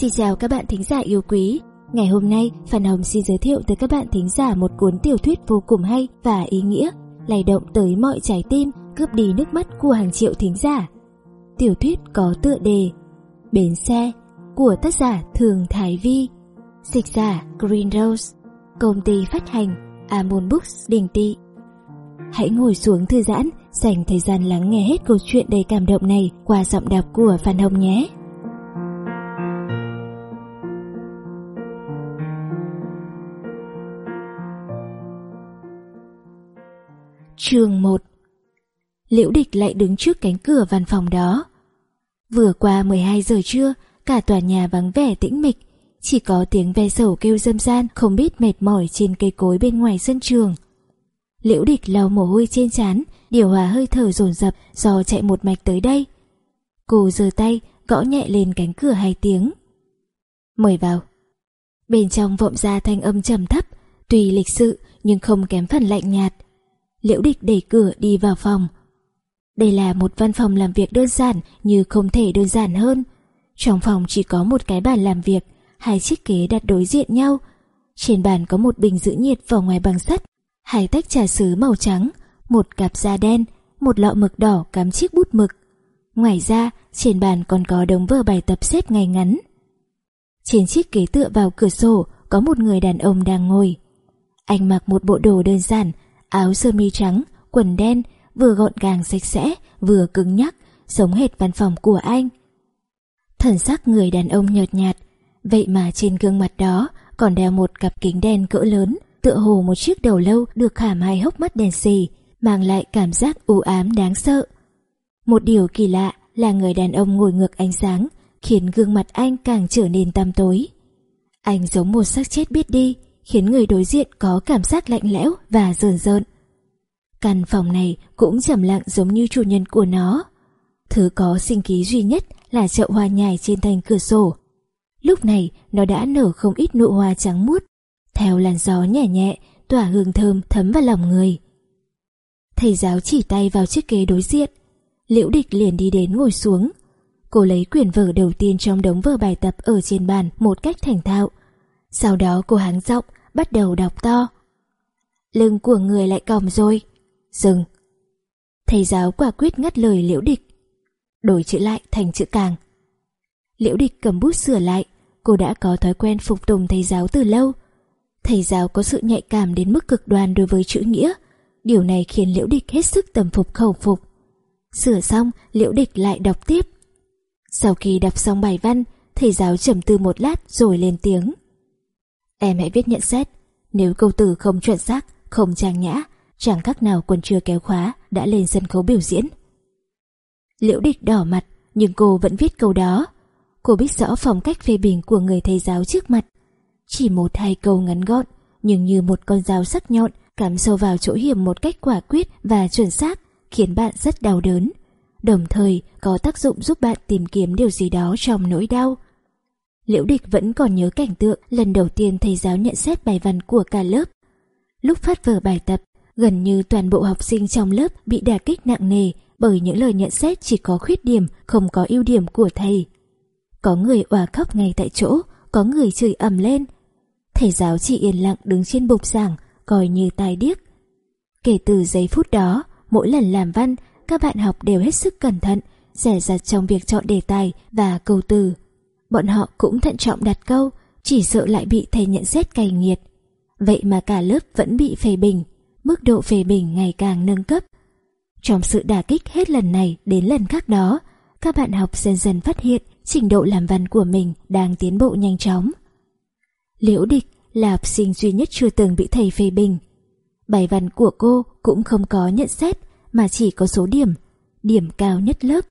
Xin chào các bạn thính giả yêu quý. Ngày hôm nay, Phan Hồng xin giới thiệu tới các bạn thính giả một cuốn tiểu thuyết vô cùng hay và ý nghĩa, lay động tới mọi trái tim, cướp đi nước mắt của hàng triệu thính giả. Tiểu thuyết có tựa đề Bến xe của tác giả Thường Thái Vi, dịch giả Green Rose, công ty phát hành Amon Books Đình Tị. Hãy ngồi xuống thư giãn, dành thời gian lắng nghe hết câu chuyện đầy cảm động này qua giọng đọc của Phan Hồng nhé. Chương 1 Liễu địch lại đứng trước cánh cửa văn phòng đó. Vừa qua 12 giờ trưa, cả tòa nhà vắng vẻ tĩnh mịch, chỉ có tiếng ve sầu kêu dâm gian không biết mệt mỏi trên cây cối bên ngoài sân trường. Liễu địch lau mồ hôi trên trán, điều hòa hơi thở dồn dập do chạy một mạch tới đây. Cô giơ tay, gõ nhẹ lên cánh cửa hai tiếng. Mời vào. Bên trong vọng ra thanh âm trầm thấp, tùy lịch sự nhưng không kém phần lạnh nhạt. Liễu địch đẩy cửa đi vào phòng. Đây là một văn phòng làm việc đơn giản như không thể đơn giản hơn. Trong phòng chỉ có một cái bàn làm việc, hai chiếc ghế đặt đối diện nhau. Trên bàn có một bình giữ nhiệt vào ngoài bằng sắt, hai tách trà sứ màu trắng, một cặp da đen, một lọ mực đỏ cắm chiếc bút mực. Ngoài ra, trên bàn còn có đống vở bài tập xếp ngay ngắn. Trên chiếc ghế tựa vào cửa sổ có một người đàn ông đang ngồi. Anh mặc một bộ đồ đơn giản, áo sơ mi trắng, quần đen, vừa gọn gàng sạch sẽ, vừa cứng nhắc, giống hệt văn phòng của anh. Thần sắc người đàn ông nhợt nhạt, vậy mà trên gương mặt đó còn đeo một cặp kính đen cỡ lớn, tựa hồ một chiếc đầu lâu được khảm hai hốc mắt đèn xì, mang lại cảm giác u ám đáng sợ. Một điều kỳ lạ là người đàn ông ngồi ngược ánh sáng, khiến gương mặt anh càng trở nên tăm tối. Anh giống một xác chết biết đi, khiến người đối diện có cảm giác lạnh lẽo và rờn rợn. Căn phòng này cũng trầm lặng giống như chủ nhân của nó. Thứ có sinh khí duy nhất là chậu hoa nhài trên thành cửa sổ. Lúc này nó đã nở không ít nụ hoa trắng muốt, theo làn gió nhẹ nhẹ, tỏa hương thơm thấm vào lòng người. Thầy giáo chỉ tay vào chiếc ghế đối diện, liễu địch liền đi đến ngồi xuống. Cô lấy quyển vở đầu tiên trong đống vở bài tập ở trên bàn một cách thành thạo. Sau đó cô háng giọng, bắt đầu đọc to. Lưng của người lại còng rồi. Dừng. Thầy giáo quả quyết ngắt lời liễu địch. Đổi chữ lại thành chữ càng. Liễu địch cầm bút sửa lại, cô đã có thói quen phục tùng thầy giáo từ lâu. Thầy giáo có sự nhạy cảm đến mức cực đoan đối với chữ nghĩa. Điều này khiến liễu địch hết sức tầm phục khẩu phục. Sửa xong, liễu địch lại đọc tiếp. Sau khi đọc xong bài văn, thầy giáo trầm tư một lát rồi lên tiếng. Em hãy viết nhận xét, nếu câu từ không chuẩn xác, không trang nhã, chẳng các nào còn chưa kéo khóa đã lên sân khấu biểu diễn. Liễu địch đỏ mặt, nhưng cô vẫn viết câu đó. Cô biết rõ phong cách phê bình của người thầy giáo trước mặt. Chỉ một hai câu ngắn gọn, nhưng như một con dao sắc nhọn cắm sâu vào chỗ hiểm một cách quả quyết và chuẩn xác, khiến bạn rất đau đớn. Đồng thời có tác dụng giúp bạn tìm kiếm điều gì đó trong nỗi đau. Liễu Địch vẫn còn nhớ cảnh tượng lần đầu tiên thầy giáo nhận xét bài văn của cả lớp. Lúc phát vở bài tập, gần như toàn bộ học sinh trong lớp bị đả kích nặng nề bởi những lời nhận xét chỉ có khuyết điểm, không có ưu điểm của thầy. Có người òa khóc ngay tại chỗ, có người chửi ầm lên. Thầy giáo chỉ yên lặng đứng trên bục giảng, coi như tai điếc. Kể từ giây phút đó, mỗi lần làm văn, các bạn học đều hết sức cẩn thận, rẻ rặt trong việc chọn đề tài và câu từ. Bọn họ cũng thận trọng đặt câu, chỉ sợ lại bị thầy nhận xét cay nghiệt. Vậy mà cả lớp vẫn bị phê bình, mức độ phê bình ngày càng nâng cấp. Trong sự đả kích hết lần này đến lần khác đó, các bạn học dần dần phát hiện trình độ làm văn của mình đang tiến bộ nhanh chóng. Liễu Địch là học sinh duy nhất chưa từng bị thầy phê bình. Bài văn của cô cũng không có nhận xét mà chỉ có số điểm, điểm cao nhất lớp.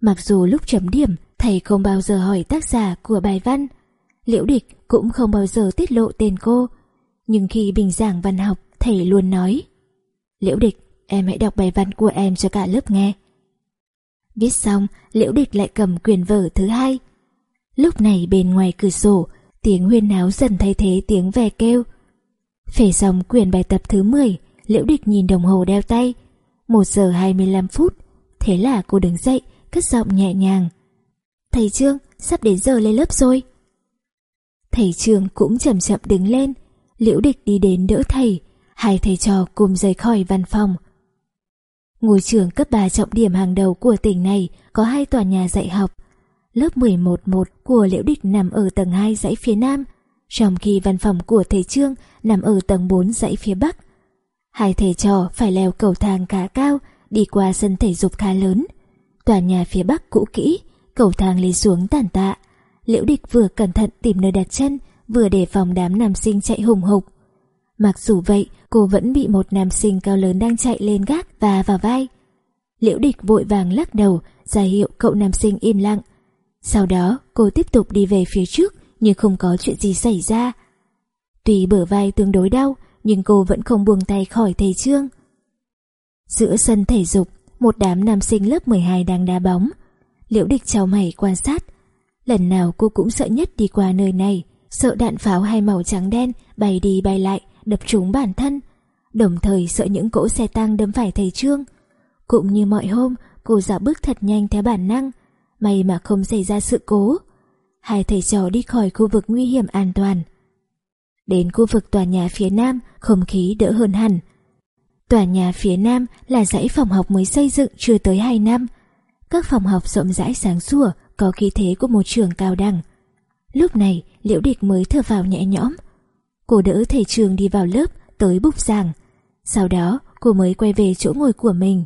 Mặc dù lúc chấm điểm thầy không bao giờ hỏi tác giả của bài văn, Liễu Địch cũng không bao giờ tiết lộ tên cô, nhưng khi bình giảng văn học thầy luôn nói Liễu Địch, em hãy đọc bài văn của em cho cả lớp nghe. Viết xong, Liễu Địch lại cầm quyền vở thứ hai. Lúc này bên ngoài cửa sổ, tiếng huyên náo dần thay thế tiếng ve kêu. Phể xong quyền bài tập thứ 10, Liễu Địch nhìn đồng hồ đeo tay. 1 giờ 25 phút, thế là cô đứng dậy, cất giọng nhẹ nhàng. Thầy Trương, sắp đến giờ lên lớp rồi. Thầy trường cũng chậm chậm đứng lên, liễu địch đi đến đỡ thầy, hai thầy trò cùng rời khỏi văn phòng. Ngôi trường cấp 3 trọng điểm hàng đầu của tỉnh này có hai tòa nhà dạy học. Lớp 11-1 của Liễu Địch nằm ở tầng 2 dãy phía Nam, trong khi văn phòng của thầy Trương nằm ở tầng 4 dãy phía Bắc. Hai thầy trò phải leo cầu thang khá cao, đi qua sân thể dục khá lớn. Tòa nhà phía Bắc cũ kỹ, cầu thang lên xuống tàn tạ. Liễu Địch vừa cẩn thận tìm nơi đặt chân, vừa đề phòng đám nam sinh chạy hùng hục. Mặc dù vậy, cô vẫn bị một nam sinh cao lớn đang chạy lên gác và vào vai. Liễu địch vội vàng lắc đầu, ra hiệu cậu nam sinh im lặng. Sau đó, cô tiếp tục đi về phía trước nhưng không có chuyện gì xảy ra. Tuy bờ vai tương đối đau, nhưng cô vẫn không buông tay khỏi thầy Trương. Giữa sân thể dục, một đám nam sinh lớp 12 đang đá bóng. Liễu địch chào mày quan sát. Lần nào cô cũng sợ nhất đi qua nơi này, sợ đạn pháo hai màu trắng đen bay đi bay lại, đập trúng bản thân, đồng thời sợ những cỗ xe tăng đâm phải thầy Trương. Cũng như mọi hôm, cô dạo bước thật nhanh theo bản năng, may mà không xảy ra sự cố. Hai thầy trò đi khỏi khu vực nguy hiểm an toàn. Đến khu vực tòa nhà phía nam, không khí đỡ hơn hẳn. Tòa nhà phía nam là dãy phòng học mới xây dựng chưa tới 2 năm. Các phòng học rộng rãi sáng sủa, có khí thế của một trường cao đẳng. Lúc này, Liễu Địch mới thở vào nhẹ nhõm, Cô đỡ thầy trường đi vào lớp tới bục giảng. Sau đó cô mới quay về chỗ ngồi của mình.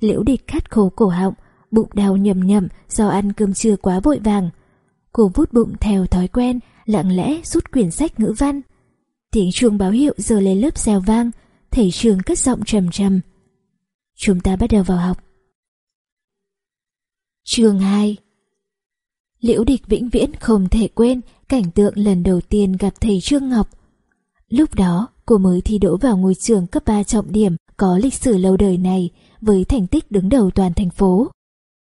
Liễu địch khát khô cổ họng, bụng đau nhầm nhầm do ăn cơm trưa quá vội vàng. Cô vút bụng theo thói quen, lặng lẽ rút quyển sách ngữ văn. Tiếng chuông báo hiệu giờ lên lớp xèo vang, thầy trường cất giọng trầm trầm. Chúng ta bắt đầu vào học. Chương 2 Liễu địch vĩnh viễn không thể quên cảnh tượng lần đầu tiên gặp thầy Trương Ngọc. Lúc đó, cô mới thi đỗ vào ngôi trường cấp 3 trọng điểm có lịch sử lâu đời này với thành tích đứng đầu toàn thành phố.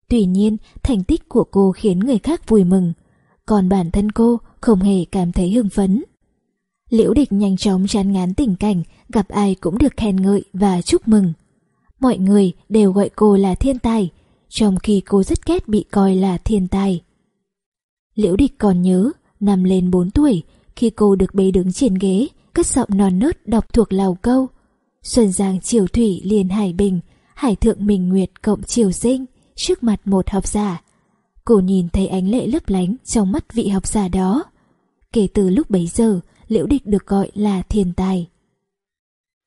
Tuy nhiên, thành tích của cô khiến người khác vui mừng, còn bản thân cô không hề cảm thấy hưng phấn. Liễu địch nhanh chóng chán ngán tình cảnh, gặp ai cũng được khen ngợi và chúc mừng. Mọi người đều gọi cô là thiên tài, trong khi cô rất ghét bị coi là thiên tài. Liễu địch còn nhớ, năm lên 4 tuổi, khi cô được bế đứng trên ghế, cất giọng non nớt đọc thuộc lào câu. Xuân Giang Triều Thủy liền Hải Bình, Hải Thượng Minh Nguyệt cộng Triều Sinh, trước mặt một học giả. Cô nhìn thấy ánh lệ lấp lánh trong mắt vị học giả đó. Kể từ lúc bấy giờ, Liễu Địch được gọi là thiên tài.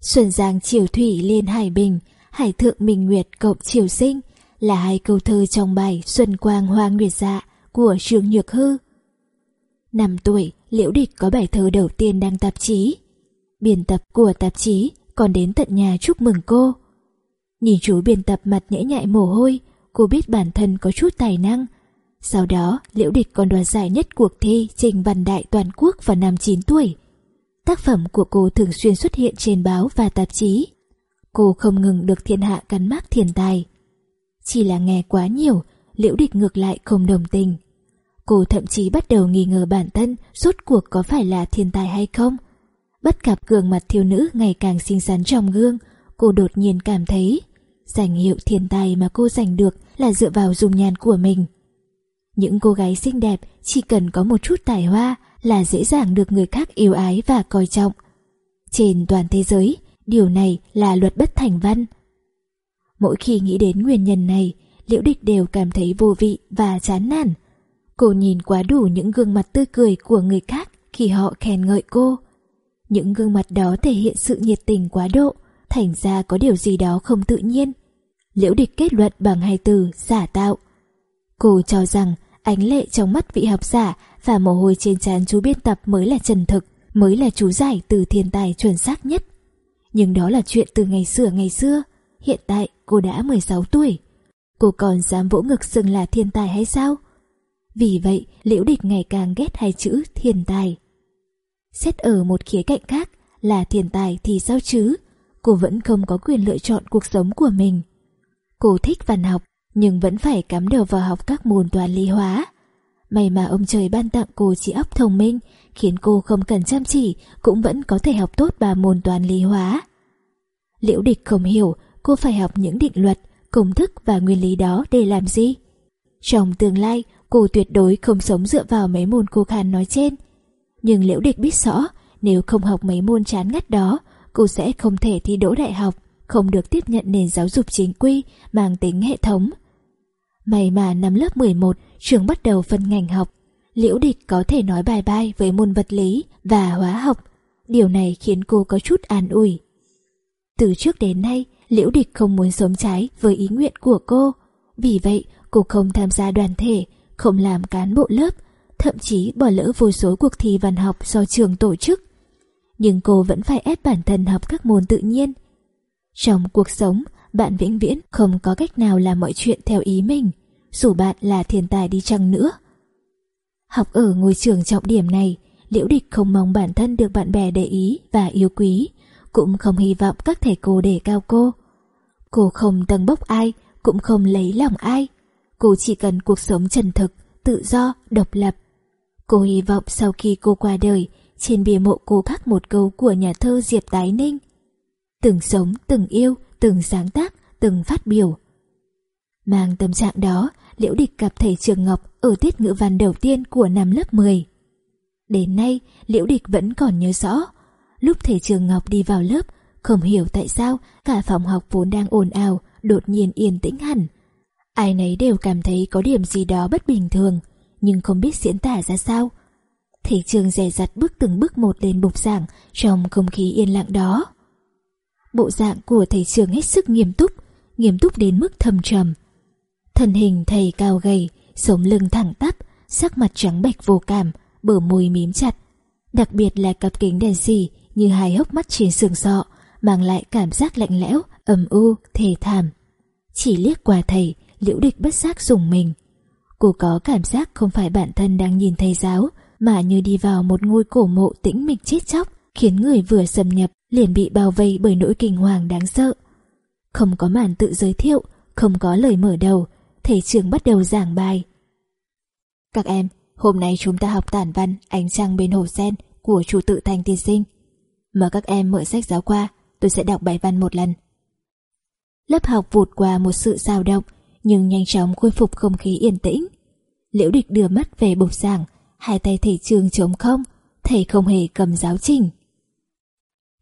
Xuân Giang Triều Thủy liên Hải Bình, Hải Thượng Minh Nguyệt cộng Triều Sinh là hai câu thơ trong bài Xuân Quang Hoa Nguyệt Dạ của Trương Nhược Hư. Năm tuổi, Liễu Địch có bài thơ đầu tiên đăng tạp chí. Biên tập của tạp chí còn đến tận nhà chúc mừng cô. Nhìn chú biên tập mặt nhễ nhại mồ hôi, cô biết bản thân có chút tài năng. Sau đó, Liễu Địch còn đoạt giải nhất cuộc thi trình văn đại toàn quốc vào năm 9 tuổi. Tác phẩm của cô thường xuyên xuất hiện trên báo và tạp chí. Cô không ngừng được thiên hạ cắn mác thiên tài. Chỉ là nghe quá nhiều, Liễu Địch ngược lại không đồng tình. Cô thậm chí bắt đầu nghi ngờ bản thân rốt cuộc có phải là thiên tài hay không. Bất gặp gương mặt thiếu nữ ngày càng xinh xắn trong gương, cô đột nhiên cảm thấy danh hiệu thiên tài mà cô giành được là dựa vào dung nhan của mình. Những cô gái xinh đẹp chỉ cần có một chút tài hoa là dễ dàng được người khác yêu ái và coi trọng. Trên toàn thế giới, điều này là luật bất thành văn. Mỗi khi nghĩ đến nguyên nhân này, Liễu Địch đều cảm thấy vô vị và chán nản. Cô nhìn quá đủ những gương mặt tươi cười của người khác khi họ khen ngợi cô. Những gương mặt đó thể hiện sự nhiệt tình quá độ, thành ra có điều gì đó không tự nhiên. Liễu địch kết luận bằng hai từ giả tạo. Cô cho rằng ánh lệ trong mắt vị học giả và mồ hôi trên trán chú biên tập mới là chân thực, mới là chú giải từ thiên tài chuẩn xác nhất. Nhưng đó là chuyện từ ngày xưa ngày xưa, hiện tại cô đã 16 tuổi. Cô còn dám vỗ ngực xưng là thiên tài hay sao? Vì vậy, Liễu Địch ngày càng ghét hai chữ thiên tài. Xét ở một khía cạnh khác là thiên tài thì sao chứ? Cô vẫn không có quyền lựa chọn cuộc sống của mình. Cô thích văn học, nhưng vẫn phải cắm đầu vào học các môn toán lý hóa. May mà ông trời ban tặng cô trí óc thông minh, khiến cô không cần chăm chỉ cũng vẫn có thể học tốt ba môn toán lý hóa. Liễu địch không hiểu cô phải học những định luật, công thức và nguyên lý đó để làm gì. Trong tương lai, Cô tuyệt đối không sống dựa vào mấy môn cô khan nói trên. Nhưng Liễu Địch biết rõ, nếu không học mấy môn chán ngắt đó, cô sẽ không thể thi đỗ đại học, không được tiếp nhận nền giáo dục chính quy mang tính hệ thống. May mà năm lớp 11, trường bắt đầu phân ngành học. Liễu Địch có thể nói bài bai với môn vật lý và hóa học. Điều này khiến cô có chút an ủi. Từ trước đến nay, Liễu Địch không muốn sống trái với ý nguyện của cô. Vì vậy, cô không tham gia đoàn thể, không làm cán bộ lớp, thậm chí bỏ lỡ vô số cuộc thi văn học do trường tổ chức. Nhưng cô vẫn phải ép bản thân học các môn tự nhiên. Trong cuộc sống, bạn vĩnh viễn không có cách nào làm mọi chuyện theo ý mình, dù bạn là thiên tài đi chăng nữa. Học ở ngôi trường trọng điểm này, Liễu Địch không mong bản thân được bạn bè để ý và yêu quý, cũng không hy vọng các thầy cô đề cao cô. Cô không tầng bốc ai, cũng không lấy lòng ai. Cô chỉ cần cuộc sống chân thực, tự do, độc lập. Cô hy vọng sau khi cô qua đời, trên bia mộ cô khắc một câu của nhà thơ Diệp Tái Ninh. Từng sống, từng yêu, từng sáng tác, từng phát biểu. Mang tâm trạng đó, Liễu Địch gặp thầy Trường Ngọc ở tiết ngữ văn đầu tiên của năm lớp 10. Đến nay, Liễu Địch vẫn còn nhớ rõ. Lúc thầy Trường Ngọc đi vào lớp, không hiểu tại sao cả phòng học vốn đang ồn ào, đột nhiên yên tĩnh hẳn. Ai nấy đều cảm thấy có điểm gì đó bất bình thường, nhưng không biết diễn tả ra sao. Thầy trường dè dặt bước từng bước một lên bục giảng trong không khí yên lặng đó. Bộ dạng của thầy trường hết sức nghiêm túc, nghiêm túc đến mức thầm trầm. Thân hình thầy cao gầy, sống lưng thẳng tắp, sắc mặt trắng bệch vô cảm, bờ môi mím chặt. Đặc biệt là cặp kính đèn xì như hai hốc mắt trên sườn sọ, mang lại cảm giác lạnh lẽo, ầm u, thề thảm. Chỉ liếc qua thầy, liễu địch bất giác dùng mình. Cô có cảm giác không phải bản thân đang nhìn thầy giáo, mà như đi vào một ngôi cổ mộ tĩnh mịch chết chóc, khiến người vừa xâm nhập liền bị bao vây bởi nỗi kinh hoàng đáng sợ. Không có màn tự giới thiệu, không có lời mở đầu, thầy trường bắt đầu giảng bài. Các em, hôm nay chúng ta học tản văn Ánh trăng bên hồ sen của chủ tự thành tiên sinh. Mà các em mở sách giáo khoa, tôi sẽ đọc bài văn một lần. Lớp học vụt qua một sự dao động, nhưng nhanh chóng khôi phục không khí yên tĩnh. Liễu địch đưa mắt về bục giảng, hai tay thầy trường trống không, thầy không hề cầm giáo trình.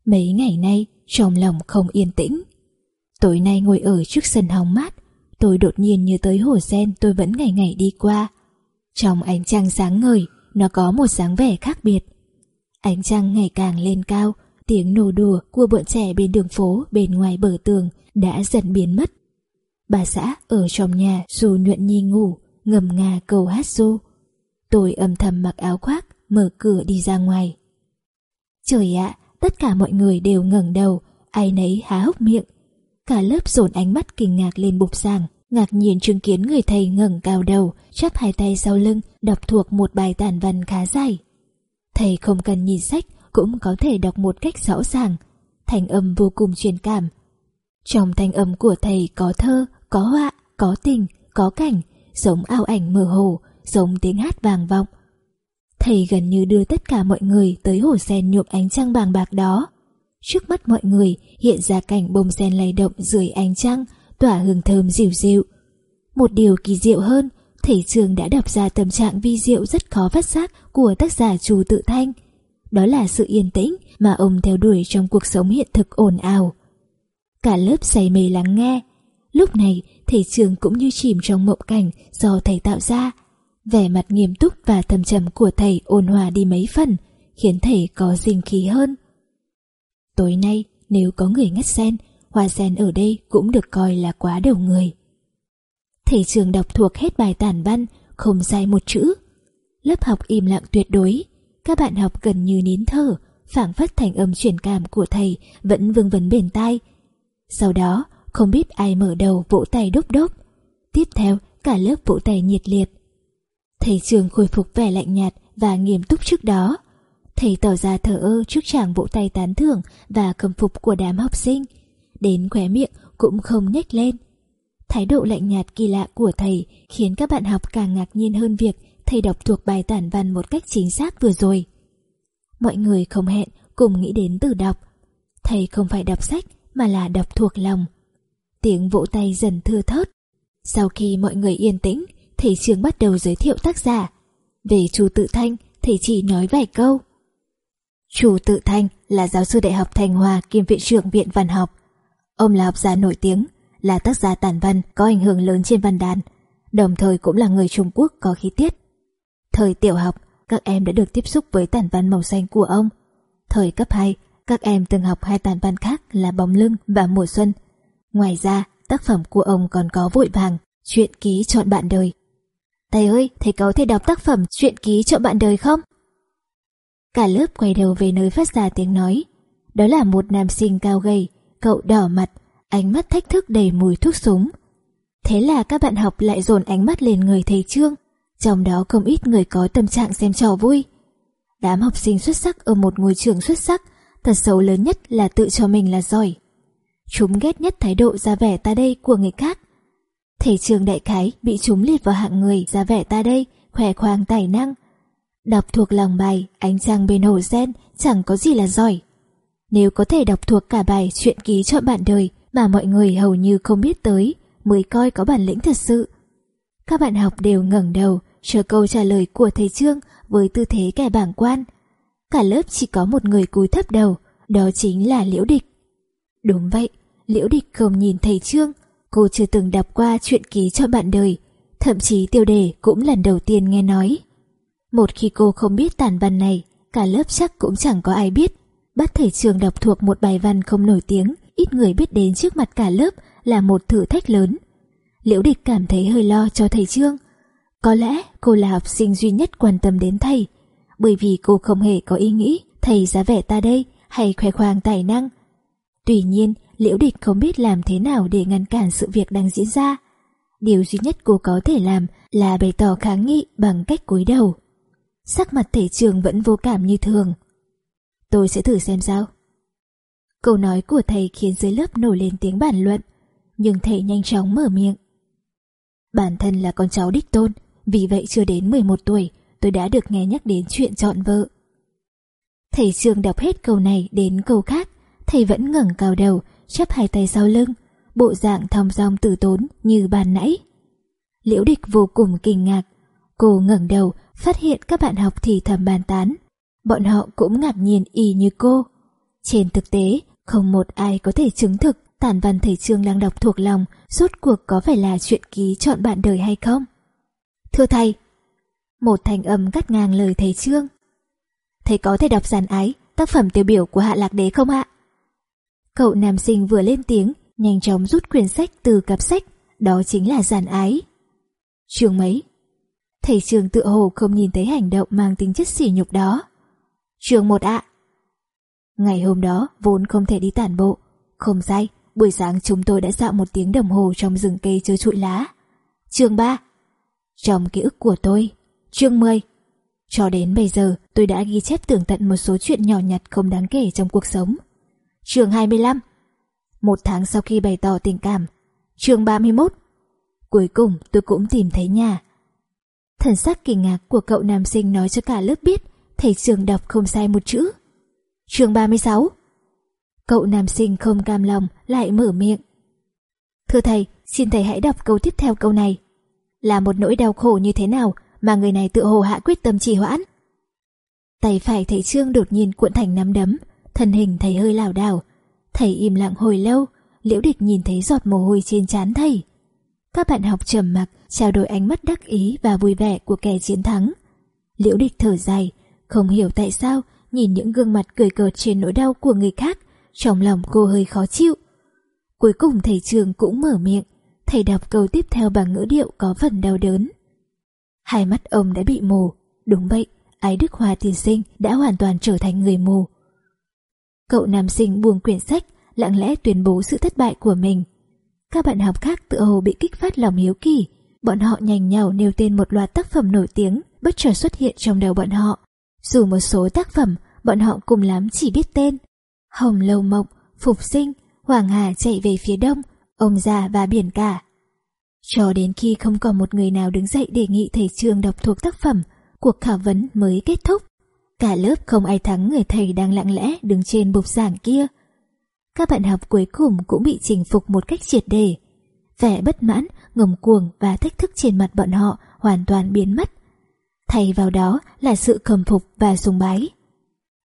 Mấy ngày nay, trong lòng không yên tĩnh. Tối nay ngồi ở trước sân hóng mát, tôi đột nhiên như tới hồ sen tôi vẫn ngày ngày đi qua. Trong ánh trăng sáng ngời, nó có một dáng vẻ khác biệt. Ánh trăng ngày càng lên cao, tiếng nô đùa của bọn trẻ bên đường phố bên ngoài bờ tường đã dần biến mất. Bà xã ở trong nhà dù nhuận nhi ngủ, ngầm ngà cầu hát ru. Tôi âm thầm mặc áo khoác, mở cửa đi ra ngoài. Trời ạ, tất cả mọi người đều ngẩng đầu, ai nấy há hốc miệng. Cả lớp dồn ánh mắt kinh ngạc lên bục giảng, ngạc nhiên chứng kiến người thầy ngẩng cao đầu, chắp hai tay sau lưng, đọc thuộc một bài tản văn khá dài. Thầy không cần nhìn sách cũng có thể đọc một cách rõ ràng, thành âm vô cùng truyền cảm. Trong thanh âm của thầy có thơ, có họa, có tình, có cảnh, giống ao ảnh mơ hồ, giống tiếng hát vàng vọng. Thầy gần như đưa tất cả mọi người tới hồ sen nhuộm ánh trăng bàng bạc đó. Trước mắt mọi người hiện ra cảnh bông sen lay động dưới ánh trăng, tỏa hương thơm dịu dịu. Một điều kỳ diệu hơn, thầy trường đã đọc ra tâm trạng vi diệu rất khó phát giác của tác giả Chu Tự Thanh. Đó là sự yên tĩnh mà ông theo đuổi trong cuộc sống hiện thực ồn ào. Cả lớp say mê lắng nghe. Lúc này, thầy trường cũng như chìm trong mộng cảnh do thầy tạo ra. Vẻ mặt nghiêm túc và thầm trầm của thầy ôn hòa đi mấy phần, khiến thầy có dinh khí hơn. Tối nay, nếu có người ngắt sen, hoa sen ở đây cũng được coi là quá đầu người. Thầy trường đọc thuộc hết bài tản văn, không sai một chữ. Lớp học im lặng tuyệt đối, các bạn học gần như nín thở, phảng phất thành âm truyền cảm của thầy vẫn vương vấn bền tai. Sau đó, không biết ai mở đầu vỗ tay đốc đốc. Tiếp theo, cả lớp vỗ tay nhiệt liệt. Thầy trường khôi phục vẻ lạnh nhạt và nghiêm túc trước đó. Thầy tỏ ra thờ ơ trước chàng vỗ tay tán thưởng và cầm phục của đám học sinh. Đến khóe miệng cũng không nhếch lên. Thái độ lạnh nhạt kỳ lạ của thầy khiến các bạn học càng ngạc nhiên hơn việc thầy đọc thuộc bài tản văn một cách chính xác vừa rồi. Mọi người không hẹn cùng nghĩ đến từ đọc. Thầy không phải đọc sách mà là đọc thuộc lòng. Tiếng vỗ tay dần thưa thớt. Sau khi mọi người yên tĩnh thầy trường bắt đầu giới thiệu tác giả. Về chú Tự Thanh, thầy chỉ nói vài câu. Chú Tự Thanh là giáo sư đại học thành hòa kiêm viện trưởng viện văn học. Ông là học giả nổi tiếng, là tác giả tản văn có ảnh hưởng lớn trên văn đàn, đồng thời cũng là người Trung Quốc có khí tiết. Thời tiểu học, các em đã được tiếp xúc với tản văn màu xanh của ông. Thời cấp 2, các em từng học hai tản văn khác là Bóng lưng và Mùa xuân. Ngoài ra, tác phẩm của ông còn có Vội vàng, Chuyện ký chọn bạn đời. Thầy ơi, thầy có thể đọc tác phẩm Chuyện ký chọn bạn đời không? Cả lớp quay đầu về nơi phát ra tiếng nói. Đó là một nam sinh cao gầy, cậu đỏ mặt, ánh mắt thách thức đầy mùi thuốc súng. Thế là các bạn học lại dồn ánh mắt lên người thầy Trương, trong đó không ít người có tâm trạng xem trò vui. Đám học sinh xuất sắc ở một ngôi trường xuất sắc, thật xấu lớn nhất là tự cho mình là giỏi. Chúng ghét nhất thái độ ra vẻ ta đây của người khác. Thầy trường đại khái bị chúng liệt vào hạng người ra vẻ ta đây, khỏe khoang tài năng. Đọc thuộc lòng bài, ánh trăng bên hồ sen chẳng có gì là giỏi. Nếu có thể đọc thuộc cả bài chuyện ký chọn bạn đời mà mọi người hầu như không biết tới, mới coi có bản lĩnh thật sự. Các bạn học đều ngẩng đầu, chờ câu trả lời của thầy Trương với tư thế kẻ bảng quan. Cả lớp chỉ có một người cúi thấp đầu, đó chính là Liễu Địch. Đúng vậy, Liễu Địch không nhìn thầy Trương, cô chưa từng đọc qua chuyện ký cho bạn đời, thậm chí tiêu đề cũng lần đầu tiên nghe nói. Một khi cô không biết tản văn này, cả lớp chắc cũng chẳng có ai biết. Bắt thầy trường đọc thuộc một bài văn không nổi tiếng, ít người biết đến trước mặt cả lớp là một thử thách lớn. Liễu địch cảm thấy hơi lo cho thầy Trương. Có lẽ cô là học sinh duy nhất quan tâm đến thầy, bởi vì cô không hề có ý nghĩ thầy giá vẻ ta đây hay khoe khoang tài năng. Tuy nhiên, Liễu địch không biết làm thế nào để ngăn cản sự việc đang diễn ra. Điều duy nhất cô có thể làm là bày tỏ kháng nghị bằng cách cúi đầu. Sắc mặt thể trường vẫn vô cảm như thường. Tôi sẽ thử xem sao. Câu nói của thầy khiến dưới lớp nổi lên tiếng bàn luận, nhưng thầy nhanh chóng mở miệng. Bản thân là con cháu đích tôn, vì vậy chưa đến 11 tuổi tôi đã được nghe nhắc đến chuyện chọn vợ. Thầy trường đọc hết câu này đến câu khác, thầy vẫn ngẩng cao đầu, chắp hai tay sau lưng, bộ dạng thong dong tử tốn như bàn nãy. Liễu địch vô cùng kinh ngạc, cô ngẩng đầu phát hiện các bạn học thì thầm bàn tán. Bọn họ cũng ngạc nhiên y như cô. Trên thực tế, không một ai có thể chứng thực tản văn thầy Trương đang đọc thuộc lòng rốt cuộc có phải là chuyện ký chọn bạn đời hay không. Thưa thầy, một thành âm cắt ngang lời thầy Trương. Thầy có thể đọc giàn ái, tác phẩm tiêu biểu của Hạ Lạc Đế không ạ? Cậu nam sinh vừa lên tiếng, nhanh chóng rút quyển sách từ cặp sách, đó chính là giàn ái. Trường mấy? Thầy trường tự hồ không nhìn thấy hành động mang tính chất sỉ nhục đó. Trường một ạ. Ngày hôm đó vốn không thể đi tản bộ. Không sai, buổi sáng chúng tôi đã dạo một tiếng đồng hồ trong rừng cây chơi trụi lá. trường 3 trong ký ức của tôi Chương 10 Cho đến bây giờ tôi đã ghi chép tường tận một số chuyện nhỏ nhặt không đáng kể trong cuộc sống. Chương 25 Một tháng sau khi bày tỏ tình cảm Chương 31 Cuối cùng tôi cũng tìm thấy nhà Thần sắc kinh ngạc của cậu nam sinh nói cho cả lớp biết thầy trường đọc không sai một chữ. Chương 36 Cậu nam sinh không cam lòng lại mở miệng. Thưa thầy, xin thầy hãy đọc câu tiếp theo câu này. Là một nỗi đau khổ như thế nào mà người này tự hồ hạ quyết tâm trì hoãn. Tay phải thầy Trương đột nhiên cuộn thành nắm đấm, thân hình thầy hơi lảo đảo. Thầy im lặng hồi lâu, liễu địch nhìn thấy giọt mồ hôi trên trán thầy. Các bạn học trầm mặc, trao đổi ánh mắt đắc ý và vui vẻ của kẻ chiến thắng. Liễu địch thở dài, không hiểu tại sao nhìn những gương mặt cười cợt trên nỗi đau của người khác, trong lòng cô hơi khó chịu. Cuối cùng thầy trường cũng mở miệng, thầy đọc câu tiếp theo bằng ngữ điệu có phần đau đớn. Hai mắt ông đã bị mù, đúng vậy, ái Đức Hòa tiên sinh đã hoàn toàn trở thành người mù. Cậu nam sinh buông quyển sách, lặng lẽ tuyên bố sự thất bại của mình. Các bạn học khác tự hồ bị kích phát lòng hiếu kỳ, bọn họ nhanh nhào nêu tên một loạt tác phẩm nổi tiếng bất chợt xuất hiện trong đầu bọn họ. Dù một số tác phẩm bọn họ cùng lắm chỉ biết tên. Hồng Lâu Mộng, Phục Sinh, Hoàng Hà chạy về phía đông, ông già và biển cả. Cho đến khi không còn một người nào đứng dậy đề nghị thầy trường đọc thuộc tác phẩm, cuộc khảo vấn mới kết thúc. Cả lớp không ai thắng người thầy đang lặng lẽ đứng trên bục giảng kia. Các bạn học cuối cùng cũng bị chinh phục một cách triệt đề. vẻ bất mãn, ngầm cuồng và thách thức trên mặt bọn họ hoàn toàn biến mất. Thay vào đó là sự khâm phục và sùng bái.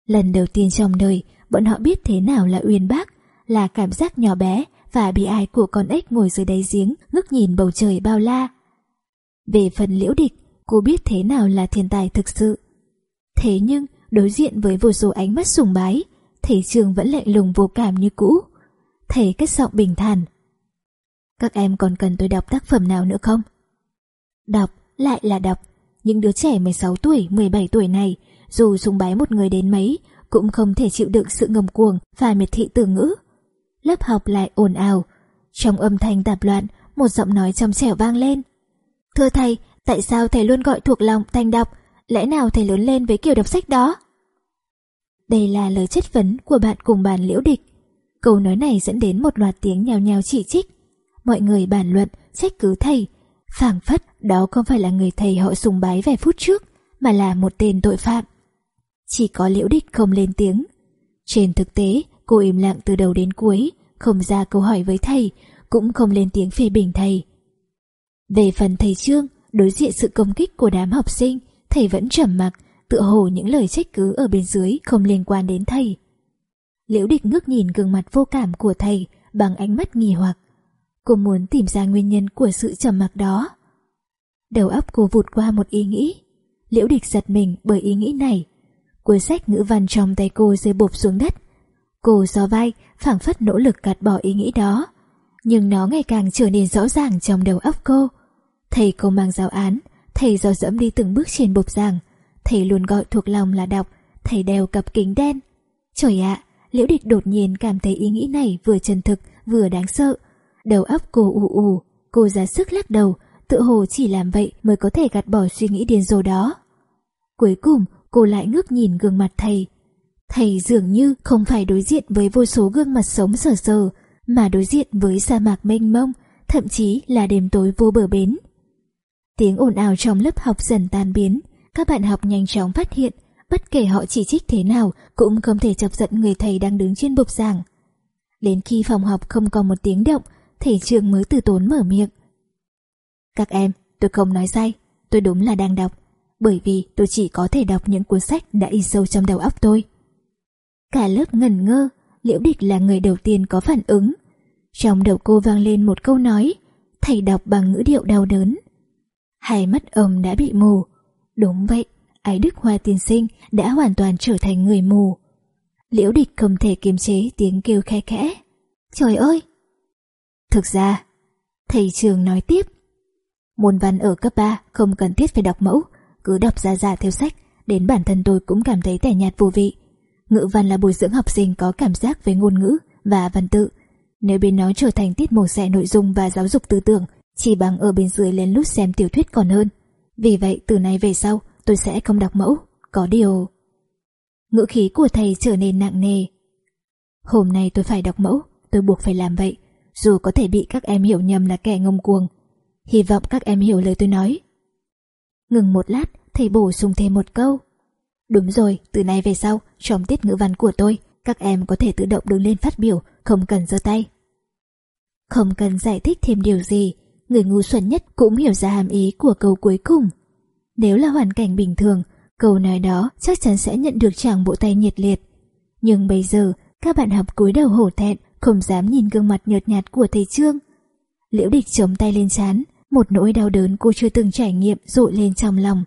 Lần đầu tiên trong đời, bọn họ biết thế nào là uyên bác, là cảm giác nhỏ bé và bị ai của con ếch ngồi dưới đáy giếng ngước nhìn bầu trời bao la. Về phần liễu địch, cô biết thế nào là thiên tài thực sự. Thế nhưng, đối diện với vô số ánh mắt sùng bái, thầy trường vẫn lạnh lùng vô cảm như cũ. Thầy cất giọng bình thản. Các em còn cần tôi đọc tác phẩm nào nữa không? Đọc, lại là đọc. Những đứa trẻ 16 tuổi, 17 tuổi này, dù sùng bái một người đến mấy, cũng không thể chịu đựng sự ngầm cuồng và miệt thị từ ngữ. Lớp học lại ồn ào. Trong âm thanh tạp loạn, một giọng nói trong trẻo vang lên. Thưa thầy, tại sao thầy luôn gọi thuộc lòng thành đọc? Lẽ nào thầy lớn lên với kiểu đọc sách đó? Đây là lời chất vấn của bạn cùng bàn liễu địch. Câu nói này dẫn đến một loạt tiếng nhào nhào chỉ trích. Mọi người bàn luận, trách cứ thầy. phảng phất đó không phải là người thầy họ sùng bái vài phút trước, mà là một tên tội phạm. Chỉ có liễu địch không lên tiếng. Trên thực tế, cô im lặng từ đầu đến cuối, không ra câu hỏi với thầy, cũng không lên tiếng phê bình thầy. Về phần thầy Trương, đối diện sự công kích của đám học sinh, thầy vẫn trầm mặc, tựa hồ những lời trách cứ ở bên dưới không liên quan đến thầy. Liễu địch ngước nhìn gương mặt vô cảm của thầy bằng ánh mắt nghi hoặc. Cô muốn tìm ra nguyên nhân của sự trầm mặc đó. Đầu óc cô vụt qua một ý nghĩ. Liễu địch giật mình bởi ý nghĩ này. Cuốn sách ngữ văn trong tay cô rơi bụp xuống đất. Cô gió vai, phảng phất nỗ lực gạt bỏ ý nghĩ đó. Nhưng nó ngày càng trở nên rõ ràng trong đầu óc cô. Thầy cô mang giáo án, thầy dò dẫm đi từng bước trên bục giảng. Thầy luôn gọi thuộc lòng là đọc, thầy đeo cặp kính đen. Trời ạ, liễu địch đột nhiên cảm thấy ý nghĩ này vừa chân thực vừa đáng sợ. Đầu óc cô ù ù, cô ra sức lắc đầu, tự hồ chỉ làm vậy mới có thể gạt bỏ suy nghĩ điên rồ đó. Cuối cùng, cô lại ngước nhìn gương mặt thầy. Thầy dường như không phải đối diện với vô số gương mặt sống sờ sờ, mà đối diện với sa mạc mênh mông, thậm chí là đêm tối vô bờ bến. Tiếng ồn ào trong lớp học dần tan biến, các bạn học nhanh chóng phát hiện, bất kể họ chỉ trích thế nào cũng không thể chọc giận người thầy đang đứng trên bục giảng. Đến khi phòng học không còn một tiếng động, thầy trường mới từ tốn mở miệng. Các em, tôi không nói sai, tôi đúng là đang đọc, bởi vì tôi chỉ có thể đọc những cuốn sách đã in sâu trong đầu óc tôi. Cả lớp ngẩn ngơ, Liễu Địch là người đầu tiên có phản ứng. Trong đầu cô vang lên một câu nói, thầy đọc bằng ngữ điệu đau đớn. Hai mắt ông đã bị mù. Đúng vậy, Ái Đức Hoa tiên sinh đã hoàn toàn trở thành người mù. Liễu Địch không thể kiềm chế tiếng kêu khe khẽ. Trời ơi! Thực ra, thầy trường nói tiếp. Môn văn ở cấp 3 không cần thiết phải đọc mẫu, cứ đọc ra ra theo sách, đến bản thân tôi cũng cảm thấy tẻ nhạt vô vị. Ngữ văn là bồi dưỡng học sinh có cảm giác về ngôn ngữ và văn tự. Nếu biến nó trở thành tiết mổ xẻ nội dung và giáo dục tư tưởng, chỉ bằng ở bên dưới lên lút xem tiểu thuyết còn hơn. Vì vậy từ nay về sau tôi sẽ không đọc mẫu, có điều... Ngữ khí của thầy trở nên nặng nề. Hôm nay tôi phải đọc mẫu, tôi buộc phải làm vậy, dù có thể bị các em hiểu nhầm là kẻ ngông cuồng. Hy vọng các em hiểu lời tôi nói. Ngừng một lát, thầy bổ sung thêm một câu. Đúng rồi, từ nay về sau, trong tiết ngữ văn của tôi, các em có thể tự động đứng lên phát biểu, không cần giơ tay. Không cần giải thích thêm điều gì, người ngu xuẩn nhất cũng hiểu ra hàm ý của câu cuối cùng. Nếu là hoàn cảnh bình thường, câu nói đó chắc chắn sẽ nhận được chàng bộ tay nhiệt liệt. Nhưng bây giờ, các bạn học cúi đầu hổ thẹn, không dám nhìn gương mặt nhợt nhạt của thầy Trương. Liễu địch chống tay lên chán, một nỗi đau đớn cô chưa từng trải nghiệm dội lên trong lòng.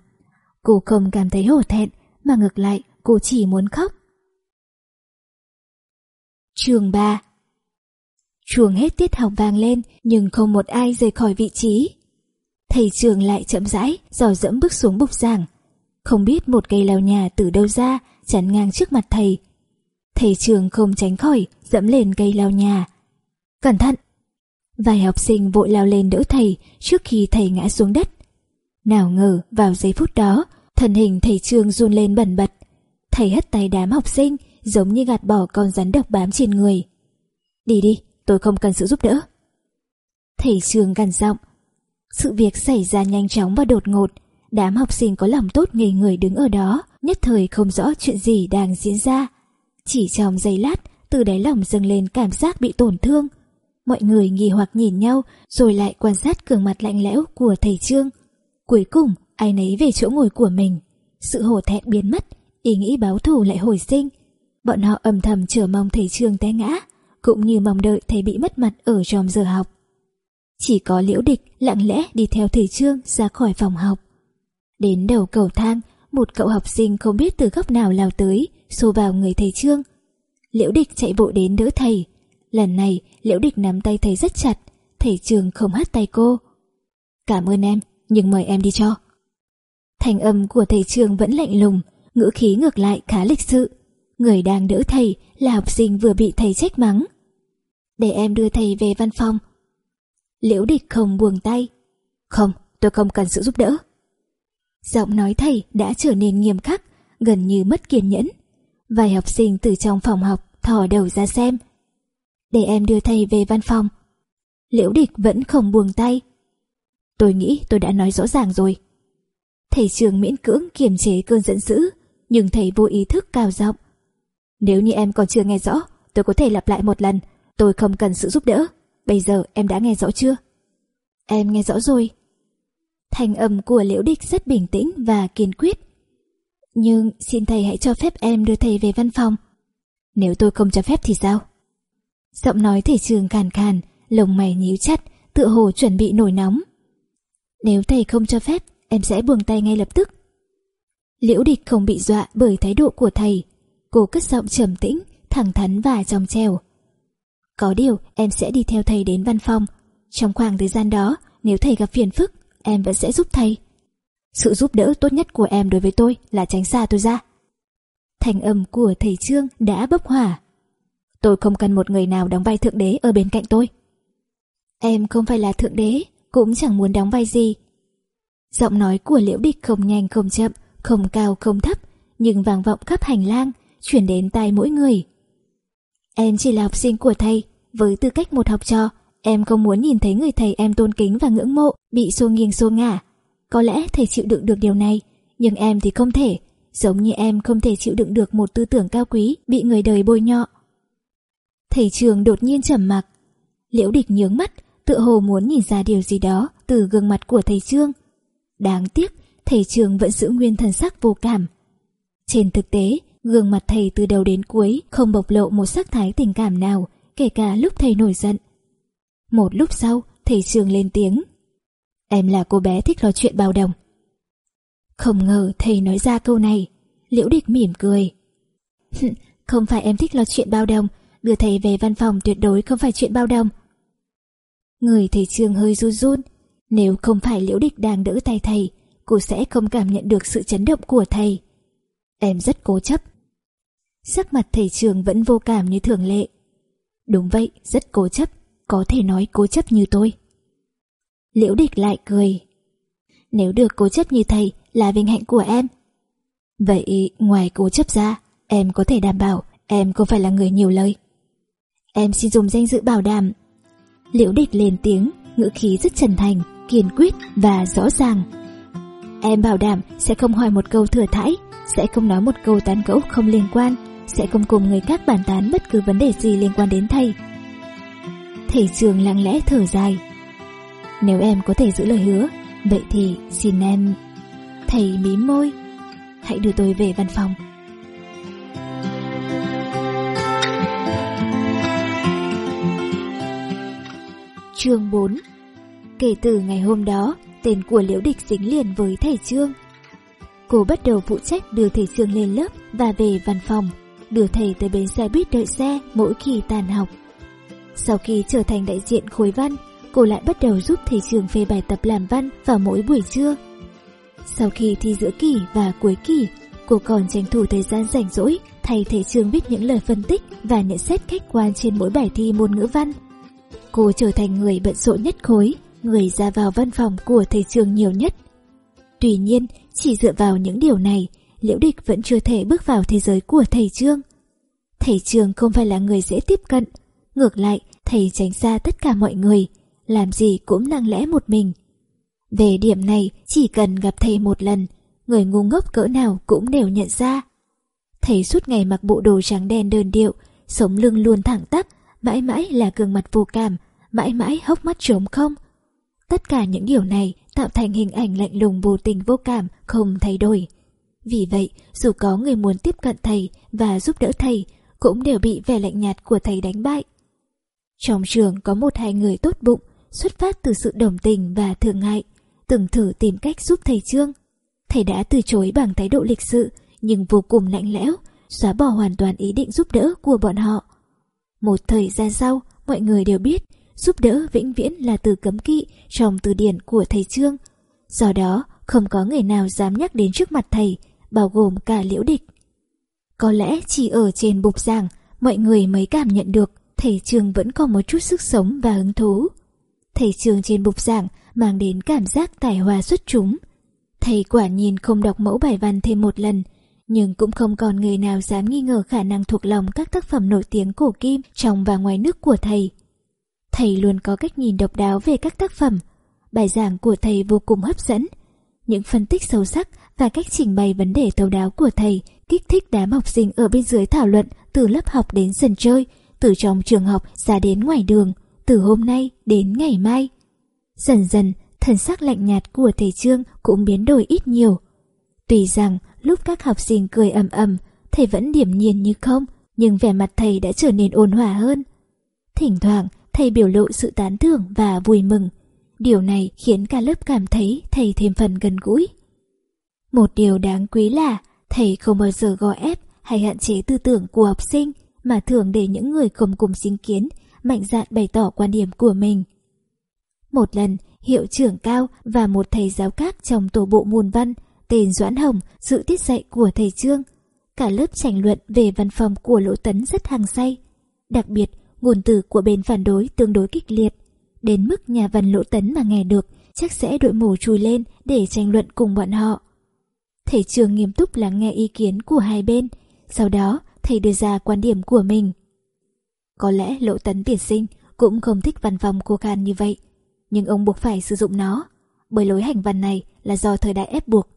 Cô không cảm thấy hổ thẹn, mà ngược lại cô chỉ muốn khóc. Trường 3 Chuồng hết tiết học vang lên nhưng không một ai rời khỏi vị trí. Thầy trường lại chậm rãi, dò dẫm bước xuống bục giảng. Không biết một cây lao nhà từ đâu ra, chắn ngang trước mặt thầy. Thầy trường không tránh khỏi, dẫm lên cây lao nhà. Cẩn thận! Vài học sinh vội lao lên đỡ thầy trước khi thầy ngã xuống đất. Nào ngờ vào giây phút đó, thân hình thầy trường run lên bẩn bật. Thầy hất tay đám học sinh, giống như gạt bỏ con rắn độc bám trên người. Đi đi, tôi không cần sự giúp đỡ. Thầy trường gằn giọng. Sự việc xảy ra nhanh chóng và đột ngột. Đám học sinh có lòng tốt ngây người đứng ở đó, nhất thời không rõ chuyện gì đang diễn ra. Chỉ trong giây lát, từ đáy lòng dâng lên cảm giác bị tổn thương. Mọi người nghi hoặc nhìn nhau rồi lại quan sát gương mặt lạnh lẽo của thầy Trương. Cuối cùng, ai nấy về chỗ ngồi của mình. Sự hổ thẹn biến mất, ý nghĩ báo thù lại hồi sinh. Bọn họ âm thầm chờ mong thầy Trương té ngã, cũng như mong đợi thầy bị mất mặt ở trong giờ học. Chỉ có liễu địch lặng lẽ đi theo thầy Trương ra khỏi phòng học. Đến đầu cầu thang, một cậu học sinh không biết từ góc nào lao tới, xô vào người thầy Trương. Liễu địch chạy bộ đến đỡ thầy. Lần này, liễu địch nắm tay thầy rất chặt, thầy Trương không hắt tay cô. Cảm ơn em, nhưng mời em đi cho. Thành âm của thầy trường vẫn lạnh lùng, ngữ khí ngược lại khá lịch sự. Người đang đỡ thầy là học sinh vừa bị thầy trách mắng. Để em đưa thầy về văn phòng. Liễu địch không buông tay. Không, tôi không cần sự giúp đỡ. Giọng nói thầy đã trở nên nghiêm khắc, gần như mất kiên nhẫn. Vài học sinh từ trong phòng học thò đầu ra xem. Để em đưa thầy về văn phòng. Liễu địch vẫn không buông tay. Tôi nghĩ tôi đã nói rõ ràng rồi. Thầy trường miễn cưỡng kiềm chế cơn giận dữ, nhưng thầy vô ý thức cao giọng. Nếu như em còn chưa nghe rõ, tôi có thể lặp lại một lần, tôi không cần sự giúp đỡ. Bây giờ em đã nghe rõ chưa? Em nghe rõ rồi. Thành âm của liễu địch rất bình tĩnh và kiên quyết. Nhưng xin thầy hãy cho phép em đưa thầy về văn phòng. Nếu tôi không cho phép thì sao? Giọng nói thầy trường khàn khàn, lồng mày nhíu chặt, tựa hồ chuẩn bị nổi nóng. Nếu thầy không cho phép, em sẽ buông tay ngay lập tức. Liễu địch không bị dọa bởi thái độ của thầy. Cô cất giọng trầm tĩnh, thẳng thắn và trong trèo. Có điều em sẽ đi theo thầy đến văn phòng. Trong khoảng thời gian đó, nếu thầy gặp phiền phức, em vẫn sẽ giúp thầy. Sự giúp đỡ tốt nhất của em đối với tôi là tránh xa tôi ra. Thành âm của thầy Trương đã bốc hỏa. Tôi không cần một người nào đóng vai thượng đế ở bên cạnh tôi. Em không phải là thượng đế, cũng chẳng muốn đóng vai gì. Giọng nói của liễu địch không nhanh không chậm, không cao không thấp, nhưng vang vọng khắp hành lang, chuyển đến tai mỗi người. Em chỉ là học sinh của thầy, với tư cách một học trò, em không muốn nhìn thấy người thầy em tôn kính và ngưỡng mộ bị xô nghiêng xô ngả. Có lẽ thầy chịu đựng được điều này, nhưng em thì không thể, giống như em không thể chịu đựng được một tư tưởng cao quý bị người đời bôi nhọ. Thầy trường đột nhiên trầm mặc, liễu địch nhướng mắt, tựa hồ muốn nhìn ra điều gì đó từ gương mặt của thầy Trương. Đáng tiếc, thầy trường vẫn giữ nguyên thần sắc vô cảm. Trên thực tế, gương mặt thầy từ đầu đến cuối không bộc lộ một sắc thái tình cảm nào, kể cả lúc thầy nổi giận. Một lúc sau, thầy trường lên tiếng. Em là cô bé thích nói chuyện bao đồng. Không ngờ thầy nói ra câu này, liễu địch mỉm cười. không phải em thích lo chuyện bao đồng, đưa thầy về văn phòng tuyệt đối không phải chuyện bao đồng. Người thầy trường hơi run run, nếu không phải liễu địch đang đỡ tay thầy, cô sẽ không cảm nhận được sự chấn động của thầy. Em rất cố chấp. Sắc mặt thầy trường vẫn vô cảm như thường lệ. Đúng vậy, rất cố chấp, có thể nói cố chấp như tôi. Liễu địch lại cười. Nếu được cố chấp như thầy là vinh hạnh của em. Vậy ngoài cố chấp ra, em có thể đảm bảo em không phải là người nhiều lời. Em xin dùng danh dự bảo đảm. Liễu địch lên tiếng, ngữ khí rất chân thành, kiên quyết và rõ ràng. Em bảo đảm sẽ không hỏi một câu thừa thãi, sẽ không nói một câu tán gẫu không liên quan, sẽ không cùng người khác bàn tán bất cứ vấn đề gì liên quan đến thầy. Thầy trường lặng lẽ thở dài. Nếu em có thể giữ lời hứa, vậy thì xin em... Thầy mím môi. Hãy đưa tôi về văn phòng. Chương 4 Kể từ ngày hôm đó, tên của Liễu Địch dính liền với thầy Trương. Cô bắt đầu phụ trách đưa thầy Trương lên lớp và về văn phòng, đưa thầy tới bến xe buýt đợi xe mỗi khi tàn học. Sau khi trở thành đại diện khối văn, cô lại bắt đầu giúp thầy Trương phê bài tập làm văn vào mỗi buổi trưa. Sau khi thi giữa kỳ và cuối kỳ, cô còn tranh thủ thời gian rảnh rỗi thay thầy Trương viết những lời phân tích và nhận xét khách quan trên mỗi bài thi môn ngữ văn. Cô trở thành người bận rộn nhất khối, người ra vào văn phòng của thầy trường nhiều nhất. Tuy nhiên, chỉ dựa vào những điều này, Liễu Địch vẫn chưa thể bước vào thế giới của thầy Trương. Thầy Trương không phải là người dễ tiếp cận, ngược lại, thầy tránh xa tất cả mọi người, làm gì cũng lặng lẽ một mình. Về điểm này, chỉ cần gặp thầy một lần, người ngu ngốc cỡ nào cũng đều nhận ra. Thầy suốt ngày mặc bộ đồ trắng đen đơn điệu, sống lưng luôn thẳng tắp, mãi mãi là gương mặt vô cảm, mãi mãi hốc mắt trống không. Tất cả những điều này tạo thành hình ảnh lạnh lùng vô tình vô cảm, không thay đổi. Vì vậy, dù có người muốn tiếp cận thầy và giúp đỡ thầy, cũng đều bị vẻ lạnh nhạt của thầy đánh bại. Trong trường có một hai người tốt bụng, xuất phát từ sự đồng tình và thương ngại, từng thử tìm cách giúp thầy Trương. Thầy đã từ chối bằng thái độ lịch sự, nhưng vô cùng lạnh lẽo, xóa bỏ hoàn toàn ý định giúp đỡ của bọn họ. Một thời gian sau, mọi người đều biết giúp đỡ vĩnh viễn là từ cấm kỵ trong từ điển của thầy Trương. Do đó, không có người nào dám nhắc đến trước mặt thầy, bao gồm cả liễu địch. Có lẽ chỉ ở trên bục giảng, mọi người mới cảm nhận được thầy Trương vẫn còn một chút sức sống và hứng thú. Thầy Trương trên bục giảng mang đến cảm giác tài hoa xuất chúng. Thầy quả nhiên không đọc mẫu bài văn thêm một lần, nhưng cũng không còn người nào dám nghi ngờ khả năng thuộc lòng các tác phẩm nổi tiếng cổ kim trong và ngoài nước của thầy. Thầy luôn có cách nhìn độc đáo về các tác phẩm. Bài giảng của thầy vô cùng hấp dẫn. Những phân tích sâu sắc và cách trình bày vấn đề thấu đáo của thầy kích thích đám học sinh ở bên dưới thảo luận từ lớp học đến sân chơi, từ trong trường học ra đến ngoài đường, từ hôm nay đến ngày mai. Dần dần, thần sắc lạnh nhạt của thầy Trương cũng biến đổi ít nhiều. Tuy rằng lúc các học sinh cười ầm ầm, thầy vẫn điềm nhiên như không, nhưng vẻ mặt thầy đã trở nên ôn hòa hơn. Thỉnh thoảng, thầy biểu lộ sự tán thưởng và vui mừng. Điều này khiến cả lớp cảm thấy thầy thêm phần gần gũi. Một điều đáng quý là thầy không bao giờ gò ép hay hạn chế tư tưởng của học sinh mà thường để những người không cùng sinh kiến mạnh dạn bày tỏ quan điểm của mình. Một lần, hiệu trưởng cao và một thầy giáo khác trong tổ bộ môn văn tên Doãn Hồng dự tiết dạy của thầy Trương. Cả lớp tranh luận về văn phòng của Lỗ Tấn rất hăng say. Đặc biệt, ngôn từ của bên phản đối tương đối kịch liệt. Đến mức nhà văn Lỗ Tấn mà nghe được, chắc sẽ đội mổ chui lên để tranh luận cùng bọn họ. Thầy trường nghiêm túc lắng nghe ý kiến của hai bên, sau đó thầy đưa ra quan điểm của mình. Có lẽ Lỗ Tấn tiền sinh cũng không thích văn phòng cô khan như vậy, nhưng ông buộc phải sử dụng nó, bởi lối hành văn này là do thời đại ép buộc.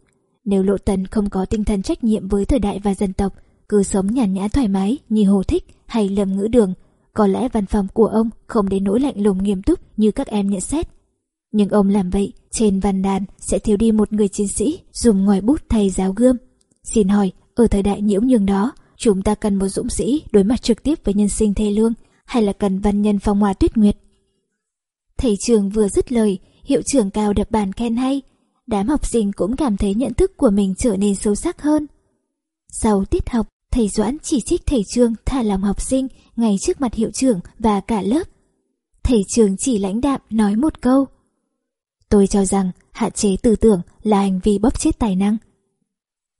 Nếu Lộ Tấn không có tinh thần trách nhiệm với thời đại và dân tộc, cứ sống nhàn nhã thoải mái như Hồ Thích hay Lâm Ngữ Đường, có lẽ văn phòng của ông không đến nỗi lạnh lùng nghiêm túc như các em nhận xét. Nhưng ông làm vậy, trên văn đàn sẽ thiếu đi một người chiến sĩ dùng ngòi bút thay giáo gươm. Xin hỏi, ở thời đại nhiễu nhường đó, chúng ta cần một dũng sĩ đối mặt trực tiếp với nhân sinh thê lương hay là cần văn nhân phong hòa tuyết nguyệt? Thầy trường vừa dứt lời, hiệu trưởng cao đập bàn khen hay, đám học sinh cũng cảm thấy nhận thức của mình trở nên sâu sắc hơn. Sau tiết học, thầy Doãn chỉ trích thầy Trương thả lòng học sinh ngay trước mặt hiệu trưởng và cả lớp. Thầy Trường chỉ lãnh đạm nói một câu. Tôi cho rằng hạn chế tư tưởng là hành vi bóp chết tài năng.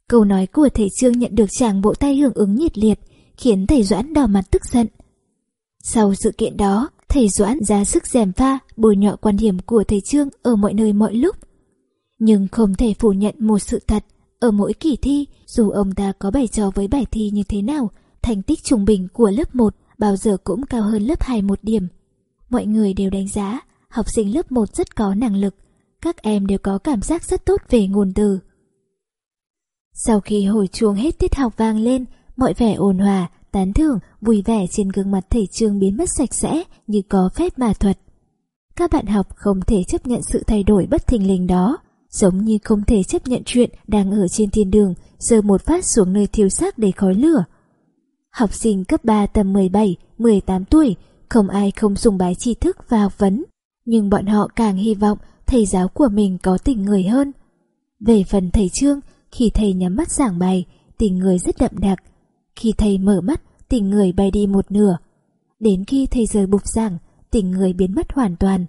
Câu nói của thầy Trương nhận được chàng bộ tay hưởng ứng nhiệt liệt, khiến thầy Doãn đỏ mặt tức giận. Sau sự kiện đó, thầy Doãn ra sức dèm pha, bồi nhọ quan điểm của thầy Trương ở mọi nơi mọi lúc. Nhưng không thể phủ nhận một sự thật, ở mỗi kỳ thi, dù ông ta có bày trò với bài thi như thế nào, thành tích trung bình của lớp 1 bao giờ cũng cao hơn lớp 2 một điểm. Mọi người đều đánh giá, học sinh lớp 1 rất có năng lực, các em đều có cảm giác rất tốt về ngôn từ. Sau khi hồi chuông hết tiết học vang lên, mọi vẻ ồn hòa, tán thưởng, vui vẻ trên gương mặt thầy trương biến mất sạch sẽ như có phép mà thuật. Các bạn học không thể chấp nhận sự thay đổi bất thình lình đó, giống như không thể chấp nhận chuyện đang ở trên thiên đường, giờ một phát xuống nơi thiêu xác đầy khói lửa. Học sinh cấp 3 tầm 17, 18 tuổi, không ai không dùng bái tri thức và học vấn, nhưng bọn họ càng hy vọng thầy giáo của mình có tình người hơn. Về phần thầy Trương, khi thầy nhắm mắt giảng bài, tình người rất đậm đặc. Khi thầy mở mắt, tình người bay đi một nửa. Đến khi thầy rời bục giảng, tình người biến mất hoàn toàn.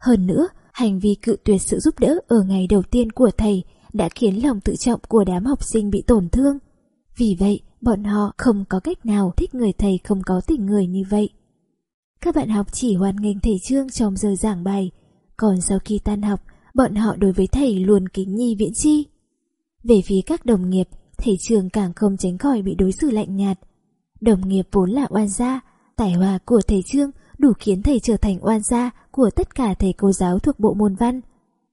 Hơn nữa, hành vi cự tuyệt sự giúp đỡ ở ngày đầu tiên của thầy đã khiến lòng tự trọng của đám học sinh bị tổn thương. Vì vậy, bọn họ không có cách nào thích người thầy không có tình người như vậy. Các bạn học chỉ hoàn nghênh thầy Trương trong giờ giảng bài, còn sau khi tan học, bọn họ đối với thầy luôn kính nhi viễn chi. Về phía các đồng nghiệp, thầy trường càng không tránh khỏi bị đối xử lạnh nhạt. Đồng nghiệp vốn là oan gia, tài hòa của thầy Trương đủ khiến thầy trở thành oan gia của tất cả thầy cô giáo thuộc bộ môn văn.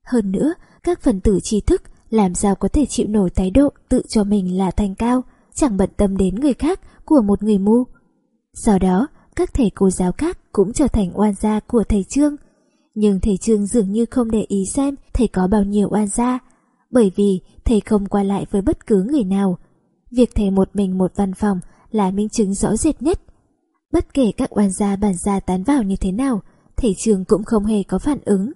Hơn nữa, các phần tử trí thức làm sao có thể chịu nổi thái độ tự cho mình là thành cao, chẳng bận tâm đến người khác của một người mu. Sau đó, các thầy cô giáo khác cũng trở thành oan gia của thầy Trương. Nhưng thầy Trương dường như không để ý xem thầy có bao nhiêu oan gia, bởi vì thầy không qua lại với bất cứ người nào. Việc thầy một mình một văn phòng là minh chứng rõ rệt nhất. Bất kể các oan gia bản gia tán vào như thế nào, thầy Trương cũng không hề có phản ứng.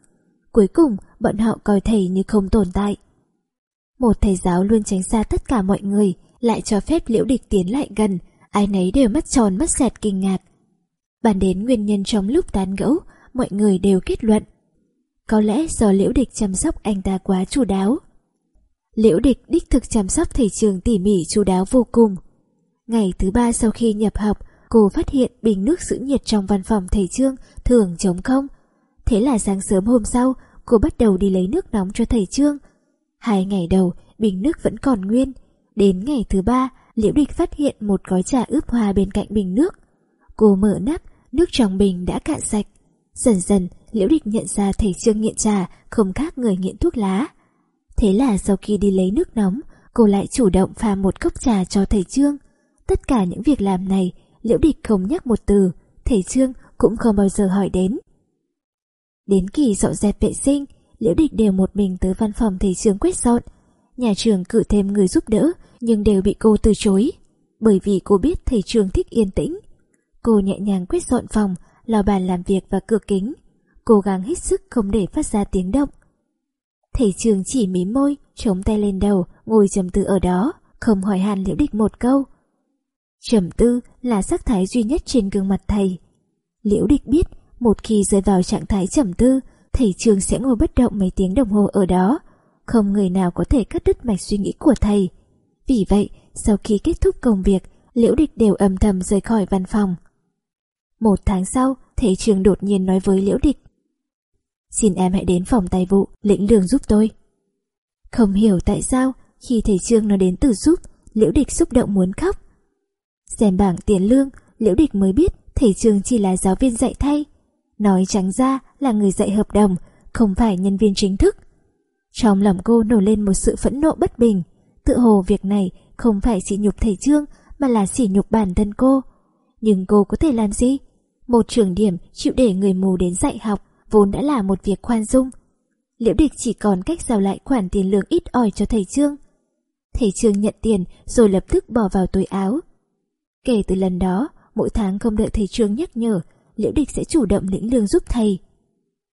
Cuối cùng, bọn họ coi thầy như không tồn tại. Một thầy giáo luôn tránh xa tất cả mọi người, lại cho phép liễu địch tiến lại gần, ai nấy đều mắt tròn mắt xẹt kinh ngạc. Bàn đến nguyên nhân trong lúc tán gẫu, mọi người đều kết luận. Có lẽ do liễu địch chăm sóc anh ta quá chu đáo. Liễu địch đích thực chăm sóc thầy trường tỉ mỉ chu đáo vô cùng. Ngày thứ ba sau khi nhập học, cô phát hiện bình nước giữ nhiệt trong văn phòng thầy Trương thường trống không. Thế là sáng sớm hôm sau, cô bắt đầu đi lấy nước nóng cho thầy Trương. Hai ngày đầu, bình nước vẫn còn nguyên. Đến ngày thứ ba, Liễu Địch phát hiện một gói trà ướp hoa bên cạnh bình nước. Cô mở nắp, nước trong bình đã cạn sạch. Dần dần, Liễu Địch nhận ra thầy Trương nghiện trà không khác người nghiện thuốc lá. Thế là sau khi đi lấy nước nóng, cô lại chủ động pha một cốc trà cho thầy Trương. Tất cả những việc làm này, Liễu Địch không nhắc một từ, thầy Trương cũng không bao giờ hỏi đến. Đến kỳ dọn dẹp vệ sinh, Liễu Địch đều một mình tới văn phòng thầy Trương quét dọn. Nhà trường cử thêm người giúp đỡ, nhưng đều bị cô từ chối. Bởi vì cô biết thầy trường thích yên tĩnh. Cô nhẹ nhàng quét dọn phòng, lò bàn làm việc và cửa kính, cố gắng hết sức không để phát ra tiếng động. Thầy trường chỉ mí môi, chống tay lên đầu, ngồi trầm tư ở đó, không hỏi hàn liễu địch một câu. Trầm tư là sắc thái duy nhất trên gương mặt thầy. Liễu địch biết, một khi rơi vào trạng thái trầm tư, thầy trường sẽ ngồi bất động mấy tiếng đồng hồ ở đó. Không người nào có thể cắt đứt mạch suy nghĩ của thầy. Vì vậy, sau khi kết thúc công việc, liễu địch đều âm thầm rời khỏi văn phòng. Một tháng sau, thầy trường đột nhiên nói với liễu địch. Xin em hãy đến phòng tài vụ, lĩnh lương giúp tôi. Không hiểu tại sao, khi thầy Trương nói đến từ giúp, liễu địch xúc động muốn khóc. Xem bảng tiền lương, liễu địch mới biết thầy Trương chỉ là giáo viên dạy thay. Nói trắng ra là người dạy hợp đồng, không phải nhân viên chính thức. Trong lòng cô nổi lên một sự phẫn nộ bất bình. Tự hồ việc này không phải sỉ nhục thầy Trương mà là sỉ nhục bản thân cô. Nhưng cô có thể làm gì? Một trường điểm chịu để người mù đến dạy học vốn đã là một việc khoan dung. Liễu địch chỉ còn cách giao lại khoản tiền lương ít ỏi cho thầy Trương. Thầy Trương nhận tiền rồi lập tức bỏ vào túi áo. Kể từ lần đó, mỗi tháng không đợi thầy Trương nhắc nhở, Liễu địch sẽ chủ động lĩnh lương giúp thầy.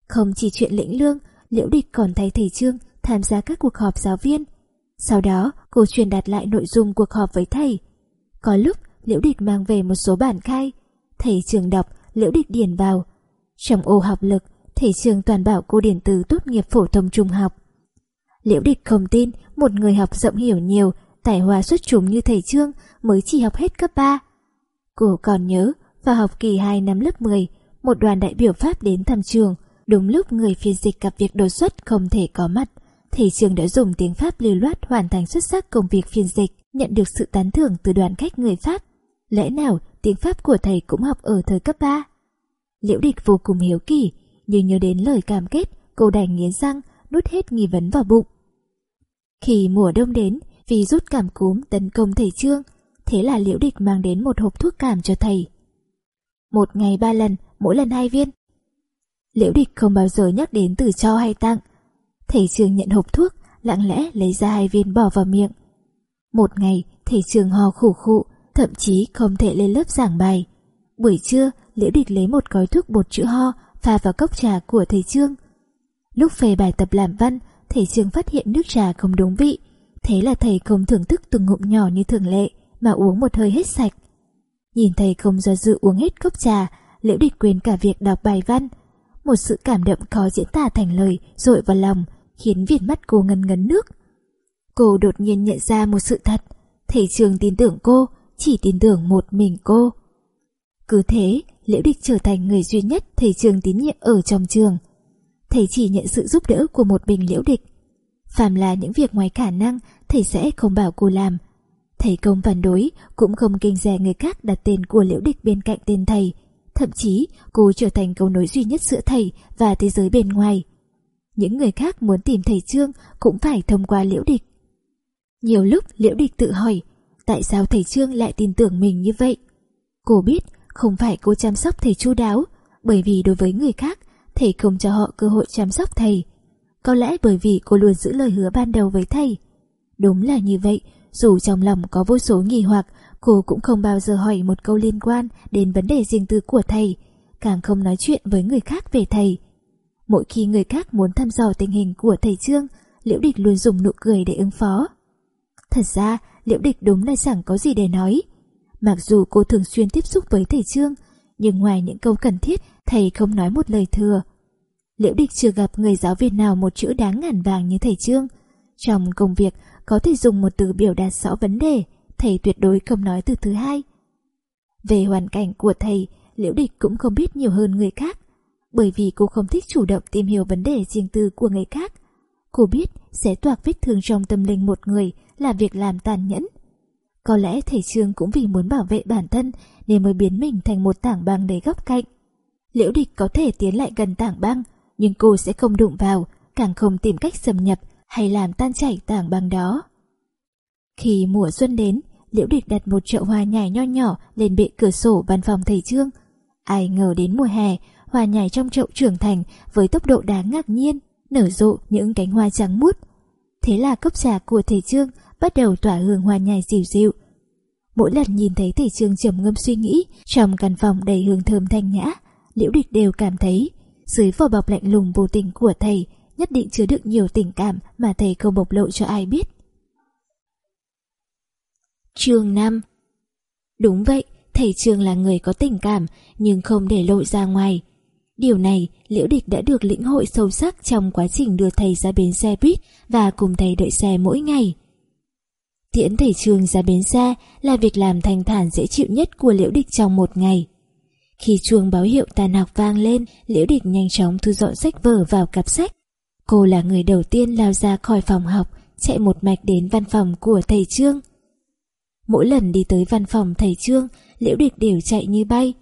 Không chỉ chuyện lĩnh lương, Liễu địch còn thay thầy Trương tham gia các cuộc họp giáo viên. Sau đó, cô truyền đạt lại nội dung cuộc họp với thầy. Có lúc, Liễu địch mang về một số bản khai. Thầy trường đọc, Liễu địch điền vào. Trong ô học lực, thầy trường toàn bảo cô điển từ tốt nghiệp phổ thông trung học. Liễu địch không tin một người học rộng hiểu nhiều, tài hoa xuất chúng như thầy Trương mới chỉ học hết cấp 3. Cô còn nhớ, vào học kỳ 2 năm lớp 10, một đoàn đại biểu Pháp đến thăm trường, đúng lúc người phiên dịch gặp việc đột xuất không thể có mặt. Thầy trường đã dùng tiếng Pháp lưu loát hoàn thành xuất sắc công việc phiên dịch, nhận được sự tán thưởng từ đoàn khách người Pháp. Lẽ nào tiếng Pháp của thầy cũng học ở thời cấp 3? Liễu địch vô cùng hiếu kỳ, nhưng nhớ đến lời cam kết, cô đành nghiến răng, nuốt hết nghi vấn vào bụng. Khi mùa đông đến, vì rút cảm cúm tấn công thầy Trương, thế là Liễu Địch mang đến một hộp thuốc cảm cho thầy. Một ngày ba lần, mỗi lần hai viên. Liễu Địch không bao giờ nhắc đến từ cho hay tặng. Thầy trường nhận hộp thuốc, lặng lẽ lấy ra hai viên bỏ vào miệng. Một ngày, thầy trường ho khủ khụ, thậm chí không thể lên lớp giảng bài. Buổi trưa, Liễu Địch lấy một gói thuốc bột chữa ho pha vào cốc trà của thầy Trương. Lúc phê bài tập làm văn, thầy Trương phát hiện nước trà không đúng vị. Thế là thầy không thưởng thức từng ngụm nhỏ như thường lệ, mà uống một hơi hết sạch. Nhìn thầy không do dự uống hết cốc trà, liễu địch quên cả việc đọc bài văn. Một sự cảm động khó diễn tả thành lời dội vào lòng, khiến viền mắt cô ngấn ngấn nước. Cô đột nhiên nhận ra một sự thật, thầy trường tin tưởng cô, chỉ tin tưởng một mình cô. Cứ thế, Liễu Địch trở thành người duy nhất thầy trường tín nhiệm ở trong trường. Thầy chỉ nhận sự giúp đỡ của một mình Liễu Địch. Phàm là những việc ngoài khả năng, thầy sẽ không bảo cô làm. Thầy công phản đối, cũng không kinh dè người khác đặt tên của Liễu Địch bên cạnh tên thầy. Thậm chí, cô trở thành cầu nối duy nhất giữa thầy và thế giới bên ngoài. Những người khác muốn tìm thầy Trương cũng phải thông qua Liễu Địch. Nhiều lúc Liễu Địch tự hỏi, tại sao thầy Trương lại tin tưởng mình như vậy? Cô biết Không phải cô chăm sóc thầy chu đáo, bởi vì đối với người khác, thầy không cho họ cơ hội chăm sóc thầy. Có lẽ bởi vì cô luôn giữ lời hứa ban đầu với thầy. Đúng là như vậy, dù trong lòng có vô số nghi hoặc, cô cũng không bao giờ hỏi một câu liên quan đến vấn đề riêng tư của thầy, càng không nói chuyện với người khác về thầy. Mỗi khi người khác muốn thăm dò tình hình của thầy Trương, Liễu Địch luôn dùng nụ cười để ứng phó. Thật ra, Liễu Địch đúng là chẳng có gì để nói. Mặc dù cô thường xuyên tiếp xúc với thầy Trương, nhưng ngoài những câu cần thiết, thầy không nói một lời thừa. Liễu Địch chưa gặp người giáo viên nào một chữ đáng ngàn vàng như thầy Trương. Trong công việc, có thể dùng một từ biểu đạt rõ vấn đề, thầy tuyệt đối không nói từ thứ hai. Về hoàn cảnh của thầy, Liễu Địch cũng không biết nhiều hơn người khác, bởi vì cô không thích chủ động tìm hiểu vấn đề riêng tư của người khác. Cô biết sẽ toạc vết thương trong tâm linh một người là việc làm tàn nhẫn. Có lẽ thầy Trương cũng vì muốn bảo vệ bản thân nên mới biến mình thành một tảng băng đầy góc cạnh. Liễu địch có thể tiến lại gần tảng băng, nhưng cô sẽ không đụng vào, càng không tìm cách xâm nhập hay làm tan chảy tảng băng đó. Khi mùa xuân đến, Liễu địch đặt một chậu hoa nhài nho nhỏ lên bệ cửa sổ văn phòng thầy Trương. Ai ngờ đến mùa hè, hoa nhài trong chậu trưởng thành với tốc độ đáng ngạc nhiên, nở rộ những cánh hoa trắng mút. Thế là cốc trà của thầy Trương bắt đầu tỏa hương hoa nhài dịu dịu. Mỗi lần nhìn thấy thầy Trương trầm ngâm suy nghĩ trong căn phòng đầy hương thơm thanh nhã, Liễu Địch đều cảm thấy dưới vỏ bọc lạnh lùng vô tình của thầy nhất định chứa đựng nhiều tình cảm mà thầy không bộc lộ cho ai biết. Chương 5 Đúng vậy, thầy Trương là người có tình cảm nhưng không để lộ ra ngoài. Điều này Liễu Địch đã được lĩnh hội sâu sắc trong quá trình đưa thầy ra bến xe buýt và cùng thầy đợi xe mỗi ngày. Tiễn thầy Trương ra bến xe là việc làm thanh thản dễ chịu nhất của Liễu Địch trong một ngày. Khi chuông báo hiệu tàn học vang lên, Liễu Địch nhanh chóng thu dọn sách vở vào cặp sách. Cô là người đầu tiên lao ra khỏi phòng học, chạy một mạch đến văn phòng của thầy Trương. Mỗi lần đi tới văn phòng thầy Trương, Liễu Địch đều chạy như bay.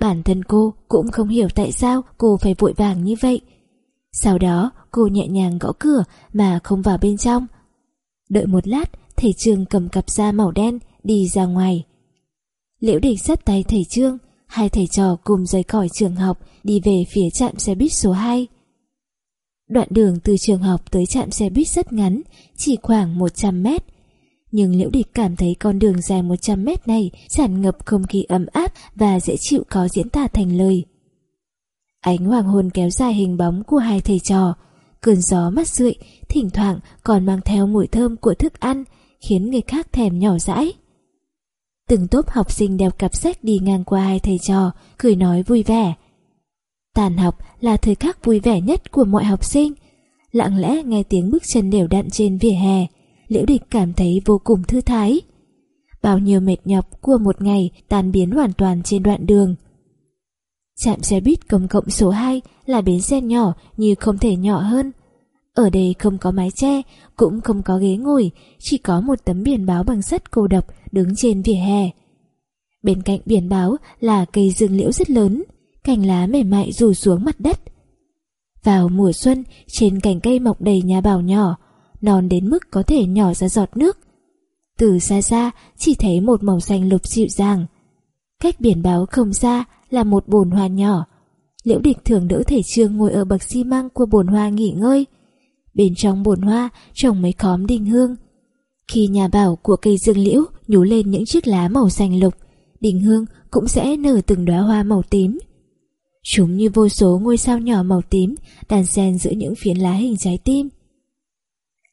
Bản thân cô cũng không hiểu tại sao cô phải vội vàng như vậy. Sau đó cô nhẹ nhàng gõ cửa mà không vào bên trong. Đợi một lát, thầy Trương cầm cặp da màu đen đi ra ngoài. Liễu Địch sắt tay thầy Trương, hai thầy trò cùng rời khỏi trường học đi về phía trạm xe buýt số 2. Đoạn đường từ trường học tới trạm xe buýt rất ngắn, chỉ khoảng 100 mét. Nhưng Liễu Địch cảm thấy con đường dài 100 mét này tràn ngập không khí ấm áp và dễ chịu có diễn tả thành lời. Ánh hoàng hôn kéo dài hình bóng của hai thầy trò, cơn gió mắt rượi, thỉnh thoảng còn mang theo mùi thơm của thức ăn, khiến người khác thèm nhỏ dãi. Từng tốp học sinh đeo cặp sách đi ngang qua hai thầy trò, cười nói vui vẻ. Tàn học là thời khắc vui vẻ nhất của mọi học sinh. Lặng lẽ nghe tiếng bước chân đều đặn trên vỉa hè, Liễu Địch cảm thấy vô cùng thư thái. Bao nhiêu mệt nhọc của một ngày tan biến hoàn toàn trên đoạn đường. Trạm xe buýt công cộng số 2 là bến xe nhỏ như không thể nhỏ hơn. Ở đây không có mái che, cũng không có ghế ngồi, chỉ có một tấm biển báo bằng sắt cô độc đứng trên vỉa hè. Bên cạnh biển báo là cây dương liễu rất lớn, cành lá mềm mại rủ xuống mặt đất. Vào mùa xuân, trên cành cây mọc đầy nhà bào nhỏ, non đến mức có thể nhỏ ra giọt nước. Từ xa xa chỉ thấy một màu xanh lục dịu dàng. Cách biển báo không xa là một bồn hoa nhỏ. Liễu địch thường đỡ thể trương ngồi ở bậc xi măng của bồn hoa nghỉ ngơi. Bên trong bồn hoa trồng mấy khóm đinh hương. Khi nhà bảo của cây dương liễu nhú lên những chiếc lá màu xanh lục, đinh hương cũng sẽ nở từng đóa hoa màu tím. Chúng như vô số ngôi sao nhỏ màu tím đàn xen giữa những phiến lá hình trái tim.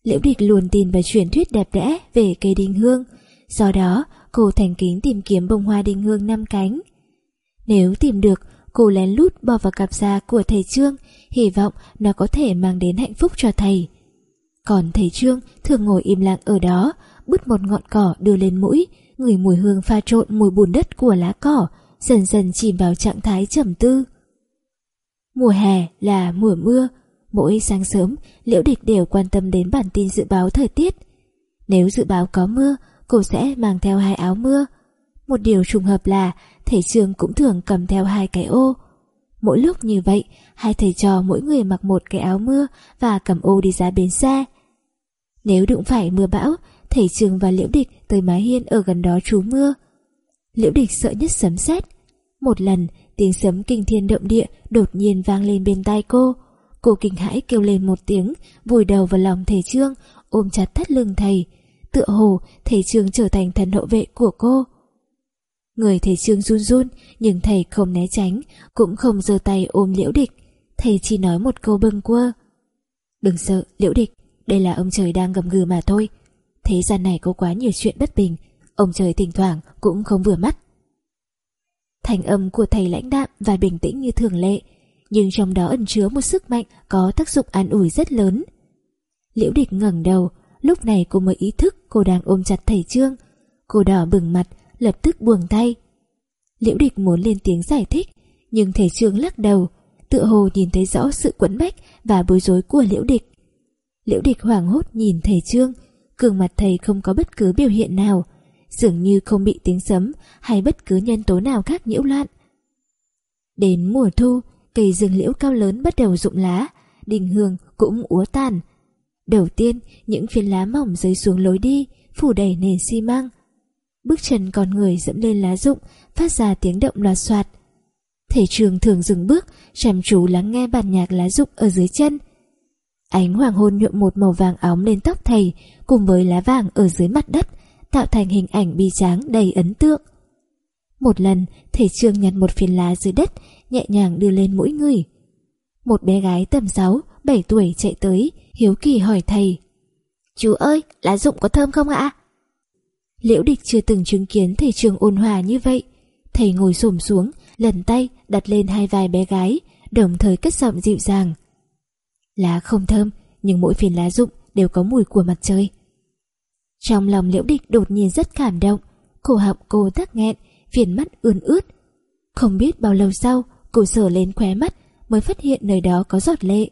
Liễu Địch luôn tin vào truyền thuyết đẹp đẽ về cây đinh hương, do đó cô thành kính tìm kiếm bông hoa đinh hương năm cánh. Nếu tìm được, cô lén lút bỏ vào cặp da của thầy Trương, hy vọng nó có thể mang đến hạnh phúc cho thầy. Còn thầy Trương thường ngồi im lặng ở đó, bứt một ngọn cỏ đưa lên mũi, ngửi mùi hương pha trộn mùi bùn đất của lá cỏ, dần dần chìm vào trạng thái trầm tư. Mùa hè là mùa mưa, Mỗi sáng sớm, Liễu Địch đều quan tâm đến bản tin dự báo thời tiết. Nếu dự báo có mưa, cô sẽ mang theo hai áo mưa. Một điều trùng hợp là thầy trường cũng thường cầm theo hai cái ô. Mỗi lúc như vậy, hai thầy trò mỗi người mặc một cái áo mưa và cầm ô đi ra bến xe. Nếu đụng phải mưa bão, thầy trường và Liễu Địch tới mái hiên ở gần đó trú mưa. Liễu Địch sợ nhất sấm sét. Một lần, tiếng sấm kinh thiên động địa đột nhiên vang lên bên tai cô. Cô kinh hãi kêu lên một tiếng, vùi đầu vào lòng thầy Trương, ôm chặt thắt lưng thầy. Tựa hồ, thầy Trương trở thành thần hộ vệ của cô. Người thầy Trương run run, nhưng thầy không né tránh, cũng không giơ tay ôm liễu địch. Thầy chỉ nói một câu bâng quơ. Đừng sợ, liễu địch, đây là ông trời đang gầm gừ mà thôi. Thế gian này có quá nhiều chuyện bất bình, ông trời thỉnh thoảng cũng không vừa mắt. Thành âm của thầy lãnh đạm và bình tĩnh như thường lệ, nhưng trong đó ẩn chứa một sức mạnh có tác dụng an ủi rất lớn. Liễu địch ngẩng đầu, lúc này cô mới ý thức cô đang ôm chặt thầy Trương. Cô đỏ bừng mặt, lập tức buông tay. Liễu địch muốn lên tiếng giải thích, nhưng thầy Trương lắc đầu, tựa hồ nhìn thấy rõ sự quẫn bách và bối rối của liễu địch. Liễu địch hoảng hốt nhìn thầy Trương, gương mặt thầy không có bất cứ biểu hiện nào, dường như không bị tiếng sấm hay bất cứ nhân tố nào khác nhiễu loạn. Đến mùa thu, cây rừng liễu cao lớn bắt đầu rụng lá, đình hương cũng úa tàn. Đầu tiên, những phiến lá mỏng rơi xuống lối đi, phủ đầy nền xi măng. Bước chân con người dẫm lên lá rụng, phát ra tiếng động loạt soạt. Thể trường thường dừng bước, chăm chú lắng nghe bản nhạc lá rụng ở dưới chân. Ánh hoàng hôn nhuộm một màu vàng óng lên tóc thầy, cùng với lá vàng ở dưới mặt đất, tạo thành hình ảnh bi tráng đầy ấn tượng. Một lần, thể Trương nhặt một phiến lá dưới đất, nhẹ nhàng đưa lên mũi người. Một bé gái tầm 6, 7 tuổi chạy tới, hiếu kỳ hỏi thầy. Chú ơi, lá rụng có thơm không ạ? Liễu địch chưa từng chứng kiến thầy Trương ôn hòa như vậy. Thầy ngồi xổm xuống, lần tay đặt lên hai vai bé gái, đồng thời cất giọng dịu dàng. Lá không thơm, nhưng mỗi phiến lá rụng đều có mùi của mặt trời. Trong lòng liễu địch đột nhiên rất cảm động, cổ họng cô tắc nghẹn, viền mắt ươn ướt. Không biết bao lâu sau, cô sờ lên khóe mắt mới phát hiện nơi đó có giọt lệ.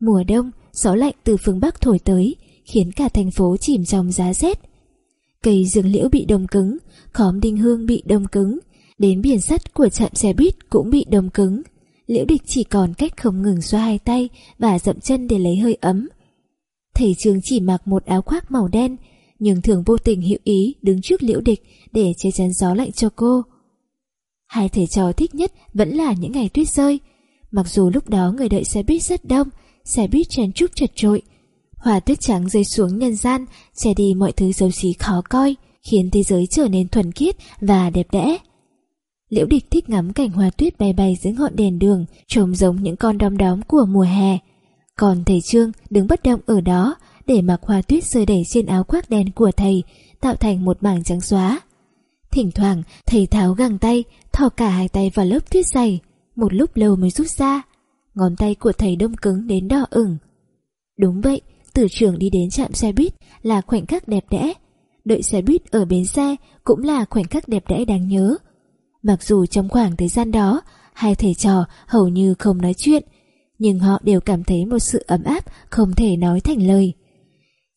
Mùa đông, gió lạnh từ phương Bắc thổi tới, khiến cả thành phố chìm trong giá rét. Cây dương liễu bị đông cứng, khóm đinh hương bị đông cứng, đến biển sắt của trạm xe buýt cũng bị đông cứng. Liễu địch chỉ còn cách không ngừng xoa hai tay và dậm chân để lấy hơi ấm. Thầy trường chỉ mặc một áo khoác màu đen, nhưng thường vô tình hữu ý đứng trước liễu địch để che chắn gió lạnh cho cô. Hai thầy trò thích nhất vẫn là những ngày tuyết rơi. Mặc dù lúc đó người đợi xe buýt rất đông, xe buýt chen chúc chật trội. Hòa tuyết trắng rơi xuống nhân gian, che đi mọi thứ xấu xí khó coi, khiến thế giới trở nên thuần khiết và đẹp đẽ. Liễu địch thích ngắm cảnh hoa tuyết bay bay dưới ngọn đèn đường, trông giống những con đom đóm của mùa hè. Còn thầy Trương đứng bất động ở đó để mặc hoa tuyết rơi đầy trên áo khoác đen của thầy, tạo thành một mảng trắng xóa. Thỉnh thoảng, thầy tháo găng tay, thò cả hai tay vào lớp tuyết dày, một lúc lâu mới rút ra. Ngón tay của thầy đông cứng đến đỏ ửng. Đúng vậy, từ trường đi đến trạm xe buýt là khoảnh khắc đẹp đẽ. Đợi xe buýt ở bến xe cũng là khoảnh khắc đẹp đẽ đáng nhớ. Mặc dù trong khoảng thời gian đó, hai thầy trò hầu như không nói chuyện, nhưng họ đều cảm thấy một sự ấm áp không thể nói thành lời.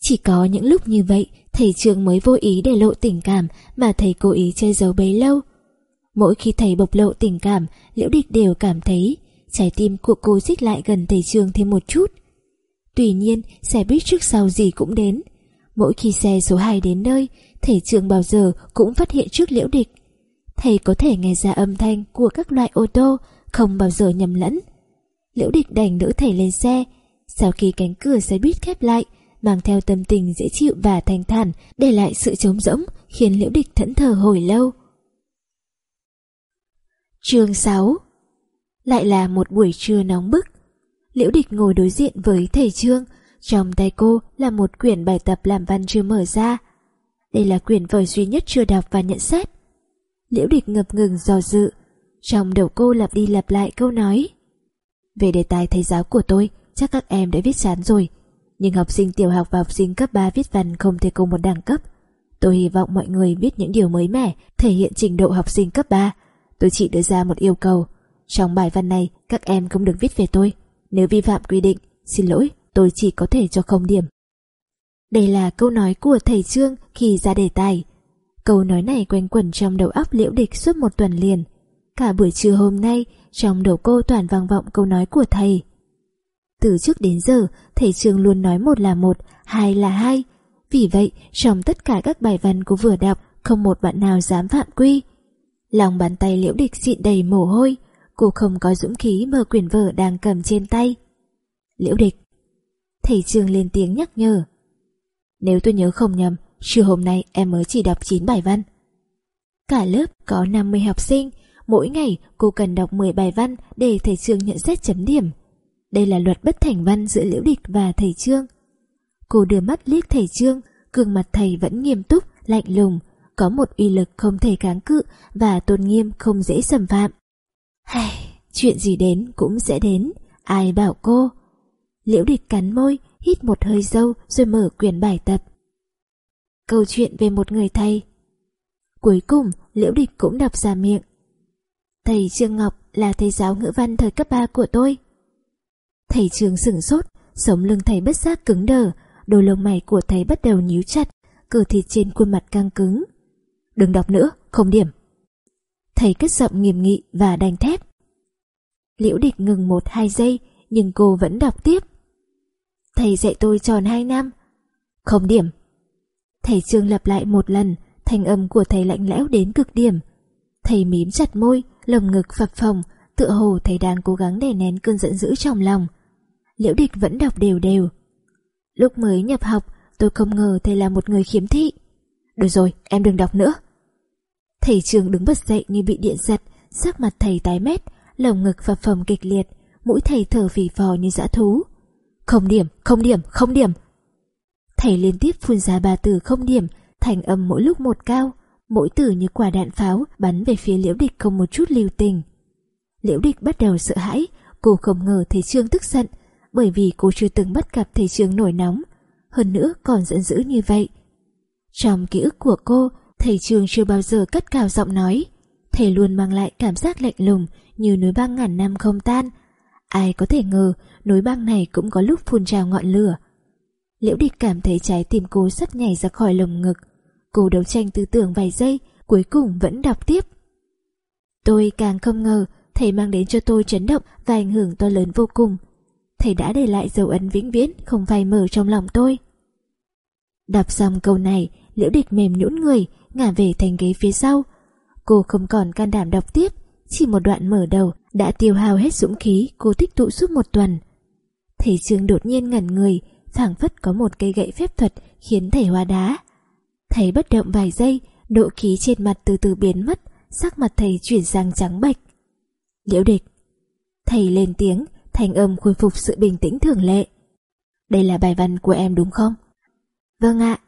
Chỉ có những lúc như vậy, thầy trường mới vô ý để lộ tình cảm mà thầy cố ý che giấu bấy lâu. Mỗi khi thầy bộc lộ tình cảm, Liễu Địch đều cảm thấy trái tim của cô xích lại gần thầy trường thêm một chút. Tuy nhiên, xe buýt trước sau gì cũng đến. Mỗi khi xe số 2 đến nơi, thầy trường bao giờ cũng phát hiện trước Liễu Địch. Thầy có thể nghe ra âm thanh của các loại ô tô, không bao giờ nhầm lẫn. Liễu Địch đành đỡ thầy lên xe. Sau khi cánh cửa xe buýt khép lại, mang theo tâm tình dễ chịu và thanh thản, để lại sự trống rỗng, khiến Liễu Địch thẫn thờ hồi lâu. Chương 6 Lại là một buổi trưa nóng bức. Liễu Địch ngồi đối diện với thầy Trương, trong tay cô là một quyển bài tập làm văn chưa mở ra. Đây là quyển vở duy nhất chưa đọc và nhận xét. Liễu Địch ngập ngừng do dự, trong đầu cô lặp đi lặp lại câu nói. Về đề tài thầy giáo của tôi, chắc các em đã viết chán rồi. Nhưng học sinh tiểu học và học sinh cấp 3 viết văn không thể cùng một đẳng cấp. Tôi hy vọng mọi người biết những điều mới mẻ, thể hiện trình độ học sinh cấp 3. Tôi chỉ đưa ra một yêu cầu. Trong bài văn này, các em không được viết về tôi. Nếu vi phạm quy định, xin lỗi, tôi chỉ có thể cho không điểm. Đây là câu nói của thầy Trương khi ra đề tài. Câu nói này quanh quẩn trong đầu óc liễu địch suốt một tuần liền. Cả buổi trưa hôm nay, trong đầu cô toàn vang vọng câu nói của thầy. Từ trước đến giờ, thầy trường luôn nói một là một, hai là hai. Vì vậy, trong tất cả các bài văn cô vừa đọc, không một bạn nào dám phạm quy. Lòng bàn tay liễu địch xịn đầy mồ hôi, cô không có dũng khí mở quyển vở đang cầm trên tay. Liễu địch. Thầy trường lên tiếng nhắc nhở. Nếu tôi nhớ không nhầm, trưa hôm nay em mới chỉ đọc 9 bài văn. Cả lớp có 50 học sinh, mỗi ngày cô cần đọc 10 bài văn để thầy trường nhận xét chấm điểm. Đây là luật bất thành văn giữa Liễu Địch và thầy Trương. Cô đưa mắt liếc thầy Trương, gương mặt thầy vẫn nghiêm túc, lạnh lùng, có một uy lực không thể kháng cự và tôn nghiêm không dễ xâm phạm. Hay, chuyện gì đến cũng sẽ đến, ai bảo cô. Liễu Địch cắn môi, hít một hơi sâu rồi mở quyển bài tập. Câu chuyện về một người thầy. Cuối cùng, Liễu Địch cũng đọc ra miệng. Thầy Trương Ngọc là thầy giáo ngữ văn thời cấp 3 của tôi. Thầy trường sửng sốt, sống lưng thầy bất giác cứng đờ, đôi lông mày của thầy bắt đầu nhíu chặt, cơ thịt trên khuôn mặt căng cứng. Đừng đọc nữa, không điểm. Thầy cất giọng nghiêm nghị và đanh thép. Liễu địch ngừng một hai giây, nhưng cô vẫn đọc tiếp. Thầy dạy tôi tròn hai năm. Không điểm. Thầy Trương lặp lại một lần, thanh âm của thầy lạnh lẽo đến cực điểm. Thầy mím chặt môi, lồng ngực phập phồng, tựa hồ thầy đang cố gắng đè nén cơn giận dữ trong lòng. Liễu địch vẫn đọc đều đều. Lúc mới nhập học, tôi không ngờ thầy là một người khiếm thị. Được rồi, em đừng đọc nữa. Thầy trường đứng bật dậy như bị điện giật, sắc mặt thầy tái mét, lồng ngực phập phồng kịch liệt, mũi thầy thở phì phò như dã thú. Không điểm, không điểm, không điểm. Thầy liên tiếp phun ra ba từ không điểm, thành âm mỗi lúc một cao, mỗi từ như quả đạn pháo bắn về phía liễu địch không một chút lưu tình. Liễu địch bắt đầu sợ hãi, cô không ngờ thầy Trương tức giận, bởi vì cô chưa từng bắt gặp thầy Trương nổi nóng, hơn nữa còn giận dữ như vậy. Trong ký ức của cô, thầy Trương chưa bao giờ cất cao giọng nói, thầy luôn mang lại cảm giác lạnh lùng như núi băng ngàn năm không tan. Ai có thể ngờ núi băng này cũng có lúc phun trào ngọn lửa. Liễu địch cảm thấy trái tim cô sắp nhảy ra khỏi lồng ngực. Cô đấu tranh tư tưởng vài giây, cuối cùng vẫn đọc tiếp. Tôi càng không ngờ thầy mang đến cho tôi chấn động và ảnh hưởng to lớn vô cùng. Thầy đã để lại dấu ấn vĩnh viễn không phai mờ trong lòng tôi. Đọc xong câu này, liễu địch mềm nhũn người, ngả về thành ghế phía sau. Cô không còn can đảm đọc tiếp, chỉ một đoạn mở đầu đã tiêu hao hết dũng khí cô tích tụ suốt một tuần. Thầy Trương đột nhiên ngẩn người, phảng phất có một cây gậy phép thuật khiến thầy hóa đá. Thầy bất động vài giây, độ khí trên mặt từ từ biến mất, sắc mặt thầy chuyển sang trắng bệch. Liễu địch. Thầy lên tiếng, thành âm khôi phục sự bình tĩnh thường lệ. Đây là bài văn của em đúng không? Vâng ạ.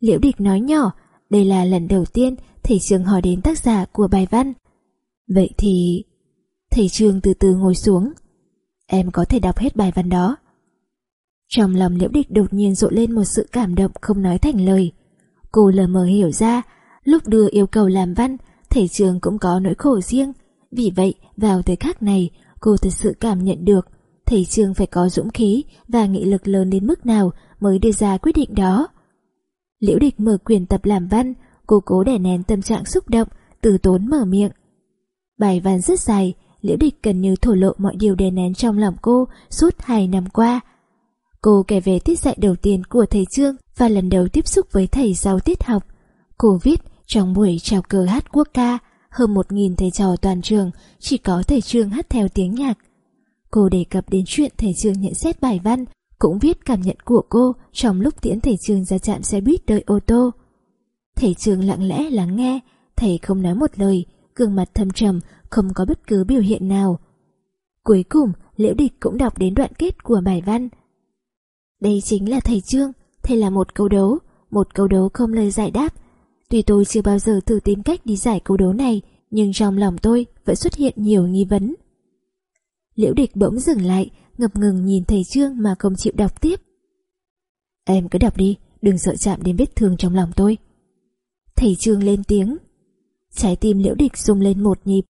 Liễu địch nói nhỏ, đây là lần đầu tiên thầy trường hỏi đến tác giả của bài văn. Vậy thì... Thầy trường từ từ ngồi xuống. Em có thể đọc hết bài văn đó. Trong lòng liễu địch đột nhiên rộ lên một sự cảm động không nói thành lời. Cô lờ mờ hiểu ra, lúc đưa yêu cầu làm văn, thầy trường cũng có nỗi khổ riêng. Vì vậy, vào thời khắc này, cô thật sự cảm nhận được thầy trường phải có dũng khí và nghị lực lớn đến mức nào mới đưa ra quyết định đó. Liễu địch mở quyền tập làm văn, cô cố đè nén tâm trạng xúc động, từ tốn mở miệng. Bài văn rất dài, liễu địch gần như thổ lộ mọi điều đè nén trong lòng cô suốt hai năm qua. Cô kể về tiết dạy đầu tiên của thầy Trương và lần đầu tiếp xúc với thầy sau tiết học. Cô viết trong buổi chào cờ hát quốc ca, hơn một nghìn thầy trò toàn trường, chỉ có thầy Trương hát theo tiếng nhạc. Cô đề cập đến chuyện thầy Trương nhận xét bài văn, cũng viết cảm nhận của cô trong lúc tiễn thầy Trương ra trạm xe buýt đợi ô tô. Thầy Trương lặng lẽ lắng nghe, thầy không nói một lời, gương mặt thâm trầm, không có bất cứ biểu hiện nào. Cuối cùng, Liễu Địch cũng đọc đến đoạn kết của bài văn. Đây chính là thầy Trương, thầy là một câu đấu, một câu đấu không lời giải đáp. Tuy tôi chưa bao giờ thử tìm cách đi giải câu đố này, nhưng trong lòng tôi vẫn xuất hiện nhiều nghi vấn. Liễu Địch bỗng dừng lại, ngập ngừng nhìn thầy Trương mà không chịu đọc tiếp. Em cứ đọc đi, đừng sợ chạm đến vết thương trong lòng tôi. Thầy Trương lên tiếng. Trái tim Liễu Địch rung lên một nhịp.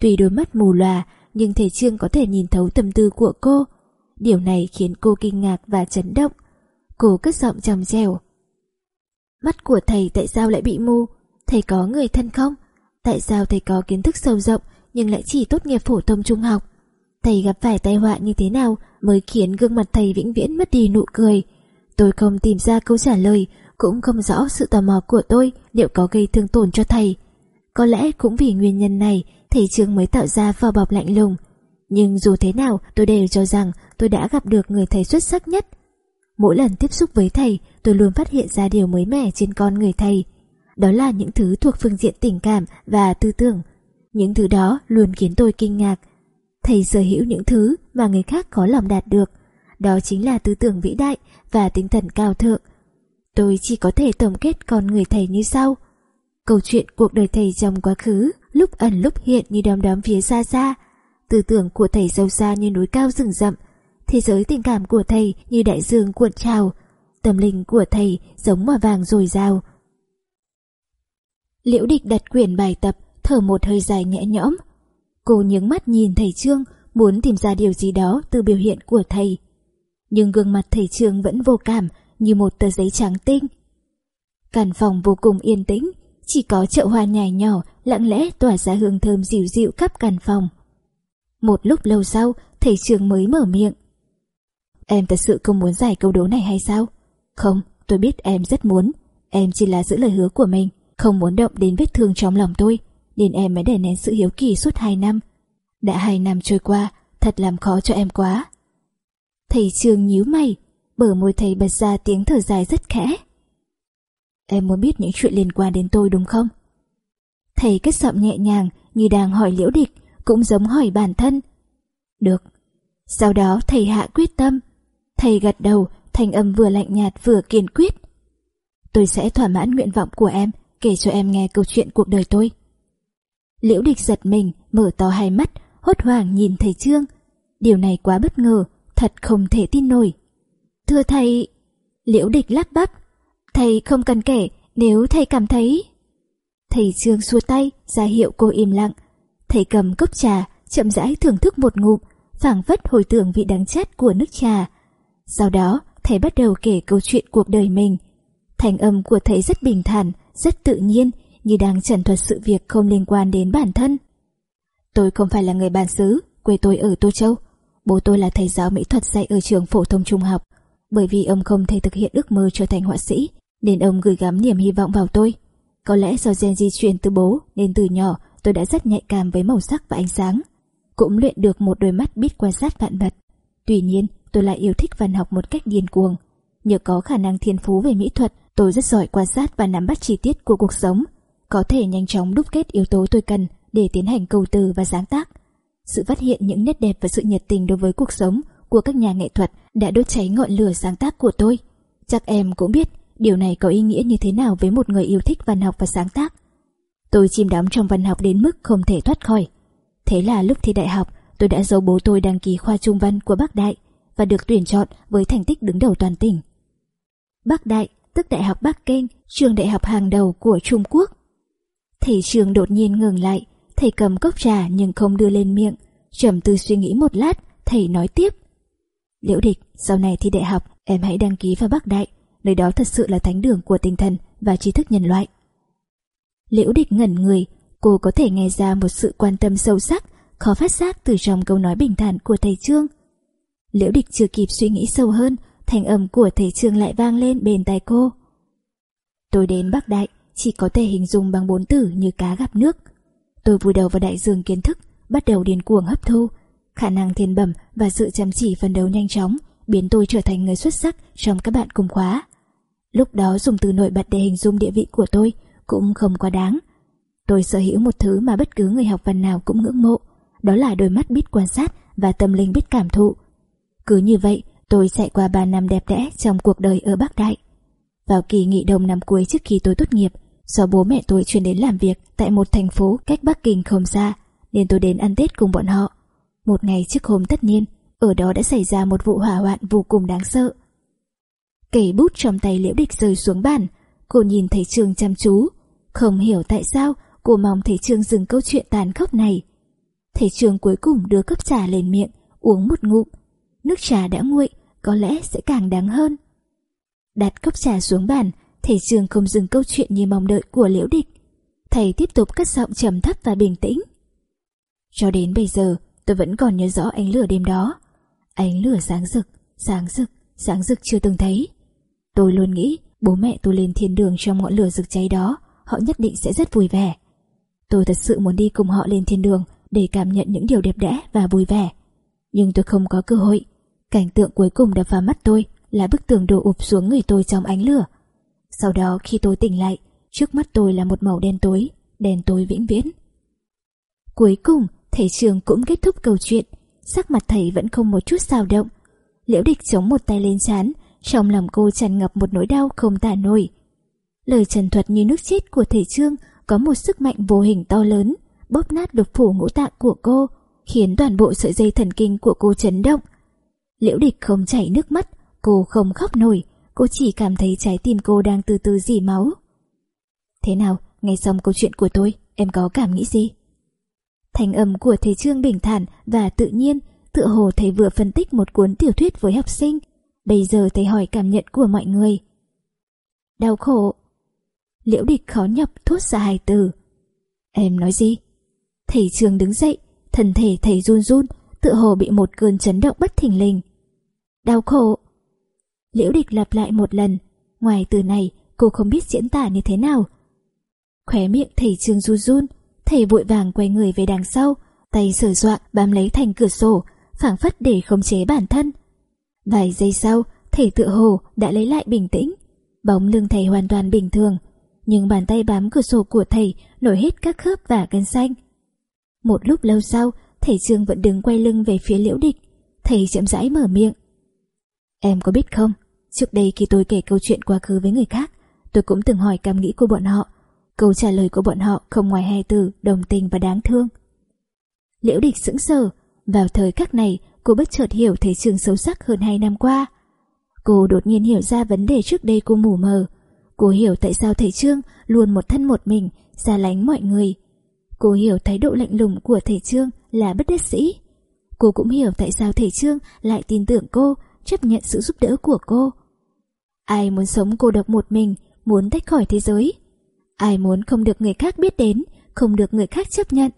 Tuy đôi mắt mù lòa, nhưng thầy Trương có thể nhìn thấu tâm tư của cô. Điều này khiến cô kinh ngạc và chấn động. Cô cất giọng trầm trèo. Mắt của thầy tại sao lại bị mù? Thầy có người thân không? Tại sao thầy có kiến thức sâu rộng nhưng lại chỉ tốt nghiệp phổ thông trung học? Thầy gặp phải tai họa như thế nào mới khiến gương mặt thầy vĩnh viễn mất đi nụ cười? Tôi không tìm ra câu trả lời, cũng không rõ sự tò mò của tôi liệu có gây thương tổn cho thầy. Có lẽ cũng vì nguyên nhân này thầy Trương mới tạo ra vỏ bọc lạnh lùng. Nhưng dù thế nào tôi đều cho rằng tôi đã gặp được người thầy xuất sắc nhất. Mỗi lần tiếp xúc với thầy tôi luôn phát hiện ra điều mới mẻ trên con người thầy. Đó là những thứ thuộc phương diện tình cảm và tư tưởng. Những thứ đó luôn khiến tôi kinh ngạc. Thầy sở hữu những thứ mà người khác khó lòng đạt được. Đó chính là tư tưởng vĩ đại và tinh thần cao thượng. Tôi chỉ có thể tổng kết con người thầy như sau. Câu chuyện cuộc đời thầy trong quá khứ, lúc ẩn lúc hiện như đom đóm phía xa xa. Tư tưởng của thầy sâu xa như núi cao rừng rậm. Thế giới tình cảm của thầy như đại dương cuộn trào. Tâm linh của thầy giống mỏ vàng dồi dào. Liễu địch đặt quyển bài tập, thở một hơi dài nhẹ nhõm. Cô nhướng mắt nhìn thầy Trương, muốn tìm ra điều gì đó từ biểu hiện của thầy. Nhưng gương mặt thầy Trương vẫn vô cảm, như một tờ giấy trắng tinh. Căn phòng vô cùng yên tĩnh, chỉ có chậu hoa nhài nhỏ lặng lẽ tỏa ra hương thơm dịu dịu khắp căn phòng. Một lúc lâu sau, thầy trường mới mở miệng. Em thật sự không muốn giải câu đố này hay sao? Không, tôi biết em rất muốn. Em chỉ là giữ lời hứa của mình, không muốn động đến vết thương trong lòng tôi, nên em mới để nén sự hiếu kỳ suốt hai năm. Đã hai năm trôi qua, thật làm khó cho em quá. Thầy trường nhíu mày, bờ môi thầy bật ra tiếng thở dài rất khẽ. Em muốn biết những chuyện liên quan đến tôi đúng không? Thầy kết giọng nhẹ nhàng như đang hỏi liễu địch, cũng giống hỏi bản thân. Được. Sau đó thầy hạ quyết tâm. Thầy gật đầu, thành âm vừa lạnh nhạt vừa kiên quyết. Tôi sẽ thỏa mãn nguyện vọng của em, kể cho em nghe câu chuyện cuộc đời tôi. Liễu địch giật mình, mở to hai mắt, hốt hoảng nhìn thầy Trương. Điều này quá bất ngờ, thật không thể tin nổi. Thưa thầy... Liễu địch lắp bắp. Thầy không cần kể nếu thầy cảm thấy... Thầy Trương xua tay, ra hiệu cô im lặng. Thầy cầm cốc trà, chậm rãi thưởng thức một ngụm, phảng phất hồi tưởng vị đắng chát của nước trà. Sau đó, thầy bắt đầu kể câu chuyện cuộc đời mình. Thành âm của thầy rất bình thản, rất tự nhiên, như đang trần thuật sự việc không liên quan đến bản thân. Tôi không phải là người bản xứ, quê tôi ở Tô Châu. Bố tôi là thầy giáo mỹ thuật dạy ở trường phổ thông trung học bởi vì ông không thể thực hiện ước mơ trở thành họa sĩ, nên ông gửi gắm niềm hy vọng vào tôi. Có lẽ do gen di truyền từ bố nên từ nhỏ tôi đã rất nhạy cảm với màu sắc và ánh sáng. Cũng luyện được một đôi mắt biết quan sát vạn vật. Tuy nhiên, tôi lại yêu thích văn học một cách điên cuồng. Nhờ có khả năng thiên phú về mỹ thuật, tôi rất giỏi quan sát và nắm bắt chi tiết của cuộc sống. Có thể nhanh chóng đúc kết yếu tố tôi cần để tiến hành câu từ và sáng tác. Sự phát hiện những nét đẹp và sự nhiệt tình đối với cuộc sống của các nhà nghệ thuật đã đốt cháy ngọn lửa sáng tác của tôi. Chắc em cũng biết điều này có ý nghĩa như thế nào với một người yêu thích văn học và sáng tác. Tôi chìm đắm trong văn học đến mức không thể thoát khỏi. Thế là lúc thi đại học, tôi đã giấu bố tôi đăng ký khoa trung văn của Bắc Đại và được tuyển chọn với thành tích đứng đầu toàn tỉnh. Bắc Đại, tức Đại học Bắc Kinh, trường đại học hàng đầu của Trung Quốc. Thầy trường đột nhiên ngừng lại, thầy cầm cốc trà nhưng không đưa lên miệng, trầm tư suy nghĩ một lát, thầy nói tiếp. Liễu địch, sau này thi đại học, em hãy đăng ký vào Bắc Đại, nơi đó thật sự là thánh đường của tinh thần và trí thức nhân loại. Liễu địch ngẩn người, cô có thể nghe ra một sự quan tâm sâu sắc, khó phát giác từ trong câu nói bình thản của thầy Trương. Liễu địch chưa kịp suy nghĩ sâu hơn, thành âm của thầy trường lại vang lên bên tai cô. Tôi đến Bắc Đại, chỉ có thể hình dung bằng bốn từ như cá gặp nước. Tôi vùi đầu vào đại dương kiến thức, bắt đầu điên cuồng hấp thu, Khả năng thiên bẩm và sự chăm chỉ phấn đấu nhanh chóng biến tôi trở thành người xuất sắc trong các bạn cùng khóa. Lúc đó dùng từ nổi bật để hình dung địa vị của tôi cũng không quá đáng. Tôi sở hữu một thứ mà bất cứ người học văn nào cũng ngưỡng mộ, đó là đôi mắt biết quan sát và tâm linh biết cảm thụ. Cứ như vậy, tôi chạy qua 3 năm đẹp đẽ trong cuộc đời ở Bắc Đại. Vào kỳ nghỉ đông năm cuối trước khi tôi tốt nghiệp, do bố mẹ tôi chuyển đến làm việc tại một thành phố cách Bắc Kinh không xa, nên tôi đến ăn Tết cùng bọn họ. Một ngày trước hôm tất niên, ở đó đã xảy ra một vụ hỏa hoạn vô cùng đáng sợ. Kể bút trong tay liễu địch rơi xuống bàn, cô nhìn thấy Trương chăm chú. Không hiểu tại sao cô mong thầy Trương dừng câu chuyện tàn khốc này. Thầy Trương cuối cùng đưa cốc trà lên miệng, uống một ngụm. Nước trà đã nguội, có lẽ sẽ càng đáng hơn. Đặt cốc trà xuống bàn, thầy trường không dừng câu chuyện như mong đợi của liễu địch. Thầy tiếp tục cất giọng trầm thấp và bình tĩnh. Cho đến bây giờ, Tôi vẫn còn nhớ rõ ánh lửa đêm đó Ánh lửa sáng rực, sáng rực, sáng rực chưa từng thấy Tôi luôn nghĩ bố mẹ tôi lên thiên đường trong ngọn lửa rực cháy đó Họ nhất định sẽ rất vui vẻ Tôi thật sự muốn đi cùng họ lên thiên đường để cảm nhận những điều đẹp đẽ và vui vẻ. Nhưng tôi không có cơ hội. Cảnh tượng cuối cùng đập vào mắt tôi là bức tường đổ ụp xuống người tôi trong ánh lửa. Sau đó khi tôi tỉnh lại, trước mắt tôi là một màu đen tối, đen tối vĩnh viễn. Cuối cùng, thầy trường cũng kết thúc câu chuyện, sắc mặt thầy vẫn không một chút xào động. Liễu địch chống một tay lên chán, trong lòng cô tràn ngập một nỗi đau không tả nổi. Lời trần thuật như nước chết của thầy trương có một sức mạnh vô hình to lớn, bóp nát lục phủ ngũ tạng của cô, khiến toàn bộ sợi dây thần kinh của cô chấn động. Liễu địch không chảy nước mắt, cô không khóc nổi, cô chỉ cảm thấy trái tim cô đang từ từ dì máu. Thế nào, nghe xong câu chuyện của tôi, em có cảm nghĩ gì? Thành âm của thầy Trương bình thản và tự nhiên, tựa hồ thầy vừa phân tích một cuốn tiểu thuyết với học sinh. Bây giờ thầy hỏi cảm nhận của mọi người. Đau khổ. Liễu địch khó nhọc thốt ra hai từ. Em nói gì? Thầy Trương đứng dậy, thân thể thầy run run, tựa hồ bị một cơn chấn động bất thình lình. Đau khổ. Liễu địch lặp lại một lần, ngoài từ này cô không biết diễn tả như thế nào. Khóe miệng thầy Trương run run, thầy vội vàng quay người về đằng sau, tay sờ soạn bám lấy thành cửa sổ, phảng phất để khống chế bản thân. Vài giây sau, thầy tựa hồ đã lấy lại bình tĩnh. Bóng lưng thầy hoàn toàn bình thường, nhưng bàn tay bám cửa sổ của thầy nổi hết các khớp và gân xanh. Một lúc lâu sau, thầy Trương vẫn đứng quay lưng về phía liễu địch. Thầy chậm rãi mở miệng. Em có biết không, trước đây khi tôi kể câu chuyện quá khứ với người khác, tôi cũng từng hỏi cảm nghĩ của bọn họ. Câu trả lời của bọn họ không ngoài hai từ đồng tình và đáng thương. Liễu địch sững sờ, vào thời khắc này cô bất chợt hiểu thầy Trương xấu sắc hơn hai năm qua. Cô đột nhiên hiểu ra vấn đề trước đây cô mù mờ. Cô hiểu tại sao thầy Trương luôn một thân một mình, xa lánh mọi người. Cô hiểu thái độ lạnh lùng của thầy Trương là bất đắc sĩ. Cô cũng hiểu tại sao thầy Trương lại tin tưởng cô, chấp nhận sự giúp đỡ của cô. Ai muốn sống cô độc một mình, muốn tách khỏi thế giới. Ai muốn không được người khác biết đến, không được người khác chấp nhận.